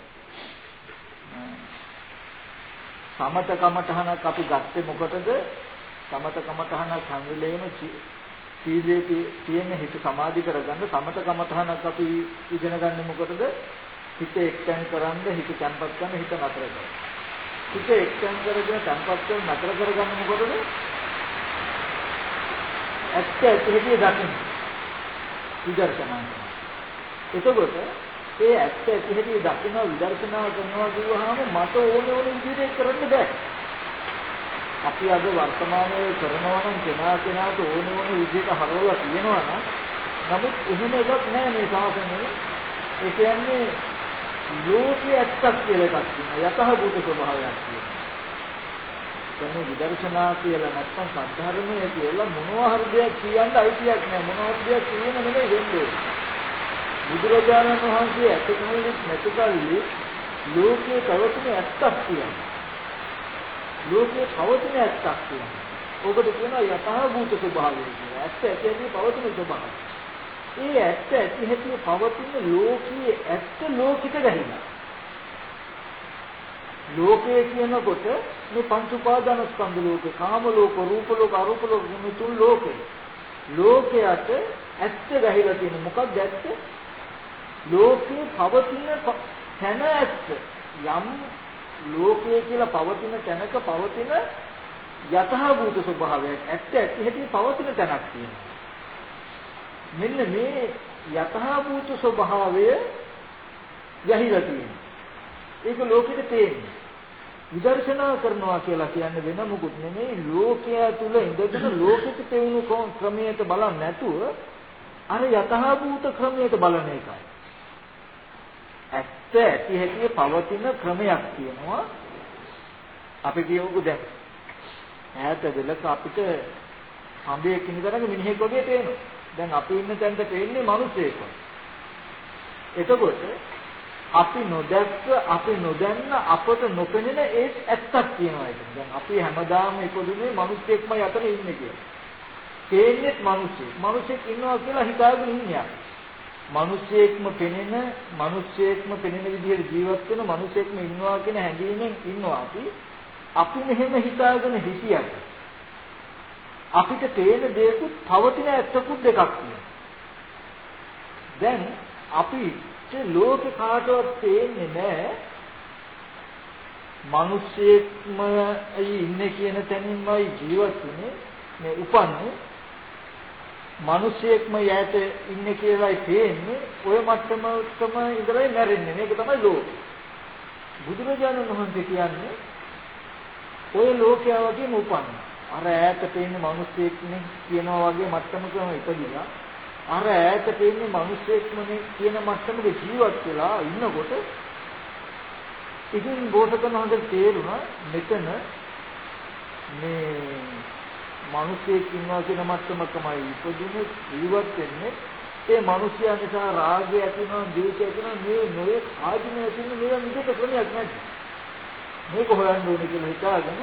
සමත කමඨහනක් අපි ගත්තේ මොකටද? සමත කමඨහනක් හැම වෙලේම සීලයේ තියෙන හිත සමාධි කරගන්න සමත කමඨහනක් අපි ඉගෙන ගන්න මොකටද? හිත එක්තෙන් කරන්ද හිත තැන්පත් කරන හිත නතර කරගන්න. හිත එක්තෙන් කරගෙන තැන්පත් කරන නතර කරගන්න මොකටද? ඇත්ත ඇති හැටි දකින්න. විදර්ශනා. එතකොට ඒ ඇත්ත ඇති හැටි දකින්න විදර්ශනා කරනවා කියවහම මට ඕන ඕන විදිහට කරන්න බෑ. අපි අද වර්තමානයේ කරනවා නම් කෙනා කෙනාට ඕන ඕන විදිහට හරවලා තියෙනවා නම් නමුත් එහෙම එකක් නෑ මේ ශාසනයේ. ඒ කියන්නේ ලෝකයේ ඇත්තක් කියලා එකක් තියෙනවා. යතහ භූත ස්වභාවයක් තියෙනවා. දැන් විදර්ශනා කියලා නැත්නම් සද්ධර්මයේ කියලා මොනවා හරි දෙයක් කියන්න අයිතියක් නෑ. මොනවා හරි දෙයක් කියන්න නෙමෙයි වෙන්නේ. බුදුරජාණන් වහන්සේ ඇතකමලිත් නැතිකල්ලි ලෝකයේ පවතින ඇත්තක් කියනවා. ලෝකයේ පවතින ඇත්තක් කියනවා. ඔබට කියනවා යථාභූත ස්වභාවය කියලා. ඇත්ත ඇති ඇති පවතින ස්වභාවය. ඒ ඇත්ත ඇති ඇති පවතින ලෝකයේ ඇත්ත ලෝකිත ගැහිලා. ලෝකය කියනකොට මේ පංච උපාදාන ස්කන්ධ ලෝකේ, කාම ලෝක, රූප ලෝක, අරූප ලෝක මේ තුන් ලෝකේ. ලෝකයට ඇත්ත ගැහිලා තියෙන මොකක්ද ඇත්ත? ලෝකේ පවතින තැන ඇත්ත යම් ලෝකයේ කියලා පවතින තැනක පවතින යථාභූත ස්වභාවයක් ඇත්ත ඇති හැටි පවතින තැනක් තියෙනවා මෙන්න මේ යථාභූත ස්වභාවය යහිලා තියෙනවා ඒක ලෝකෙට තේන්නේ විදර්ශනා කරනවා කියලා කියන්නේ වෙන මොකුත් නෙමෙයි ලෝකය තුල ඉඳගෙන ලෝකෙට තේරුණු ක්‍රමයට බලන්නේ නැතුව අර යථාභූත ක්‍රමයට බලන එකයි ඇත්ත ඇති හැටි පවතින ක්‍රමයක් තියෙනවා. අපි කියමුකෝ දැන් ඈත වෙලක අපිට හම්බේ කිනිතරක මිනිහෙක් වගේ පේනවා. දැන් අපි ඉන්න තැනට පේන්නේ මිනිස්සෙක්. එතකොට අපි නොදැක්ක අපි නොදන්න අපට නොපෙනෙන ඒ ඇත්තක් තියෙනවා ඒක. දැන් අපි හැමදාම ඉපදුනේ මිනිස්සෙක්ම යතර ඉන්නේ කියලා. පේන්නේත් මිනිස්සෙක්. මිනිස්සෙක් ඉන්නවා කියලා හිතාගෙන ඉන්නේ අපි. මිනිස්සෙක්ම පෙනෙන මිනිස්සෙක්ම පෙනෙන විදිහට ජීවත් වෙන මිනිස්සෙක්ම ඉන්නවා කියන හැඟීමෙන් ඉන්නවා අපි අපි මෙහෙම හිතාගෙන හිටියට අපිට පේන දේකුත් පවතින ඇත්තකුත් දෙකක් තියෙනවා දැන් අපිට ලෝකේ කාටවත් පේන්නේ නැහැ මිනිස්සෙක්ම ඉන්නේ කියන තැනින්මයි ජීවත් වෙන්නේ. මේ උපන්නේ. මිනිසියෙක්ම යැට ඉන්නේ කියලායි තේන්නේ ඔය මට්ටමකම ඉඳලා මැරෙන්නේ. මේක තමයි ලෝකය බුදුරජාණන් වහන්සේ කියන්නේ ඔය ලෝකයා වගේම උපන්න. අර ඈත පේන්නේ මිනිස්සෙක් නේ කියනවා වගේ මට්ටමකම ඉපදිලා අර ඈත පේන්නේ මිනිස්සෙක්මනේ කියන මට්ටමක ජීවත් වෙලා ඉන්නකොට ඉතින් බෝසකන හොඳට තේරුණා මෙතන මේ මිනිස්සෙක් ඉන්නවා කියන මට්ටමකමයි ඉපදුනේ ජීවත් වෙන්නේ. ඒ මිනිස්යා නිසා රාගය ඇති වෙනවා ද්වේෂය ඇති වෙනවා. මේ නොයේ ආධිනය ඇති වෙන මේවා නිදෙට ක්‍රමයක් නැද්ද මේක හොයන්න ඕනේ කියලා හිතාගෙන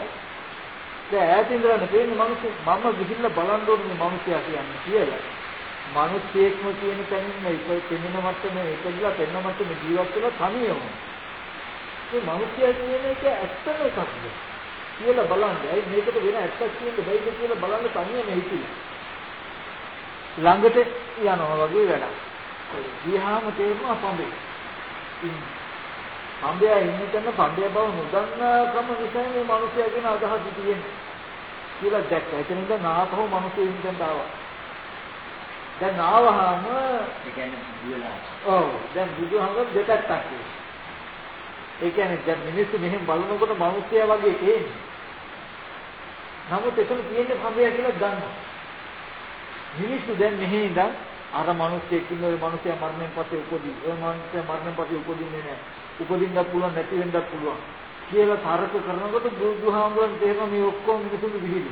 දැන් ඈත ඉඳලා පේන්නේ මිනිස්සු. මම ගිහිල්ලා බලන්න ඕනේ මේ මිනිස්යා කියන්නේ කියලා. මිනිස්සෙක්ම කියන තැනින් මේ පෙනෙන මට්ටමේ ඉපදලා පෙනෙන මට්ටමේ ජීවත් වෙලා තනියම මේ මිනිස්යා කියන එක ඇත්තම එකක්ද කියලා බලන්න. ඒ මේකට වෙන ඇත්තක් කියන්න බැයිද කියලා බලන්න තනියම හිතුවා. ළඟට යනවා වගේ වැඩක්. ගියාම තේරුණා පඹේ. පඹයා ඉන්න තැන පඹය බව නොදන්නා කම නිසා මේ මිනිසයා කියන අදහස තියෙන්නේ. කියලා දැක්කා. එතන ඉඳන් නාපහුව මිනිස්සු ඉන්න තැනට ආවා. දැන් ආවහම ඒ කියන්නේ බුදුලා. ඔව් දැන් බුදුහාමර දෙපැත්තක් ඒ කියන්නේ දැන් මිනිස්සු මෙහෙම බලනකොට මිනිස්සයා වගේ තේන්නේ. නමුත් එතන තියෙන්නේ පඹය කියලා දන්නවා. මිනිස්සු දැන් මෙහි ඉඳන් අර මිනිස්සෙක් ඉන්න ඔය මිනිසයා මරණයෙන් පස්සේ උපදී. ඔය මිනිසයා මරණයෙන් පස්සේ උපදින්නේ නැහැ. උපදින්නත් පුළුවන් නැති වෙන්නත් පුළුවන්. කියලා තරක කරනකොට බුදුහාමුදුරන් තේරෙනවා මේ ඔක්කොම මිනිසුන්ගේ විහිළු.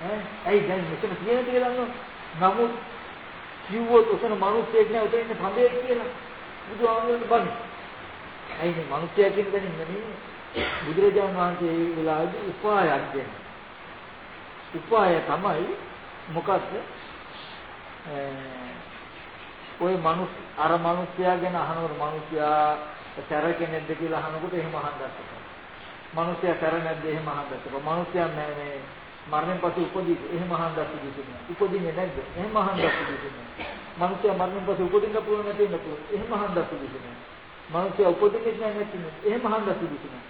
ඈ ඇයි දැන් මෙතන තියෙන දේ දන්නව? නමුත් කිව්වොත් උතන මිනිස්සෙක් නෑ උතන ඉන්නේ පඳේ කියලා. බුදුහාමුදුරන් බන්නේ. ඇයි මේ මිනිස්සයා කියන දෙන්නේ නෙමෙයි. බුදුරජාණන් වහන්සේ ඒ වෙලාවේදී උපායක් දෙනවා. උපාය තමයි මොකද්ද? ඔය මනුස්ස අර මිනිස්සයා ගැන අහනකොට මිනිස්සයා තර කෙනෙක්ද කියලා අහනකොට එහෙම අහන්නත් මිනිස්සයා තර නැද්ද එහෙම අහන්නත් මිනිස්සයා මේ මරණයෙන් පස්සේ උපදී එහෙම අහන්නත් දුන්නේ. උපදින්නේ නැද්ද? එහෙම අහන්නත් දුන්නේ. මිනිස්සයා මරණයෙන් පස්සේ උපදින්න පුළුවන් නැති වෙන්න පුළුවන්. එහෙම අහන්නත් දුන්නේ. මිනිස්සයා උපදින්නේ නැහැ නැති එහෙම අහන්නත් දුන්නේ.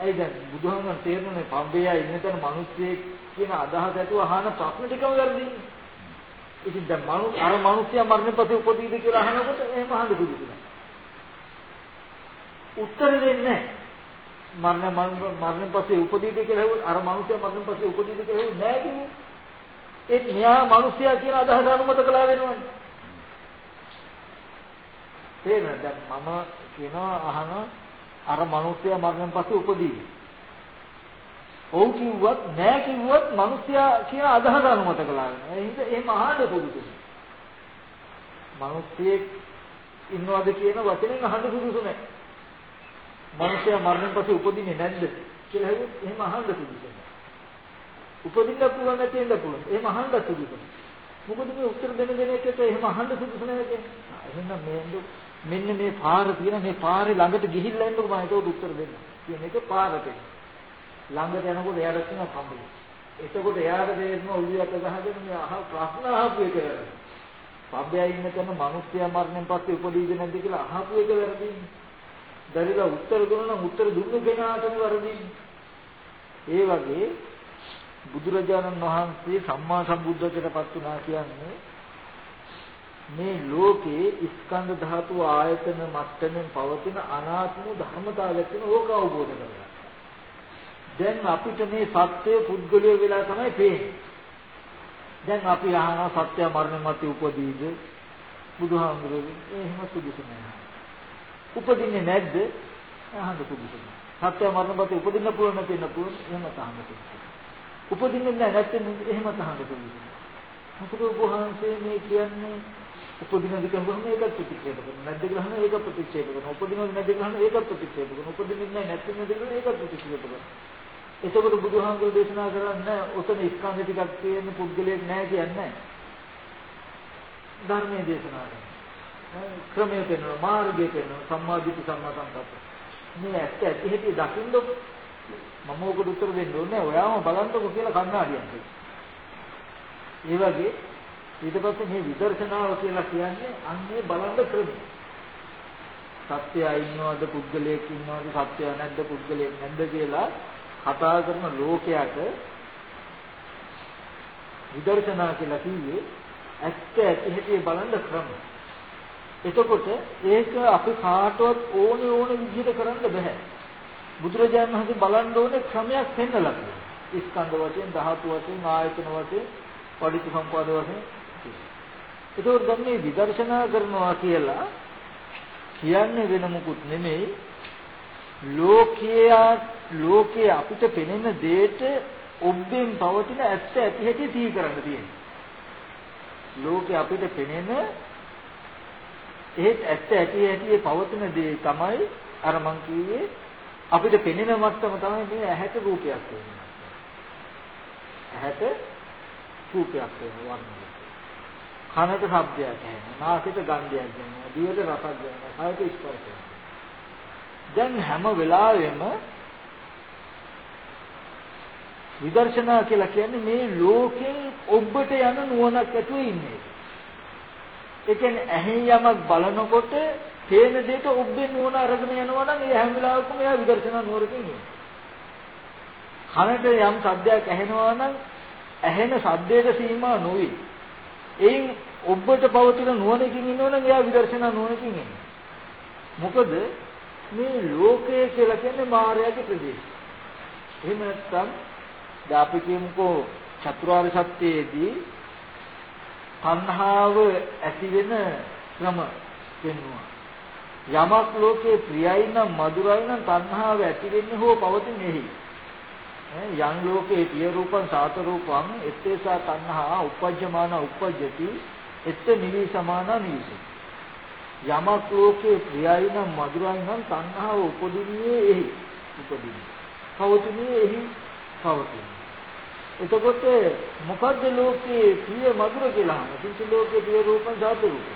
ඇයි දැන් බුදුහාමන් තේරුනේ පම්බේයා ඉන්න තැන මිනිස්සෙක් කියන අදහස ඇතුව අහන ප්‍රශ්න ටිකම වැරදින්නේ. ඉතින් දැන් මනු අර මිනිස්සයා මරණය පස්සේ උපදීද කියලා අහනකොට එහෙම අහන්න පුළුවන්. උත්තර දෙන්නේ නැහැ. මරණ මරණයෙන් පස්සේ උපදීද කියලා හෙව්වොත් අර මිනිස්සයා මරණයෙන් පස්සේ උපදීද කියලා හෙව්වොත් නෑ කිව්වේ. ඒත් මෙයා මිනිස්සයා කියන අදහස අනුමත කළා වෙනවනේ. තේරෙනවද? දැන් මම කියනවා අහනවා අර මිනිස්සයා මරණයෙන් පස්සේ උපදීවි. ඔව් කිව්වත් නෑ කිව්වත් මිනිස්සයා කියන අදහස අනුමත කළා වෙනවා. ඒ හින්දා එහෙම අහන්න පුදුසු. මිනිස්සෙක් ඉන්නවද කියන වචනෙන් අහන්න පුදුසු නෑ. මිනිස්සයා මරණයෙන් පස්සේ උපදින්නේ නැද්ද කියලා හෙව්වොත් එහෙම අහන්න පුදුසු නෑ. උපදින්න පුළුවන් නැති වෙන්න පුළුවන්. එහෙම අහන්න පුදුසු. මොකද මේ උත්තර දෙන දෙන එකට එහෙම අහන්න පුදුසු නෑ කියන්නේ. එහෙනම් මේ මෙන්න මේ පාර තියෙන මේ පාරේ ළඟට ගිහිල්ලා ඉන්නකො මම ඒකට උත්තර දෙන්න. කියන එක පාරට. ළඟට යනකොට එයාට තියෙන කම්බල. එතකොට එයාට තේරෙනවා ඔළුවට ගහගෙන මේ අහ ප්‍රශ්න අහපු එක වැරදි. පබ්බයා ඉන්න තැන මිනිස්සයා මරණයෙන් පස්සේ උපදීද නැද්ද කියලා අහපු එක වැරදින්නේ. දරිලා උත්තර දුන්නා නම් උත්තර දුන්න කෙනාටම වැරදින්නේ. ඒ වගේ බුදුරජාණන් වහන්සේ සම්මා සම්බුද්ධත්වයට පත් වුණා කියන්නේ මේ ලෝකේ ස්කන්ධ ධාතු ආයතන මට්ටමින් පවතින අනාත්ම ධර්මතාවයක් වෙන ඕක අවබෝධ කරගන්න. දැන් අපිට මේ සත්‍ය පුද්ගලය වෙලා තමයි පේන්නේ. දැන් අපි අහනවා සත්‍ය මරණ මත උපදීද බුදුහාමුදුරුවෝ එහෙම සුදුසු නෑ. උපදින්නේ නැද්ද? අහන්න සුදුසු නෑ. සත්‍ය මරණ මත උපදින්න පුළුවන් නැතිනම් පුළුවන් එහෙම තහන්න සුදුසු. උපදින්නේ නැහැ නැත්නම් එහෙම තහන්න සුදුසු. මොකද බුදුහාමුදුරුවෝ මේ කියන්නේ උපදින විදිහ ගහන ඒකත් ප්‍රතික්ෂේප කරනවා. නැද්ද ගහන ඒක ප්‍රතික්ෂේප කරනවා. උපදින නැද්ද ගහන ඒක ප්‍රතික්ෂේප කරනවා. උපදින්නේ නැහැ නැත්නම් නැද්ද ගහන ඒක ප්‍රතික්ෂේප කරනවා. එතකොට බුදුහාමුදුරු දේශනා කරන්නේ ඔතන ස්කන්ධ ටිකක් තියෙන පුද්ගලයෙක් නැහැ කියන්නේ. ධර්මයේ දේශනා කරනවා. ක්‍රමයේ පෙන්වනවා මාර්ගයේ පෙන්වනවා සම්මාදිට සම්මා සංකප්ප. මේ ඇත්ත ඇති හැටි දකින්නකො මම ඔකට උත්තර දෙන්න ඕනේ. ඔයාම බලන්නකො කියලා කන්නාඩියක්. ඒ වගේ ඊට පස්සේ මේ විදර්ශනාව කියලා කියන්නේ අන්නේ බලන්න ක්‍රමය. සත්‍යය ඉන්නවද පුද්ගලයෙක් ඉන්නවද සත්‍යය නැද්ද පුද්ගලයෙක් නැද්ද කියලා කතා කරන ලෝකයට විදර්ශනා කියලා කිව්වේ ඇත්ත ඇති හැටි බලන්න ක්‍රම. එතකොට ඒක අපි කාටවත් ඕනේ ඕනේ විදිහට කරන්න බෑ. බුදුරජාණන් වහන්සේ බලන්න ඕනේ ක්‍රමයක් පෙන්නලා ස්කන්ධ වශයෙන් ධාතු වශයෙන් ආයතන වශයෙන් පටිච්චසමුප්පාද වශයෙන් ඒකෝර දැන් මේ විදර්ශනා කරනවා කියලා කියන්නේ වෙන මොකුත් නෙමෙයි ලෝකයේ ලෝකයේ අපිට පෙනෙන දෙයට ඔබෙන් පවතින ඇත්ත ඇති හැටි සිහි කරන්න තියෙනවා. ලෝකේ අපිට පෙනෙන ඒත් ඇත්ත ඇති හැටි පවතින දේ තමයි අර මං කිව්වේ අපිට පෙනෙන මට්ටම තමයි මේ ඇහැට රූපයක් වෙන්නේ. ඇහැට රූපයක් වෙනවා වර්ණය. කනට ශබ්දයක් ඇහෙනවා. නාසයට ගන්ධයක් දැනෙනවා. දිවට රසක් දැනෙනවා. කයට ස්පර්ශයක්. දැන් හැම වෙලාවෙම විදර්ශනා කියලා කියන්නේ මේ ලෝකෙන් ඔබට යන නුවණක් ඇතුළේ ඉන්නේ. ඒ කියන්නේ ඇහෙන් යමක් බලනකොට තේන දෙයට ඔබේ නුවණ අරගෙන යනවා නම් ඒ හැම වෙලාවකම එයා විදර්ශනා නුවරකින් ඉන්නේ. කනට යම් සද්දයක් ඇහෙනවා නම් ඇහෙන සද්දයට සීමා නොවේ. එයින් ඔබට පවතින නුවණකින් ඉන්නවනම් එයා විදර්ශනා නුවණකින් ඉන්නේ. මොකද මේ ලෝකය කියලා කියන්නේ මායාවේ ප්‍රදේශය. එහෙම නැත්නම් දැන් අපි කියමුකෝ චතුරාර්ය සත්‍යයේදී තණ්හාව ඇති වෙන ක්‍රම පෙන්වුවා. යමක් ලෝකේ ප්‍රියයි නම් මధుරයි නම් තණ්හාව ඇති වෙන්නේ හෝ පවතින්නේ එහි. යං ලෝකේ පිය රූපං සාත රූපං එත්තේසා තණ්හා උපජ්ජමාන උපජ්ජති එත්ත නිවි සමාන නිවිසති. යමක් ලෝකේ ප්‍රියයි නම් මధుරයි නම් තණ්හාව උපදින්නේ එහි. උපදින්නේ. පවතින්නේ එහි පවතින්නේ. එතකොට මොකද්ද ලෝකයේ ප්‍රිය මధుර කියලා? කිසි ලෝකයේ ප්‍රිය රූපන් ධාතු රූප.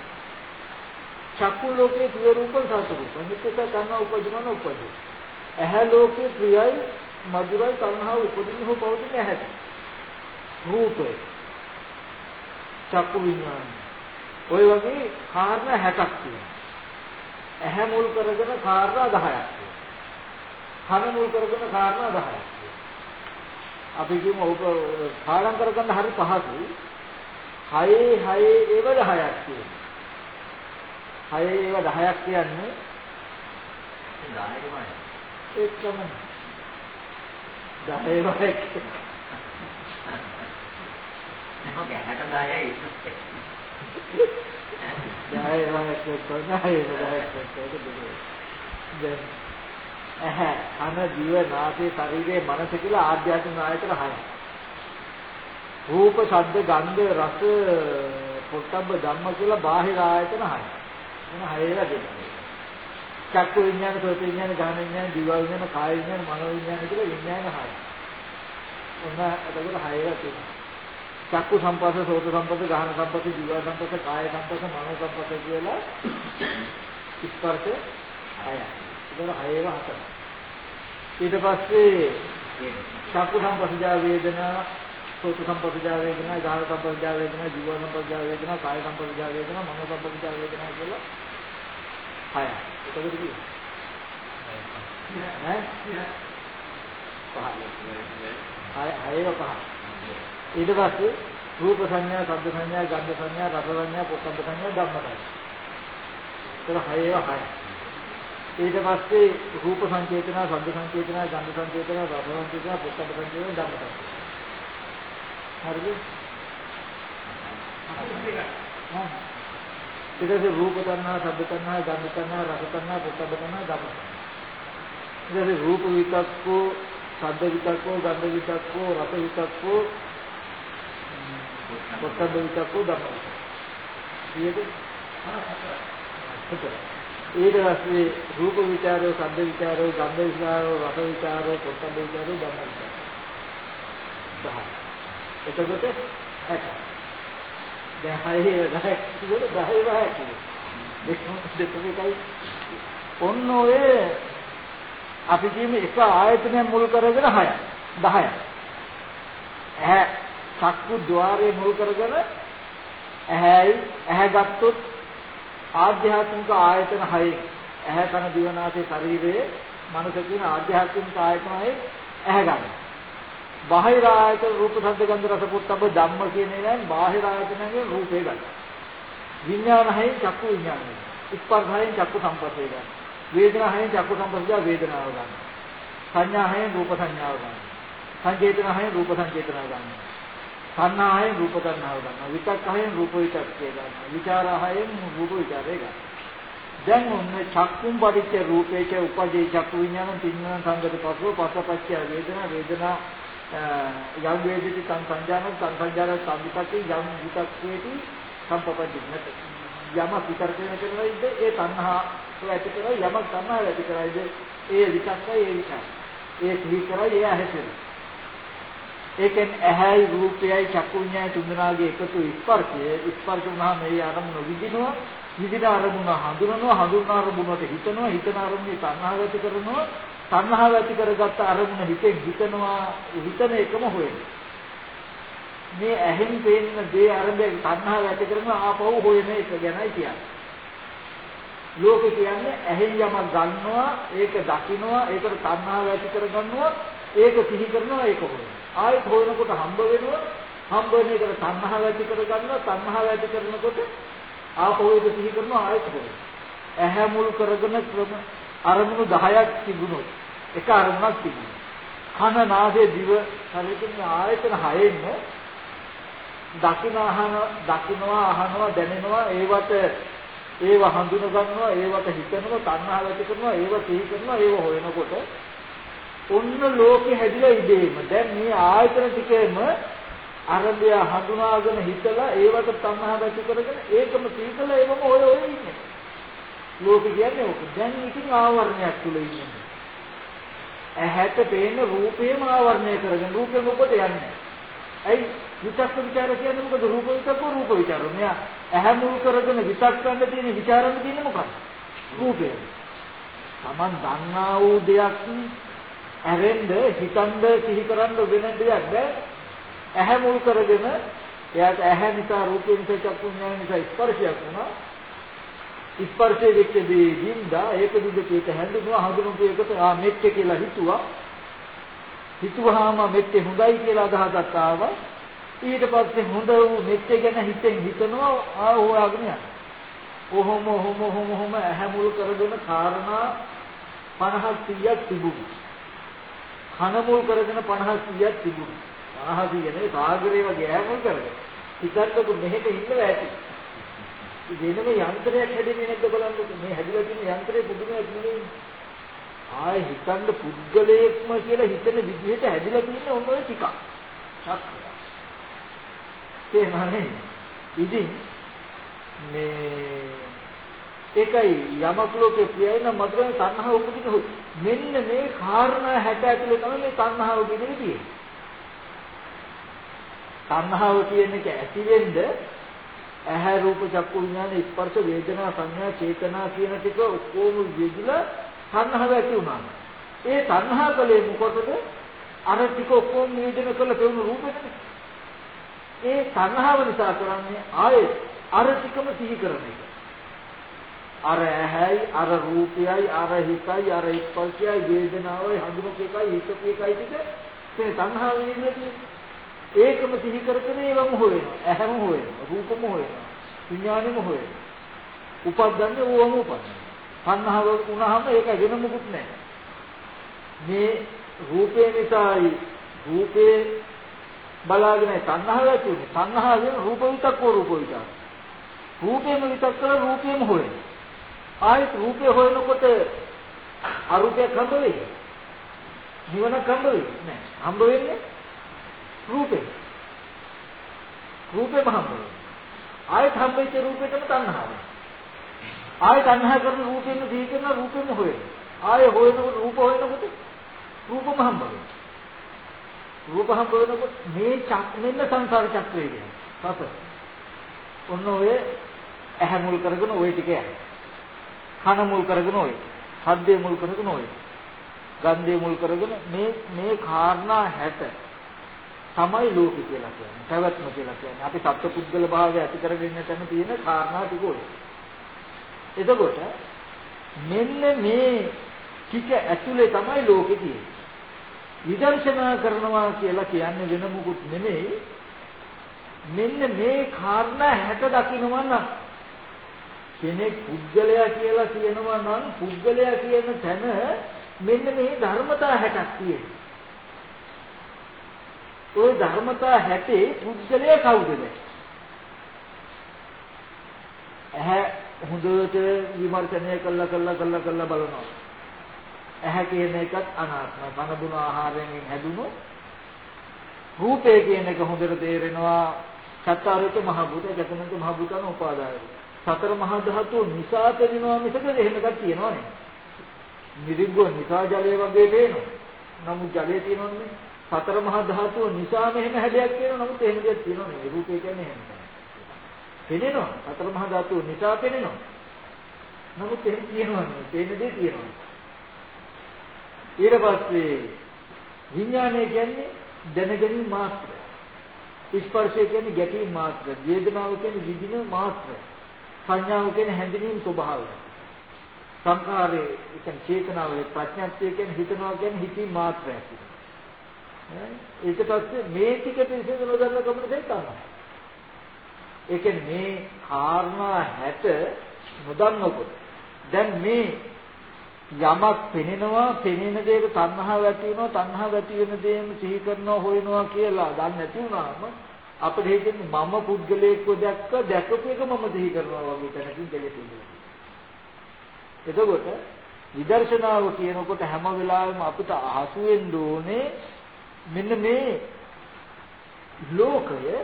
චක්කු ලෝකයේ ප්‍රිය රූපන් ධාතු රූප. හිතක කන උපජන උපදේ. ඇහැ ලෝකයේ ප්‍රියයි මధుරයි තණ්හාව උපදින හෝ පවතින ඇහැට. රූපය. චක්කු විඥාන. ওই වගේ කාරණා 60ක් තියෙනවා. ඇහැ මුල් කරගෙන කාරණා 10ක් තියෙනවා. කන මුල් කරගෙන කාරණා 10ක්. අපි කියමු ඔබ පාඩම් කරගන්න හරි පහසුයි. හයේ හයේ ඒව 10ක් තියෙනවා. හයේ ඒව 10ක් කියන්නේ 10යි. ඒකම 10 වගේ. මම 60 ජය වහන්සේ කොහේ දැන් ඇහැ කන දිව නාසය ශරීරය මනස කියලා ආධ්‍යාත්මික ආයතන හයයි. රූප ශබ්ද ගන්ධ රස පොට්ටබ්බ ධම්ම කියලා බාහිර ආයතන හයයි. මොන හයේලා දෙන්නේ. චක්කු විඥාන සෝත විඥාන ගාන විඥාන දිව විඥාන කාය විඥාන මනෝ විඥාන කියලා විඥාන හයයි. ඔන්න එතකොට හයේලා තියෙනවා. චක්කු සම්පස්ස සෝත සම්පස්ස ගාහන සම්පස්ස ජීව සම්පස්ස කාය සම්පස්ස මනෝ සම්පස්ස කියලා ස්පර්ශ හයයි. ඒක හයේව හතර. ඊට පස්සේ චක්කු සම්පස්සජා වේදනා සෝත සම්පස්සජා වේදනා ගාහන සම්පස්සජා වේදනා ජීව සම්පස්සජා වේදනා කාය සම්පස්සජා වේදනා මනෝ සම්පස්සජා වේදනා කියලා හයයි. ඒකද කිව්වේ? ඈ? පහ. හයේව පහ. ඊට පස්සේ රූප සංඥා, ශබ්ද සංඥා, ගන්ධ සංඥා, රස සංඥා, පොට්ටබ්බ සංඥා, ධම්ම සංඥා. ඒක හයේව හයයි. ඊට පස්සේ රූප සංකේතන, ශබ්ද සංකේතන, ගන්ධ සංකේතන, රස සංකේතන, පොට්ටබ්බ සංකේතන, ධම්ම සංකේතන. හරිද? ඊට පස්සේ රූප තණ්හා, ශබ්ද තණ්හා, ගන්ධ තණ්හා, රස තණ්හා, පොට්ටබ්බ තණ්හා, ධම්ම තණ්හා. ඊට පස්සේ රූප විතක්කෝ, ශබ්ද විතක්කෝ, ගන්ධ විතක්කෝ, රස විතක්කෝ, පොට්ටබ්බ විතක්කෝ, ධම්ම. ඊයේද? හතර. ඊට පස්සේ රූප විචාරෝ, ශබ්ද විචාරෝ, ගන්ධ විචාරෝ, රස විචාරෝ, පොට්ටබ්බ විචාරෝ, ධම්ම විචාරෝ. එතකොට ඇත. දැන් හයේ ගහක් ඉතින් ගහේ වහක් දෙකයි ඔන්න ඔය අපි කියමු එක ආයතනයක් මුල් කරගෙන 6ක් 10ක් ඇහැ චක්කු ద్వාරයේ මුල් කරගෙන ඇහැයි ඇහැ ගත්තොත් ආධ්‍යාත්මික ආයතන 6 ඇහැ කන දිව නාසය ශරීරයේ මනස කියන ආධ්‍යාත්මික ආයතන 6 ඇහැ ගන්න. බාහිර ආයතන රූප ශබ්ද ගන්ධ රස පොට්ටබ්බ ධම්ම කියන ඒවායින් බාහිර ආයතනයෙන් රූපේ ගන්න. විඥානයෙන් චක්කු විඥානය. ස්පර්ශයෙන් චක්කු සංපස්සේ ගන්න. වේදනාවෙන් චක්කු සංපස්සේ වේදනාව ගන්න. සංඥාවෙන් රූප සංඥාව ගන්න. සංජේතන හයෙන් රූප සංජේතන ගන්නවා. සංනාහයෙන් රූප ගන්නවා ගන්නවා. විතක් හයෙන් රූප විතක්කේ ගන්නවා. විචාර හයෙන් රූප විචාරේ ගන්නවා. දැන් ඔන්න චක්කුම් පරිච්ඡ රූපේච උපදී චක්කු විඥාන තින්නන සංගත පසුව පස්සපච්චය වේදනා වේදනා යම් වේදිත සං සංජානන සං සංජානන සම්පති යම් විතක්කේති සම්පපදී නැත යම විතරකේ කරනයිද ඒ තණ්හා ඇති කරයි යමක් තණ්හා ඇති කරයිද ඒ විතක්කයි ඒ විචාර ඒ සිහි කරයි ඒ ඇහෙතේ ඒකෙන් ඇහැයි රූපයයි චක්කු විඤ්ඤාණය තුන්දෙනාගේ එකතු ස්පර්ශය ස්පර්ශ වුණාම මේ අරමුණ විදිනවා විදින අරමුණ හඳුනනවා හඳුනන අරමුණට හිතනවා හිතන අරමුණේ තණ්හාව ඇති කරනවා. තණ්හාව ඇති කරගත්ත අරමුණ හිතෙන් හිතනවා හිතන එකම හොයන්නේ මේ ඇහෙන් පේන දේ අරඹේ තණ්හාව ඇති කරන ආපහු හොයන එක ගැනයි කියන්නේ. ලෝකේ කියන්නේ ඇහෙන් යමක් ගන්නවා ඒක දකින්නවා ඒකට තණ්හාව ඇති කරගන්නවා ඒක සිහි කරනවා ඒක හොයනවා. ආයෙත් හොයනකොට හම්බ වෙනවා? හම්බ වෙන එකට තණ්හාව ඇති කරගන්නවා. තණ්හාව ඇති කරනකොට ආපහු ඒක සිහි කරනවා ආයෙත් හොයනවා ඇහැ මුල් කරගෙන ක්‍රම අරමුණු 10ක් තිබුණොත් එක අරමුණක් තිබුණා කන නාසය දිව ශරීරයෙන් ආයතන 6ෙන්න දකින අහන දකින්නවා අහනවා දැනෙනවා ඒවට ඒව හඳුන ගන්නවා ඒවට හිතනවා තණ්හාව ඇති කරනවා ඒව සිහි කරනවා ඒව හොයනකොට ඔන්න ලෝකෙ හැදිලා ඉදීම. දැන් මේ ආයතන ටිකේම අරබය හඳුනාගෙන හිතලා ඒවට තණ්හා ඇති කරගෙන ඒකම සීතල ඒවම ඔය ඔය ඉන්නේ. ලෝකෙ කියන්නේ ඔක. දැන් ඉතින් ආවරණයක් තුල ඉන්නේ. ඇහැට පේන රූපේම ආවරණය කරගෙන රූපේ මොකද යන්නේ? ඇයි විචක්ක ਵਿਚාර කියන්නේ මොකද රූප විචක්ක රූප විචාර. මෙයා ඇහැ මුල් කරගෙන විචක්ක ගන්න තියෙන විචාරන්න තියෙන්නේ මොකක්ද? රූපය. Taman දන්නා වූ දෙයක් ඇරෙන්න හිතන්න සිහි කරන්න වෙන දෙයක් නෑ. ඇහැ මුල් කරගෙන එයාට ඇහැ නිසා රූපේ නිසා චක්කු විඥාන නිසා ස්පර්ශයක් වුණා. ස්පර්ශයේ වෙච්ච දේ වින්දා ඒක දුදකේට හැඳුනුවා හඳුනුපු එකට ආ මෙච්ච කියලා හිතුවා. හිතුවාම මෙච්ච හොඳයි කියලා අදහසක් ආවා. ඊට පස්සේ හොඳ වූ මෙච්ච ගැන හිතෙන් හිතනවා ආ හොයාගෙන යනවා ඔහොම ඔහොම ඔහොම ඔහොම ඇහැ මුල් කරගෙන කාරණා 50 100ක් තිබුණා. කන මුල් කරගෙන 50 100ක් තිබුණා. 50 100 නේ සාගරේ වගේ ඈමුල් කරගෙන. හිතන්නකො මෙහෙට ඉන්නවා ඇති. වෙනම යන්ත්‍රයක් හැදෙන්නේ නැද්ද බලන්නකො මේ හැදිලා තියෙන යන්ත්‍රේ පුදුමයක් නෙවෙයි. ආය හිතන්න පුද්ගලයෙක්ම කියලා හිතන විදිහට හැදිලා තියෙන ඔන්න ඔය ටිකක්. තේරෙන්නේ ඉතින් මේ ඒකයි යමක් ලෝකේ ප්‍රියයි නම් මధుරයි තණ්හාව උපදින හොයි. මෙන්න මේ කාරණා 60 ඇතුලේ තමයි මේ තණ්හාව කියන්නේ තියෙන්නේ. තණ්හාව කියන එක ඇති වෙන්න ඇහැ රූප චක්කු විඥාන ස්පර්ශ වේදනා සංඥා චේතනා කියන ටික ඔක්කොම යෙදিলা තණ්හාව ඇති වුණා. ඒ තණ්හා කලේ මොකටද? අර ටික ඔක්කොම නියෝජන කරලා පෙවුණු රූපෙනේ. ඒ තණ්හාව නිසා කරන්නේ ආයේ අර ටිකම සිහි කරන එක. අර ඇහැයි අර රූපයයි අර හිතයි අර ස්පර්ශයයි වේදනාවයි හඳුනක එකයි හිතක එකයි ටික මේ සංහාව වෙන්නේ ඒකම සිහි කරගෙන ඒවම හොයනවා ඇහැම හොයනවා රූපම හොයනවා විඥානෙම හොයනවා උපද්දන්නේ ඕවම උපදිනවා සංහාව වුණාම ඒක වෙන මොකුත් නැහැ. මේ රූපේ නිසායි රූපේ බලාගෙන සංහාව ඇති උනේ සංහාවෙන් රූප විතක්ක රූප විතක්ක රූපේම විතක්ක රූපේම හොයනවා. ආයෙත් රූපය හොයනකොට අරූපයක් හම්බ වෙයි. නිවනක් හම්බ වෙයි. නෑ. හම්බ වෙන්නේ රූපේ. රූපෙම හම්බ වෙයි. ආයෙත් හම්බෙච්ච රූපෙටම තණ්හාව. ආයෙත් තණ්හා කරන රූපෙන්න දී කරන රූපෙම හොයන. ආයෙ හොයනකොට රූප හොයනකොට රූපම හම්බ වෙයි. රූප හම්බ වෙනකොට මේ චක් මෙන්න සංසාර චක්‍රය කියන්නේ. සත. ඔන්න ඔය ඇහැ මුල් කරගෙන ওই ටික යනවා. කන මුල් කරගෙන ඔය. ශබ්දේ මුල් කරගෙන ඔය. ගන්ධේ මුල් කරගෙන මේ මේ කාරණා 60 තමයි ලෝකෙ කියලා කියන්නේ. පැවැත්ම කියලා කියන්නේ. අපි සත්පුද්ගල භාවය ඇති කරගෙන යන තියෙන කාරණා ටික ඔය. එතකොට මෙන්න මේ ටික ඇතුලේ තමයි ලෝකෙ තියෙන්නේ. විදර්ශනා කරනවා කියලා කියන්නේ වෙන මොකුත් නෙමෙයි. මෙන්න මේ කාරණා 60 දකින්නවා නම් කෙනෙක් පුද්ගලයා කියලා කියනවා නම් පුද්ගලයා කියන තැන මෙන්න මේ ධර්මතා 60ක් තියෙනවා. ওই ධර්මතා හැටේ පුද්ගලයා කවුද දැන්? ඇහැ හොඳට විමර්ශනය කළා කළා කළා කළා බලනවා. ඇහැ කියන එකත් අනාත්මයි. කන දුන ආහාරයෙන් හැදුණු රූපය කියන එක හොඳට තේරෙනවා. සතරක මහ භූත, ජකමන්ත මහ භූතන උපාදාය. සතර මහා ධාතු නිසා තේරෙනවා මිසක එහෙම එකක් තියෙනව නෙවෙයි. මිරිඟුව නිසා ජලය වගේ පේනවා. නමුත් ජලය තියෙනවනේ. සතර මහා ධාතුව නිසා මෙහෙම හැඩයක් තියෙනවා. නමුත් එහෙම දෙයක් තියෙනව නෙවෙයි. රූපය කියන්නේ එහෙම තමයි. පෙනෙනවා. සතර මහා ධාතුව නිසා පෙනෙනවා. නමුත් එහෙම තියෙනවා නෙවෙයි. පේන දේ තියෙනවා. ඊට පස්සේ විඥානය කියන්නේ දැනගැනීම මාත්‍රය. ස්පර්ශය කියන්නේ ගැටීම මාත්‍රය. වේදනාව කියන්නේ විඳින මාත්‍රය. සංඥාව කියන්නේ හැඳිනීම ස්වභාවය. සංඛාරයේ කියන්නේ චේතනාවේ ප්‍රඥාත්ය කියන්නේ හිතනවා කියන්නේ හිතී මාත්‍රයක්. ඊට පස්සේ මේ ටික පිළිසඳ නොදන්න කමන දෙයක් තමයි. ඒ කියන්නේ මේ කාරණා 60 නොදන්නකොට දැන් මේ යමක් පෙනෙනවා පෙනෙන දේක තණ්හාව ඇති වෙනවා තණ්හාව ඇති වෙන දේම සිහි කරනවා හොයනවා කියලා දන්නේ නැති වුණාම අපිට හිතෙන්නේ මම පුද්ගලයෙක්ව දැක්ක දැකපු එක මම සිහි කරනවා වගේ තැනකින් දෙලෙන්නේ එතකොට විදර්ශනාව කියනකොට හැම වෙලාවෙම අපිට අහසු වෙන්න ඕනේ මෙන්න මේ ලෝකය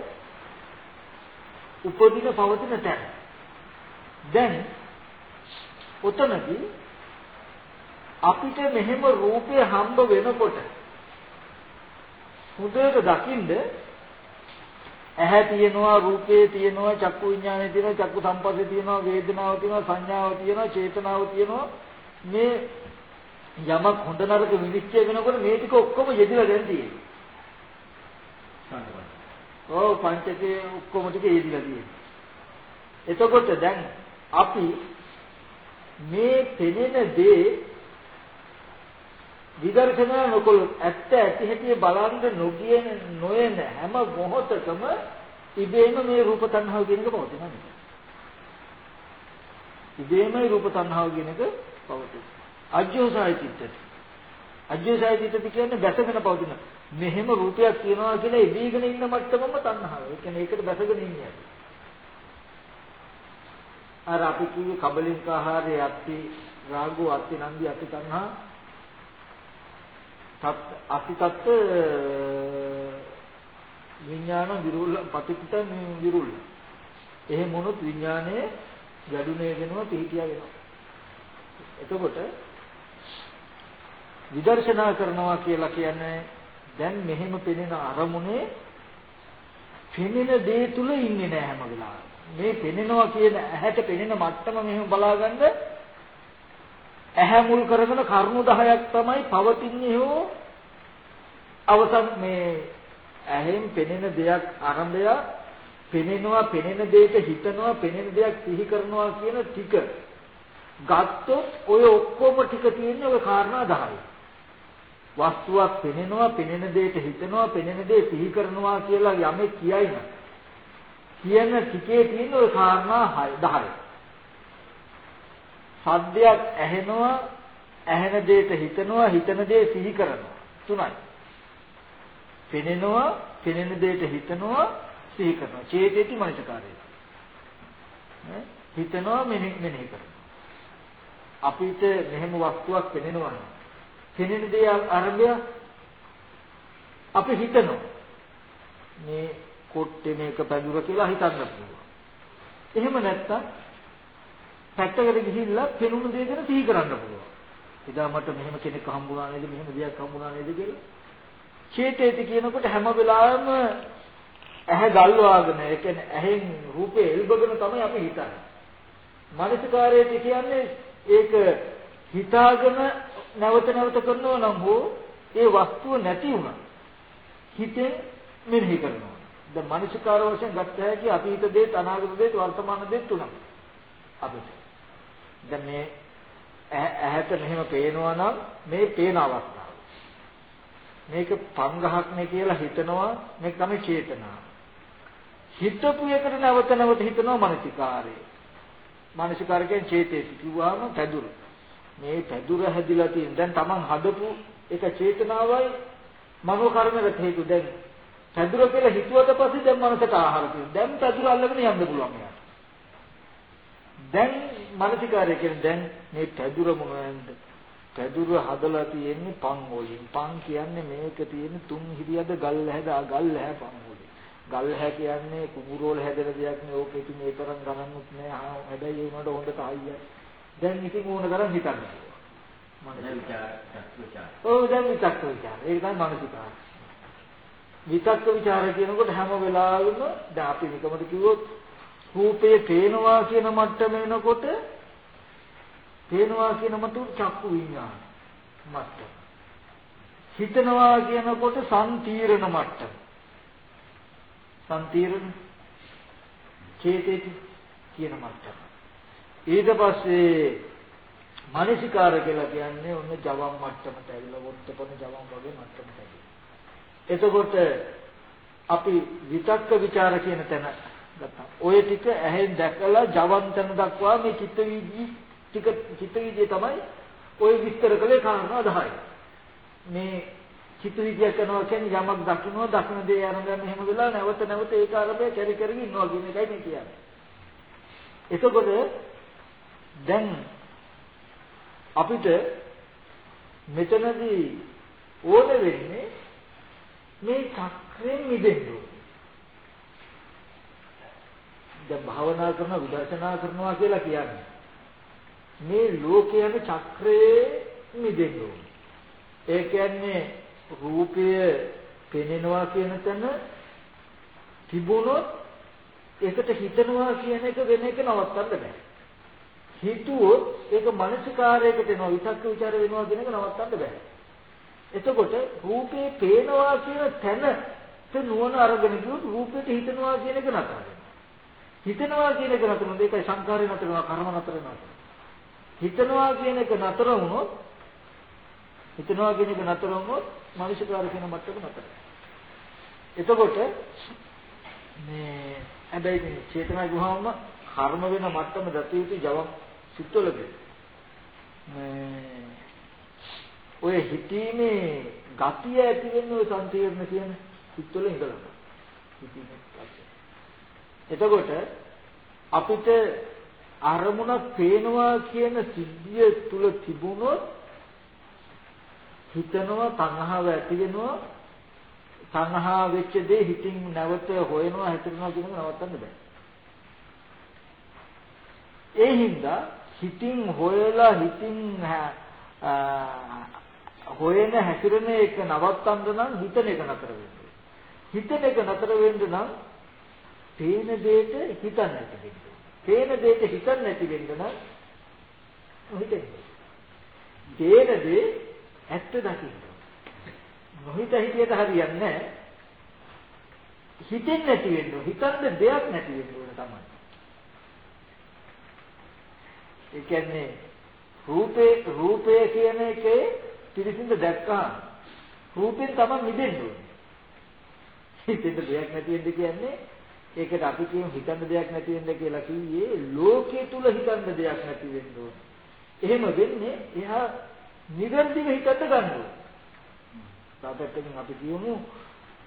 උපදින පවතින තැන. දැන් උතනදී අපිට මෙහෙම රූපය හම්බ වෙනකොට හොඳට දකින්ද ඇහැ තියෙනවා රූපේ තියෙනවා චක්කු විඥානය තියෙනවා චක්කු සම්පස්සේ තියෙනවා වේදනාව තියෙනවා සංඥාව තියෙනවා චේතනාව තියෙනවා. මේ යමක් හොඳ නරක විනිශ්චය වෙනකොට මේ ටික ඔක්කොම යෙදিলা දැන් තියෙනවා ඔව් පංචකේ ඔක්කොම ටික යෙදিলা තියෙනවා එතකොට දැන් අපි මේ පෙනෙන දේ විදර්ශනා නොකළොත් ඇත්ත ඇති හැටි බලන්න නොගියන නොයන හැම මොහොතකම ඉබේම මේ රූප තණ්හාව කියන එක පවතිනවා නේද? ඉබේම රූප තණ්හාව කියන එක පවතින. අජ්ජෝසාය චිත්තති. අජ්ජෝසාය චිත්තති කියන්නේ බැසගෙන පවතින. මෙහෙම රූපයක් තියනවා කියලා ඉබේගෙන ඉන්න මට්ටමම තණ්හාව. ඒ කියන්නේ ඒකට බැසගෙන ඉන්නේ. අර අපි කිව්වේ කබලින්ක ආහාරයේ අත්ති රාගෝ අත්ති නන්දි අත්ති තණ්හා අසිතත් විඥාන විරුල්ල පටිච්ච විරුල්ල. එහෙම වුණොත් විඥානයේ ගැඩුනේ වෙනවා පිහිටියා වෙනවා. එතකොට විදර්ශනා කරනවා කියලා කියන්නේ දැන් මෙහෙම පෙනෙන අරමුණේ පෙනෙන දේ තුල ඉන්නේ නැහැ හැම වෙලාවෙම. මේ පෙනෙනවා කියන ඇහැට පෙනෙන මට්ටම මෙහෙම බලාගන්න ඇහැ මුල් කරගෙන කරුණු 10ක් තමයි පවතින්නේ හෝ අවසන් මේ ඇහෙන් පෙනෙන දෙයක් ආරම්භය පෙනෙනවා පෙනෙන දෙයට හිතනවා පෙනෙන දෙයක් සිහි කරනවා කියන ටික ගත්තොත් ඔය ඔක්කොම ටික තියෙන්නේ ඔය කාරණා 10යි. වස්තුවක් පෙනෙනවා පෙනෙන දෙයට හිතනවා පෙනෙන දේ සිහි කරනවා කියලා යමෙක් කියයි නම් කියන ටිකේ තියෙන ඔය කාරණා 10යි. සද්දයක් ඇහෙනවා ඇහෙන දෙයට හිතනවා හිතන දේ සිහි කරනවා. තුනයි. පෙනෙනවා පෙනෙන දෙයට හිතනවා සිහි කරනවා. චේතේති මනසකාරය. හිතනවා මෙනෙහි කරනවා. අපිට මෙහෙම වස්තුවක් පෙනෙනවා පෙනෙන දේ අරබය අපි හිතනවා. මේ කොට්ටේ මේක පැදුර කියලා හිතන්න පුළුවන්. එහෙම නැත්තම් පැත්තකට ගිහිල්ලා පෙනුණු දේ ගැන සිහි කරන්න පුළුවන්. එදා මට මෙහෙම කෙනෙක් හම්බුණා නේද මෙහෙම දෙයක් හම්බුණා නේද කියලා. චේතේති කියනකොට හැම වෙලාවෙම ඇහැ ගල්වාගෙන ඒ කියන්නේ ඇහෙන් රූපේ එල්බගෙන තමයි අපි හිතන්නේ. මානසිකාරයේ කියන්නේ ඒක හිතාගෙන නැවත නැවත කරනවා නම් හෝ ඒ වස්තුව නැති වුණා. හිතෙන් මෙනෙහි කරනවා. දැන් මානසිකාර වශයෙන් ගත්ත හැකි අතීත දේත් අනාගත දේත් වර්තමාන දේත් තුනක්. අපිට දැන් මේ ඇහැට මෙහෙම පේනවා නම් මේ පේන අවස්ථාව. මේක පංගහක් නේ කියලා හිතනවා මේක තමයි චේතනාව. හිතපු එකට නැවත නැවත හිතනවා මානසිකාරය. මානසිකාරය කියන්නේ චේතේ කිව්වම පැදුර. මේ පැදුර හැදිලා තියෙන දැන් Taman හදපු එක චේතනාවයි මනෝ කර්මකට හේතු දැන් පැදුර කියලා හිතුවට පස්සේ දැන් මනසට ආහාර තියෙනවා. දැන් පැදුර අල්ලගෙන යන්න පුළුවන් එයාට. දැන් මානසිකාරය කියන්නේ දැන් මේ පැදුර මොනවද? පැදුර හදලා තියෙන්නේ පන් වලින්. පන් කියන්නේ මේක තියෙන තුන් හිරියද ගල් හැදා ගල් හැ පන් වලින්. ගල් හැ කියන්නේ කුඹුර වල හැදෙන දෙයක් නේ. ඕක ඉතින් මේ තරම් ගණන්ුත් නෑ. හැබැයි ඒ උනට හොඳට අයියයි. දැන් ඉතින් ඕන තරම් හිතන්න. ඔව් දැන් විතක්ක විචාර. ඒක තමයි මානසිකාරය. විතක්ක ਵਿਚාර කියනකොට හැම වෙලාවෙම දැන් අපි නිකමද කිව්වොත් රූපේ පේනවා කියන මට්ටම එනකොට පේනවා කියන මට්ටම චක්කු විඤ්ඤාණ මට්ටම. හිතනවා කියනකොට සම්තීරණ මට්ටම. සම්තීරණ චේතේති කියන මට්ටම. ඊට පස්සේ මානසිකාර කියලා කියන්නේ ඔන්න ජවම් මට්ටමට ඇවිල්ලා වොත්තපන ජවම් වගේ මට්ටමට ඇවිල්ලා. එතකොට අපි විතක්ක ਵਿਚාර කියන තැන ගත්තා. ඔය ටික ඇහෙන් දැකලා ජවන්තන දක්වා මේ චිත්ත වීදි ටික චිත්ත වීදියේ තමයි ඔය විස්තර කළේ කාරණා 10යි. මේ චිත්ත වීදිය කරනවා කියන්නේ යමක් දකින්නවා දකින්න දේ අරගෙන එහෙම වෙලා නැවත නැවත ඒක අරබේ කැරි කරගෙන ඉන්නවා කියන එකයි මේ කියන්නේ. එතකොට දැන් අපිට මෙතනදී ඕන වෙන්නේ මේ චක්‍රයෙන් මිදෙන්න දැන් භාවනා කරන විදර්ශනා කරනවා කියලා කියන්නේ මේ ලෝකයේම චක්‍රයේ මිදෙන්න ඒ කියන්නේ රූපය පෙනෙනවා කියන තැන තිබුණොත් ඒකට හිතනවා කියන එක වෙන එක නවත්තන්න බෑ. හිතුවොත් ඒක මානසිකාරයකට එනවා විතක්ක ਵਿਚාර වෙනවා කියන එක නවත්තන්න බෑ. එතකොට රූපේ පේනවා කියන තැනට නුවණ අරගෙන ගියොත් රූපෙට හිතනවා කියන එක නතර හිතනවා කියන එක නතර වුණොත් ඒකයි සංකාරය නතර වෙනවා කර්ම නතර වෙනවා. හිතනවා කියන එක නතර වුණොත් හිතනවා කියන එක නතර වුණොත් මානසිකාර කියන මට්ටම නතර. එතකොට මේ හැබැයි මේ චේතනා ගුහාවම කර්ම වෙන මට්ටම දතියුතු ජව සිත්වලදී මේ ඔය හිතීමේ ගතිය ඇති වෙන්නේ ඔය සංකීර්ණ කියන සිත්වල ඉඳලා. එතකොට අපිට අරමුණක් පේනවා කියන සිද්ධිය තුල තිබුණොත් හිතනවා තණ්හාව ඇති වෙනවා තණ්හා වෙච්ච දේ හිතින් නැවත හොයනවා හිතනවා කියන එක නවත්තන්න බෑ. ඒ හින්දා හිතින් හොයලා හිතින් හොයන හැසිරෙන එක නවත්තන්න නම් හිතන එක නතර වෙන්න. හිතන එක නතර වෙන්න නම් පේන දෙයට හිතන්න නැති වෙන්න. පේන දෙයට හිතන්න නැති වෙන්න නම් හිතෙන්න. පේන දේ ඇත්ත දකින්න. නොහිත හිතියට හරියන්නේ නැහැ. හිතෙන්නේ නැති වෙන්න. හිතන්න දෙයක් නැති වෙන්න ඕන තමයි. ඒ කියන්නේ රූපේ රූපය කියන එකේ පිළිසින්ද දැක්කහම රූපෙන් තමයි මිදෙන්න ඕනේ. හිතෙන්න දෙයක් නැති වෙන්න කියන්නේ ඒකට අපි කියමු හිතන්න දෙයක් නැති වෙන්න කියලා කිව්වේ ලෝකයේ තුල හිතන්න දෙයක් නැති වෙන්න ඕනේ. එහෙම වෙන්නේ එහා නිවැරදිව හිතන්න ගන්න ඕනේ. තාපැත්තකින් අපි කියමු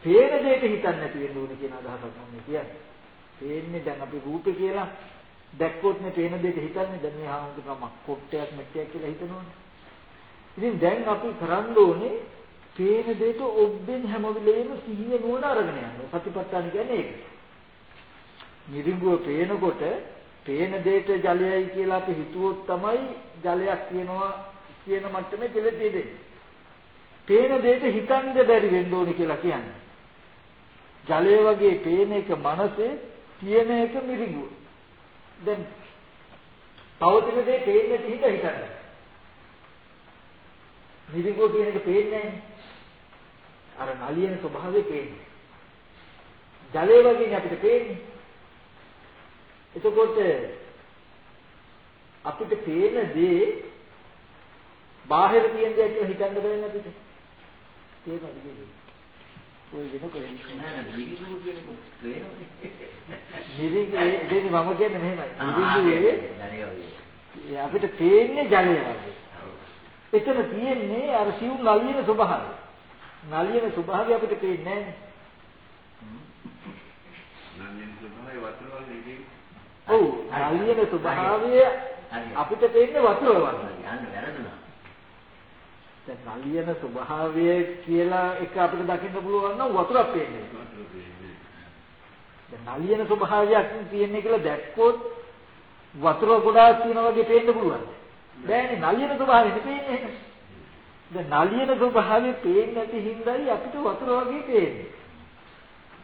පේන දෙයක හිතන්න නැති වෙන්න ඕනේ කියන අදහසක් මම කියන්නේ. පේන්නේ දැන් අපි රූපේ කියලා දැක්කොත් මේ පේන දෙයට හිතන්නේ දැන් මේ හාමුදුරුවෝ කොට්ටයක් මෙට්ටයක් කියලා හිතනෝනේ. ඉතින් දැන් අපි කරන්න ඕනේ පේන දෙයට ඔබෙන් හැම වෙලේම සිහිය නුවණ අරගෙන යන්න. සතිපට්ඨාන කියන්නේ ඒක. නිරිඟුව පේනකොට පේන දෙයට ජලයයි කියලා අපි හිතුවොත් තමයි ජලයක් කියනවා කියන මට්ටමේ කෙලෙස් දෙන්නේ. පේන දෙයට හිතන්න බැරි වෙන්න ඕනේ කියලා කියන්නේ. ජලය වගේ පේන එක මනසේ තියෙන එක මිරිඟුව. දැන් පවතින දේ පේන්නේ හිත හිතන්න. මිරිඟුව කියන එක පේන්නේ අර නලියන ස්වභාවය පේන්නේ. ජලය වගේ අපිට පේන්නේ. එතකොට අපිට පේන දේ බාහිර තියෙන දේ කියලා හිතන්න බැහැ අපිට. තේරෙනවද කියන්නේ? ඔය වෙන කොහෙන්ද නෑ නිරිඟුව කියන්නේ පේනවනේ. නිරිඟුවේ දෙන්නේ මම කියන්නේ මෙහෙමයි. අපිට පේන්නේ ජලය වගේ. එතන තියෙන්නේ අර සිවුම් නලියන ස්වභාවය. නලියන ස්වභාවය අපිට පේන්නේ නැහැ. ඔව් නලියන ස්වභාවය අපිට පේන්නේ වතුර වගේ. යන්න වැරදුනා. දැන් නලියන ස්වභාවය කියලා එක අපිට දකින්න පුළුවන් නම් වතුරක් පේන්නේ. දැන් නලියන ස්වභාවයක් තියෙන්නේ කියලා දැක්කොත් වතුර ගොඩාක් තියෙනවා වගේ පේන්න පුළුවන්. බෑනේ නලියන ස්වභාවය නෙපේන්නේ. දැන් නලියන ස්වභාවය පේන්නේ නැති හින්දායි අපිට වතුර වගේ පේන්නේ.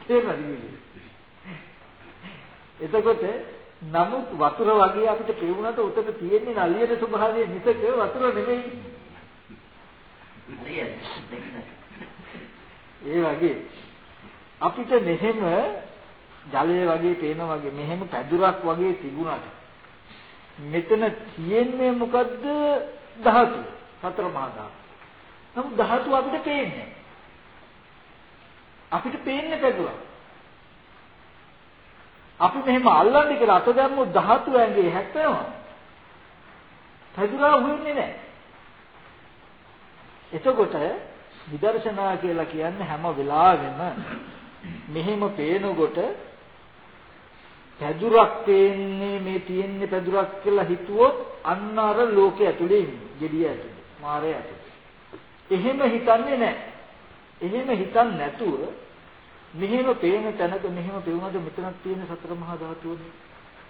තේරුණාද එතකොට නමුත් වතුර වගේ අපිට පෙවුනට උතන තියෙන්නේ නලියන ස්වභාවය මිසක වතුර නෙමෙයි. ඒ වගේ අපිට මෙහෙම ජලය වගේ පේන වගේ මෙහෙම පැදුරක් වගේ තිබුණාට මෙතන තියෙන්නේ මොකද්ද ධාතු සතර මහා ධාතු. නමුත් ධාතු අපිට පේන්නේ අපිට පේන්නේ පැදුරක්. අපි මෙහෙම අල්ලන්නේ කියලා අත දැම්මොත් ධාතු ඇඟේ හැප්පෙනවා. පැදුරා හුන්නේ නැහැ. එතකොට විදර්ශනා කියලා කියන්නේ හැම වෙලාවෙම මෙහෙම පේනකොට පැදුරක් පේන්නේ මේ තියෙන්නේ පැදුරක් කියලා හිතුවොත් අන්න අර ලෝකයේ ඇතුලේ ඉන්නේ. gediya ඇතුලේ. මාරය ඇතුලේ. එහෙම හිතන්නේ නැහැ. එහෙම හිතන්නේ නැතුව මෙහෙම පේන තැනක මෙහෙම පෙවුනද මෙතනක් තියෙන සතර මහා ධාතුවනේ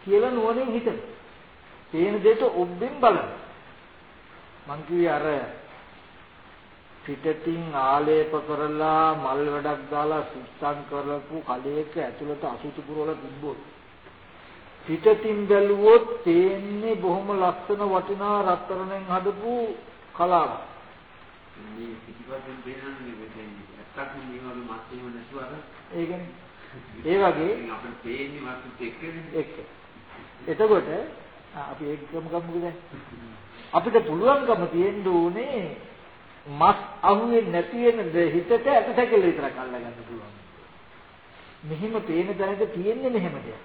කියලා නුවණින් හිතන. පේන දෙයට ඔබ්බෙන් බලන. මං කිව්වේ අර පිටතින් ආලේප කරලා මල් වැඩක් දාලා සුත්තම් කරපු කඩේක ඇතුළත අසුතු පුරවල තිබ්බොත් පිටතින් බැලුවොත් තේන්නේ බොහොම ලස්සන වටිනා රත්තරන්ෙන් හදපු කලාවක්. මේ පිටිපස්සෙන් පේනන්නේ මෙතෙන් ඇත්තක් නෙමෙයි මත් එහෙම නැතුව අර ඒකනේ. ඒ වගේ අපිට පේන්නේ මත් එක්කනේ. එක්ක. එතකොට අපි ඒකම ගමුද අපිට පුළුවන්කම තියෙන්න ඕනේ මස් අහුවෙන්නේ නැති වෙන හිතට ඇටසැකිල්ල විතරක් අල්ලගන්න පුළුවන්. මෙහෙම පේන තැනක තියෙන්නේ මෙහෙම දෙයක්.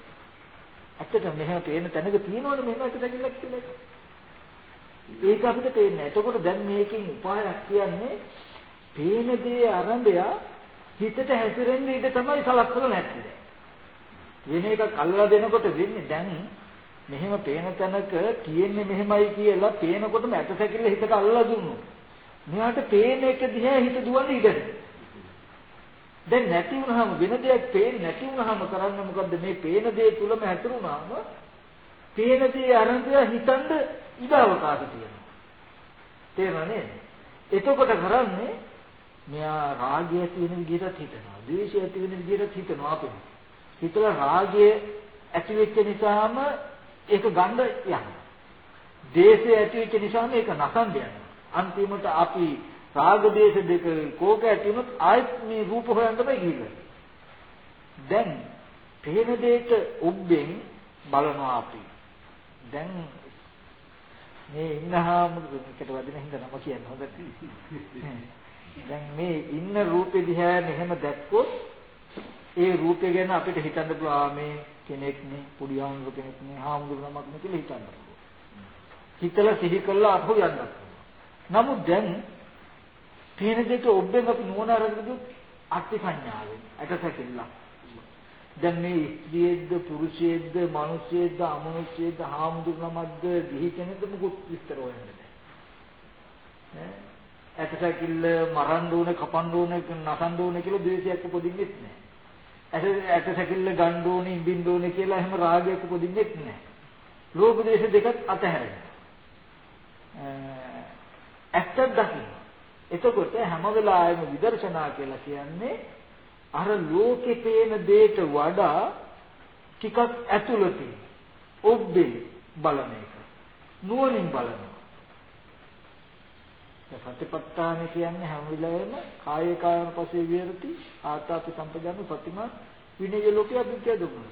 ඇත්තට මෙහෙම පේන තැනක තියෙනවනේ මෙහෙම ඇටසැකිල්ලක් කියලා. ඒක අපිට පේන්නේ. එතකොට දැන් මේකෙන් උපායක් කියන්නේ පේන දේ අරඹය හිතට හැසිරෙන්න ඉඩ තමයි සලස්සල නැත්තේ. වෙන එකක් අල්ලලා දෙනකොට වෙන්නේ දැන් මෙහෙම පේන තැනක තියෙන්නේ මෙහෙමයි කියලා පේනකොටම ඇටසැකිල්ල හිතට අල්ලලා දුන්නොත්. මෙයාට පේන එක දිහා හිත දුවන්නේ ඉඩ දැන් නැති වුනහම වෙන දෙයක් පේන්නේ නැති වුනහම කරන්න මොකද්ද? මේ පේන දේ තුලම හැතරුණාම පේන දේ අරන්ද හිතන්න ඉඩ අවකාශ තියෙනවා. තේරෙනව නේද? එතකොට කරන්නේ මෙයා රාගය ඇති වෙන විදිහට හිතනවා ද්වේෂය ඇති වෙන විදිහට හිතනවා අපේ හිතලා රාගය ඇති වෙච්ච නිසාම ඒක ගන්න යනවා දේශය ඇති වෙච්ච නිසාම ඒක නසන්න යනවා අන්තිමට අපි රාග දේශ දෙක කෝක ඇති වුණොත් ආයෙත් මේ රූප හොයන්න තමයි ගිහිල්ලා. දැන් පේන දෙයට උබ්බෙන් බලනවා අපි. දැන් මේ ඉන්නහාමුදුරකට වදින හින්දා නම කියන්න හොඳට. දැන් මේ ඉන්න රූපෙ දිහා මෙහෙම දැක්කොත් ඒ රූපය ගැන අපිට හිතන්න පුළුවන් මේ කෙනෙක් නේ පොඩි ආමුදුර කෙනෙක් නේ ආමුදුර නමක් නේ කියලා හිතන්න පුළුවන්. හිතලා සිහි කළා අපහු යන්නත් නමුත් දැන් පේන දෙක ඔබෙන් අපි නුවණ අරගෙන අට්ටි සංඥාවෙන් ඇටසැකිල්ල. දැන් මේ ස්ත්‍රියෙක්ද පුරුෂයෙක්ද මිනිසෙක්ද අමනුෂ්‍යයෙක්ද හාමුදුරුවමක්ද දිහි කෙනෙක්ද මොකුත් විස්තර හොයන්නේ නැහැ. ඇටසැකිල්ල මරන්න ඕනේ කපන්න ඕනේ නසන්න ඕනේ කියලා ද්වේෂයක් උපදින්නෙත් නැහැ. ඇටසැකිල්ල ගන්න ඕනේ ඉඹින්න ඕනේ කියලා එහෙම රාගයක් උපදින්නෙත් නැහැ. ලෝභ දේශ දෙකත් අතහැරෙනවා. ඇත්ත දකින්න. එතකොට හැම වෙලාවෙම විදර්ශනා කියලා කියන්නේ අර ලෝකේ පේන දෙයට වඩා ටිකක් ඇතුළතින් ඔබ්බේ බලන එක. නුවණින් බලනවා. සතිපට්ඨාන කියන්නේ හැම වෙලාවෙම කාය කායන පසේ විහෙරති ආතාපි සම්පජාන සතිමා විනය ලෝකයේ අභික්‍යා දුන්නා.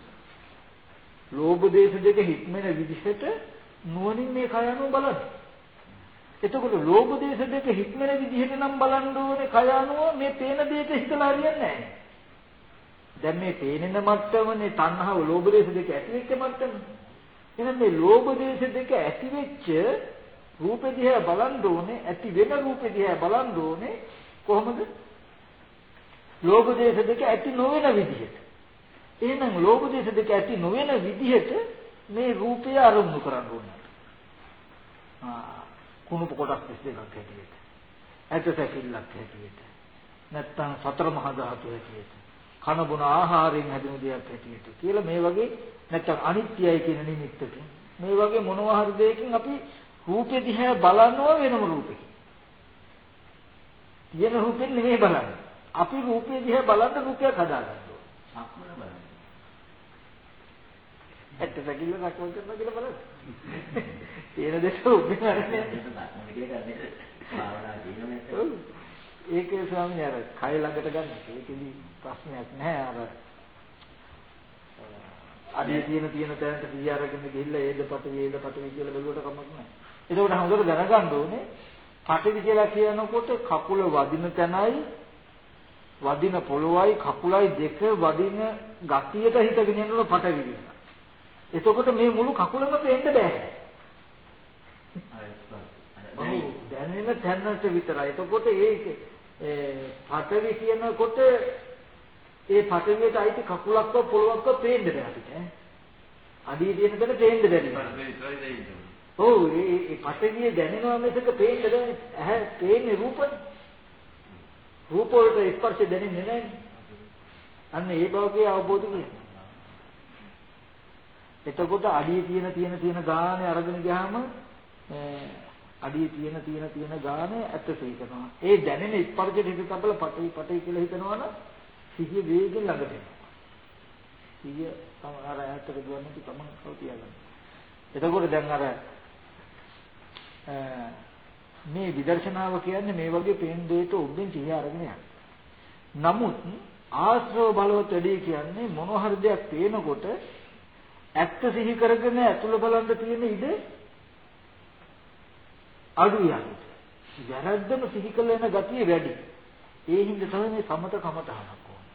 ලෝභ දේශ දෙක හික්මෙන විදිහට නුවණින් මේ කය අනුව බලන්න. එතකොට ලෝභ දේශ දෙක හික්මන විදිහට නම් බලන්න ඕනේ කය අනුව මේ පේන දෙයට හිතලා හරියන්නේ නැහැ. දැන් මේ පේනෙන මට්ටමනේ තණ්හාව ලෝභ දේශ දෙක ඇති වෙච්ච මට්ටම. එහෙනම් මේ ලෝභ දේශ දෙක ඇති වෙච්ච රූප දිහා බලන්න ඕනේ ඇති වෙන රූප දිහා බලන්න ඕනේ කොහොමද? ලෝභ දේශ දෙක ඇති නොවන විදිහට. එහෙනම් ලෝභ දේශ දෙක ඇති නොවන විදිහට මේ රූපය අරමුණු කරන්න ඕනේ. ආ කුණුප කොටස් 32ක් හැටියට. ඇට සැකිල්ලක් හැටියට. නැත්තම් සතර මහා ධාතු හැටියට. කන බොන ආහාරයෙන් හැදෙන දෙයක් හැටියට කියලා මේ වගේ නැත්තම් අනිත්‍යයි කියන නිමිත්තකින් මේ වගේ මොනවා හරි දෙයකින් අපි රූපෙ දිහා බලනවා වෙනම රූපෙකින්. තියෙන රූපෙන් නෙමෙයි බලන්නේ. අපි රූපෙ දිහා බලන්න රූපයක් හදාගන්න ඕනේ. සක්මන බලන්න. ඇත්ත සැකිල්ල රක්මන් කරනවා කියලා බලන්න. තියෙන. භාවනා දිනන්නේ. ඔව්. ඒකේ ස්වාමීන් අර කය ළඟට ගන්න. ඒකෙදි ප්‍රශ්නයක් නැහැ අර අඩිය තියෙන තියෙන තැනට පිය අරගෙන ගිහිල්ලා ඒද පට වේද පට කියලා බැලුවට කමක් නැහැ. එතකොට හොඳට දැනගන්න ඕනේ පටවි කියලා කියනකොට කකුල වදින තැනයි වදින පොළොවයි කකුලයි දෙක වදින ගතියට හිතගෙන යනකොට පටවි වෙනවා. එතකොට මේ මුළු කකුලම පේන්න බෑ. දැනෙන තැනට විතරයි. එතකොට ඒ පටවි කියනකොට ඒ පටවියට අයිති කකුලක්ව පොළොවක්ව පේන්න බෑ අපිට. අඩිය තියෙන තැන පේන්න බැරි. ඔව් ඒ ඒ පටවිය දැනෙනවා මිසක පේන්න බෑනේ. ඇහැ පේන්නේ රූපනේ. රූප වලට ස්පර්ශ දැනෙන්නේ නැහැ. අන්න ඒ බවකේ අවබෝධ වෙනවා. එතකොට අඩිය තියෙන තියෙන තියෙන ගානේ අරගෙන ගියාම අඩිය තියෙන තියෙන තියෙන ගානේ ඇත්ත සිහි කරනවා. ඒ දැනෙන ස්පර්ශෙට හිත තබල පටවි පටවි කියලා හිතනවනම් සිහිය වේගෙන් ළඟට එනවා. සිහිය අර ඈතට ගියොත් තමන් කව තියාගන්න. එතකොට දැන් අර මේ විදර්ශනාව කියන්නේ මේ වගේ පේන දෙයට ඔබෙන් සිහිය අරගෙන යන්න. නමුත් ආශ්‍රව බලවත් වැඩි කියන්නේ මොන හරි දෙයක් පේනකොට ඇත්ත සිහි කරගෙන ඇතුළ බලන්න තියෙන ඉඩ අඩු යන්නේ. වැරද්දම සිහි කළ යන ගතිය වැඩි. ඒ හින්දා තමයි මේ සමත කමතහනක් ඕනේ.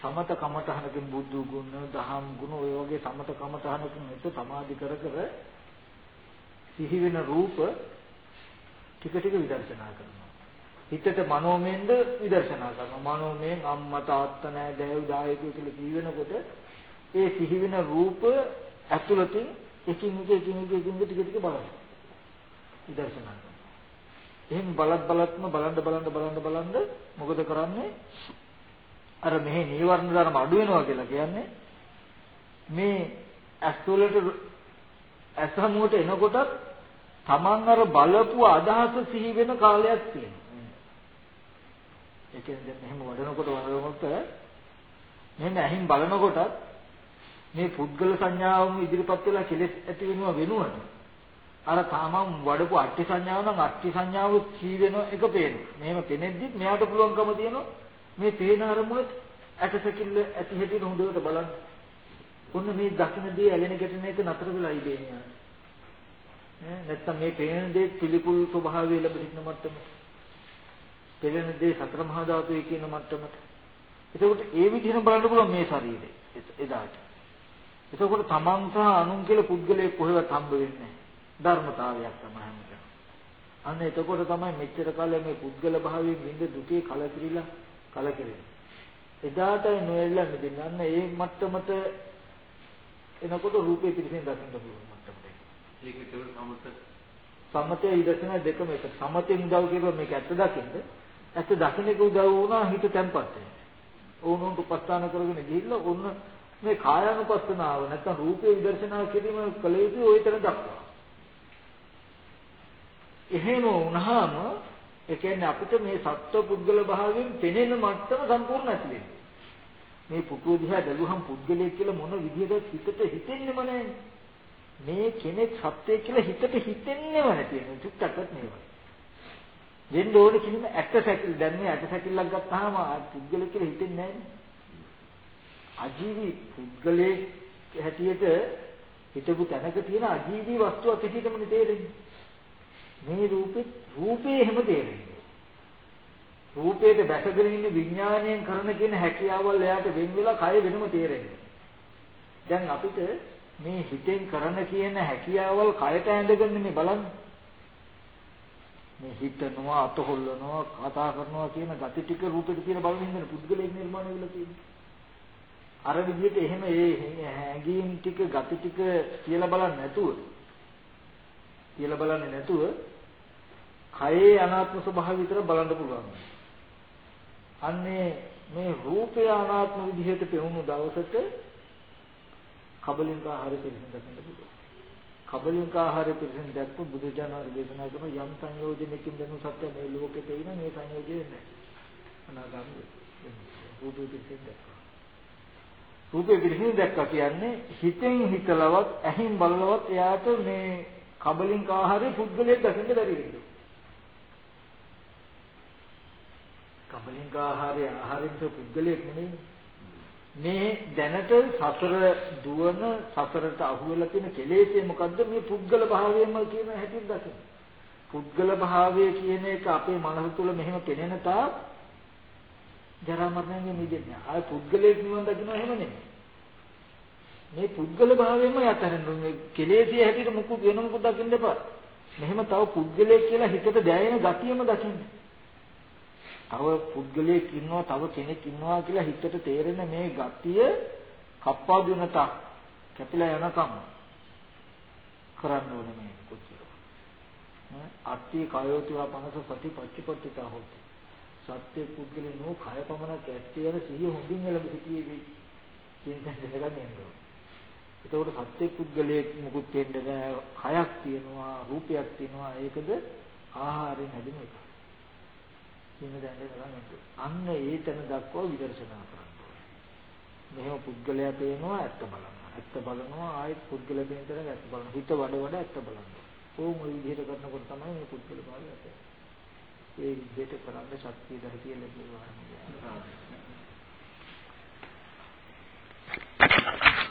සමත කමතහනකින් බුදු ගුණ, දහම් ගුණ ඔය වගේ සමත කමතහනකින් හිත සමාධි කර කර සිහි වෙන රූප ටික ටික විදර්ශනා කරනවා. හිතට මනෝමයෙන්ද විදර්ශනා කරනවා. මනෝමයෙන් අම්මා තාත්තා නෑ දෑව් දායකයෝ කියලා සිහි වෙනකොට ඒ සිහි වෙන රූප ඇතුළතින් එකින් එක එකින් එක එකින් ටික ටික බලනවා. විදර්ශනා කරනවා. එහෙන් බලත් බලත්ම බලන්න බලන්න බලන්න බලන්න මොකද කරන්නේ? අර මෙහි නීවරණ ධර්ම අඩු වෙනවා කියලා කියන්නේ මේ ඇස්වලට ඇසමුවට එනකොටත් Taman අර බලපු අදහස සිහි වෙන කාලයක් තියෙනවා. ඒ කියන්නේ දැන් මෙහෙම වඩනකොට වඩනකොට මෙන්න ඇහින් බලනකොටත් මේ පුද්ගල සංඥාවම ඉදිරිපත් වෙලා කෙලෙස් ඇති වෙනවා වෙනුවට අර තමන් වඩපු අට්ටි සංඥාව නම් අට්ටි සංඥාව සී වෙන එක පේනවා. මෙහෙම පෙනෙද්දිත් මෙයාට පුළුවන්කම තියෙනවා මේ පේන අරමුණ ඇටසකිල්ල ඇති හැටි හොඳට බලන්න. ඔන්න මේ දකින්න දේ ඇලෙන ගැටෙන එක නතර වෙලා ඉබේන්නේ. ඈ නැත්තම් මේ පේන දේ පිළිකුල් ස්වභාවය ලැබ සිටින මට්ටම. පේන දේ සතර මහා ධාතුවේ කියන මට්ටමට. එතකොට ඒ විදිහට බලන්න පුළුවන් මේ ශරීරය එදාට. එතකොට තමන් සහ අනුන් කියලා පුද්ගලයෙක් කොහෙවත් හම්බ වෙන්නේ ධර්මතාවයක් තමයි හැමදේම. අන්න එතකොට තමයි මෙච්චර කාලෙ මේ පුද්ගල භාවයෙන් විඳ දුකේ කලකිරිලා කලකිරෙන්නේ. එදාටයි නොයල්ලා මිදෙන්නේ. අන්න ඒ මට්ටමට එනකොට රූපේ පිළිසින් දකින්න පුළුවන් මට්ටමට. ඒක ඒක සමත සමතය ඉදසන දෙකම එක. සමතෙන් උදව් කියලා මේක ඇත්ත දකින්ද ඇත්ත දකින්න එක උදව් වුණා හිත තැම්පත් වෙන්න ඕනොන්ට උපස්ථාන කරගෙන ගිහිල්ලා ඔන්න මේ කායानुපස්සනාව නැත්නම් රූපේ විදර්ශනා කිරීම කළ යුතු ওই තරම් දක්වා. එහෙම වුණාම ඒ කියන්නේ අපිට මේ සත්ව පුද්ගල භාවයෙන් පෙනෙන මට්ටම සම්පූර්ණ නැති වෙනවා. මේ පුටුව දිහා බැලුවහම පුද්ගලයෙක් කියලා මොන විදිහකට හිතට හිතෙන්නේම නැහැ. මේ කෙනෙක් සත්‍යයක් කියලා හිතට හිතෙන්නේම නැති වෙන චුට්ටක්වත් නෙවෙයි. දෙන්න ඕනේ කිසිම ඇට සැකිල් දැන් මේ ඇට සැකිල්ලක් ගත්තාම පුද්ගලයෙක් කියලා හිතෙන්නේ නැහැ. අජීවී පුද්ගලයෙක් හැටියට හිතපු තැනක තියෙන අජීවී වස්තුවක් හැටියටම තේරෙන්නේ. මේ රූපේ රූපේ හැම තේරෙන්නේ. රූපයට බැසගෙන ඉන්න විඥාණයෙන් කරන කියන හැකියාවල් එයාට වෙන් වෙලා කය වෙනම තේරෙන්නේ. දැන් අපිට මේ හිතෙන් කරන කියන හැකියාවල් කයට ඇඳගෙන මේ බලන්න. මේ හිතනවා අතහොල්ලනවා කතා කරනවා කියන gati ටික රූපෙට තියෙන බලමින් ඉන්න පුද්ගලයෙක් නිර්මාණය වෙලා තියෙනවා. අර විදිහට එහෙම ඒ හැඟීම් ටික ගති ටික කියලා බලන්නේ නැතුව කියලා බලන්නේ නැතුව කයේ අනාත්ම ස්වභාවය විතර බලන්න පුළුවන්. අන්නේ මේ රූපය අනාත්ම විදිහට පෙවුණු දවසට කබලින්ක ආහාරය පිළිසින් දකින්න පුළුවන්. කබලින්ක ආහාරය පිළිසින් දැක්ක බුදුජානක දේශනා කරන යම් සංයෝජනකින් දෙනු සත්‍ය මේ ලෝකේ තේින මේ සංයෝජනේ නැහැ. අනාගාමී රූපය පිළිසින් දැක්කා. රූපය පිළිසින් දැක්කා කියන්නේ හිතෙන් හිතලවත් ඇහින් බලලවත් එයාට මේ කබලින්ක ආහාරය පුද්ගලයෙක් දකින්න බැරි වෙනවා. කබලින්ක ආහාරය ආහාරින්ද පුද්ගලයෙක් නෙමෙයි. මේ දැනට සසර දුවන සසරට අහු වෙලා තියෙන කෙලෙසේ මොකද්ද මේ පුද්ගල භාවයෙන්ම කියන හැටියට දකින්න. පුද්ගල භාවය කියන එක අපේ මනස තුළ මෙහෙම පෙනෙන තාක් ජරා මරණයෙන් මිදෙන්නේ. ආය පුද්ගලයෙක් නිවන් දකින්න එහෙම නෙමෙයි. මේ පුද්ගල භාවයෙන්ම යතරන මේ කෙලෙසේ හැටියට මුකුත් වෙන මුකුත් දකින්න එපා. මෙහෙම තව පුද්ගලයෙක් කියලා හිතට දැනෙන ගතියම දකින්න. තව පුද්ගලයෙක් ඉන්නවා තව කෙනෙක් ඉන්නවා කියලා හිතට තේරෙන මේ ගතිය කප්පාදු වෙනතක් කැපිලා යනකම් කරන්න ඕනේ මේ කොච්චර. අත්ති කයෝතිවා පනස සති පච්චපට්ඨිතා හොති. සත්‍ය පුද්ගලිනෝ කය පමණක් ඇත්තේ යන සිහිය හොඳින් එළඹ සිටියේ කියන දෙයක් නේද? එතකොට සත්‍ය පුද්ගලයෙක් මුකුත් වෙන්න බෑ. කයක් තියෙනවා, රූපයක් තියෙනවා. ඒකද ආහාරයෙන් හැදෙන එක. කියන දැනට කරන්නේ. අන්න ඒ තැන දක්වා විදර්ශනා කරන්න ඕනේ. මෙහෙම පුද්ගලයා පේනවා ඇත්ත බලනවා. ඇත්ත බලනවා ආයෙත් පුද්ගලයා පේන තැන ඇත්ත බලනවා. හිත වඩ වඩ ඇත්ත බලනවා. ඕම ওই විදිහට කරනකොට තමයි මේ පුද්ගල භාවය ඇති වෙන්නේ. ඒ විදිහට කරන්න ශක්තිය ධෛර්යය ලැබෙනවා. Thank you.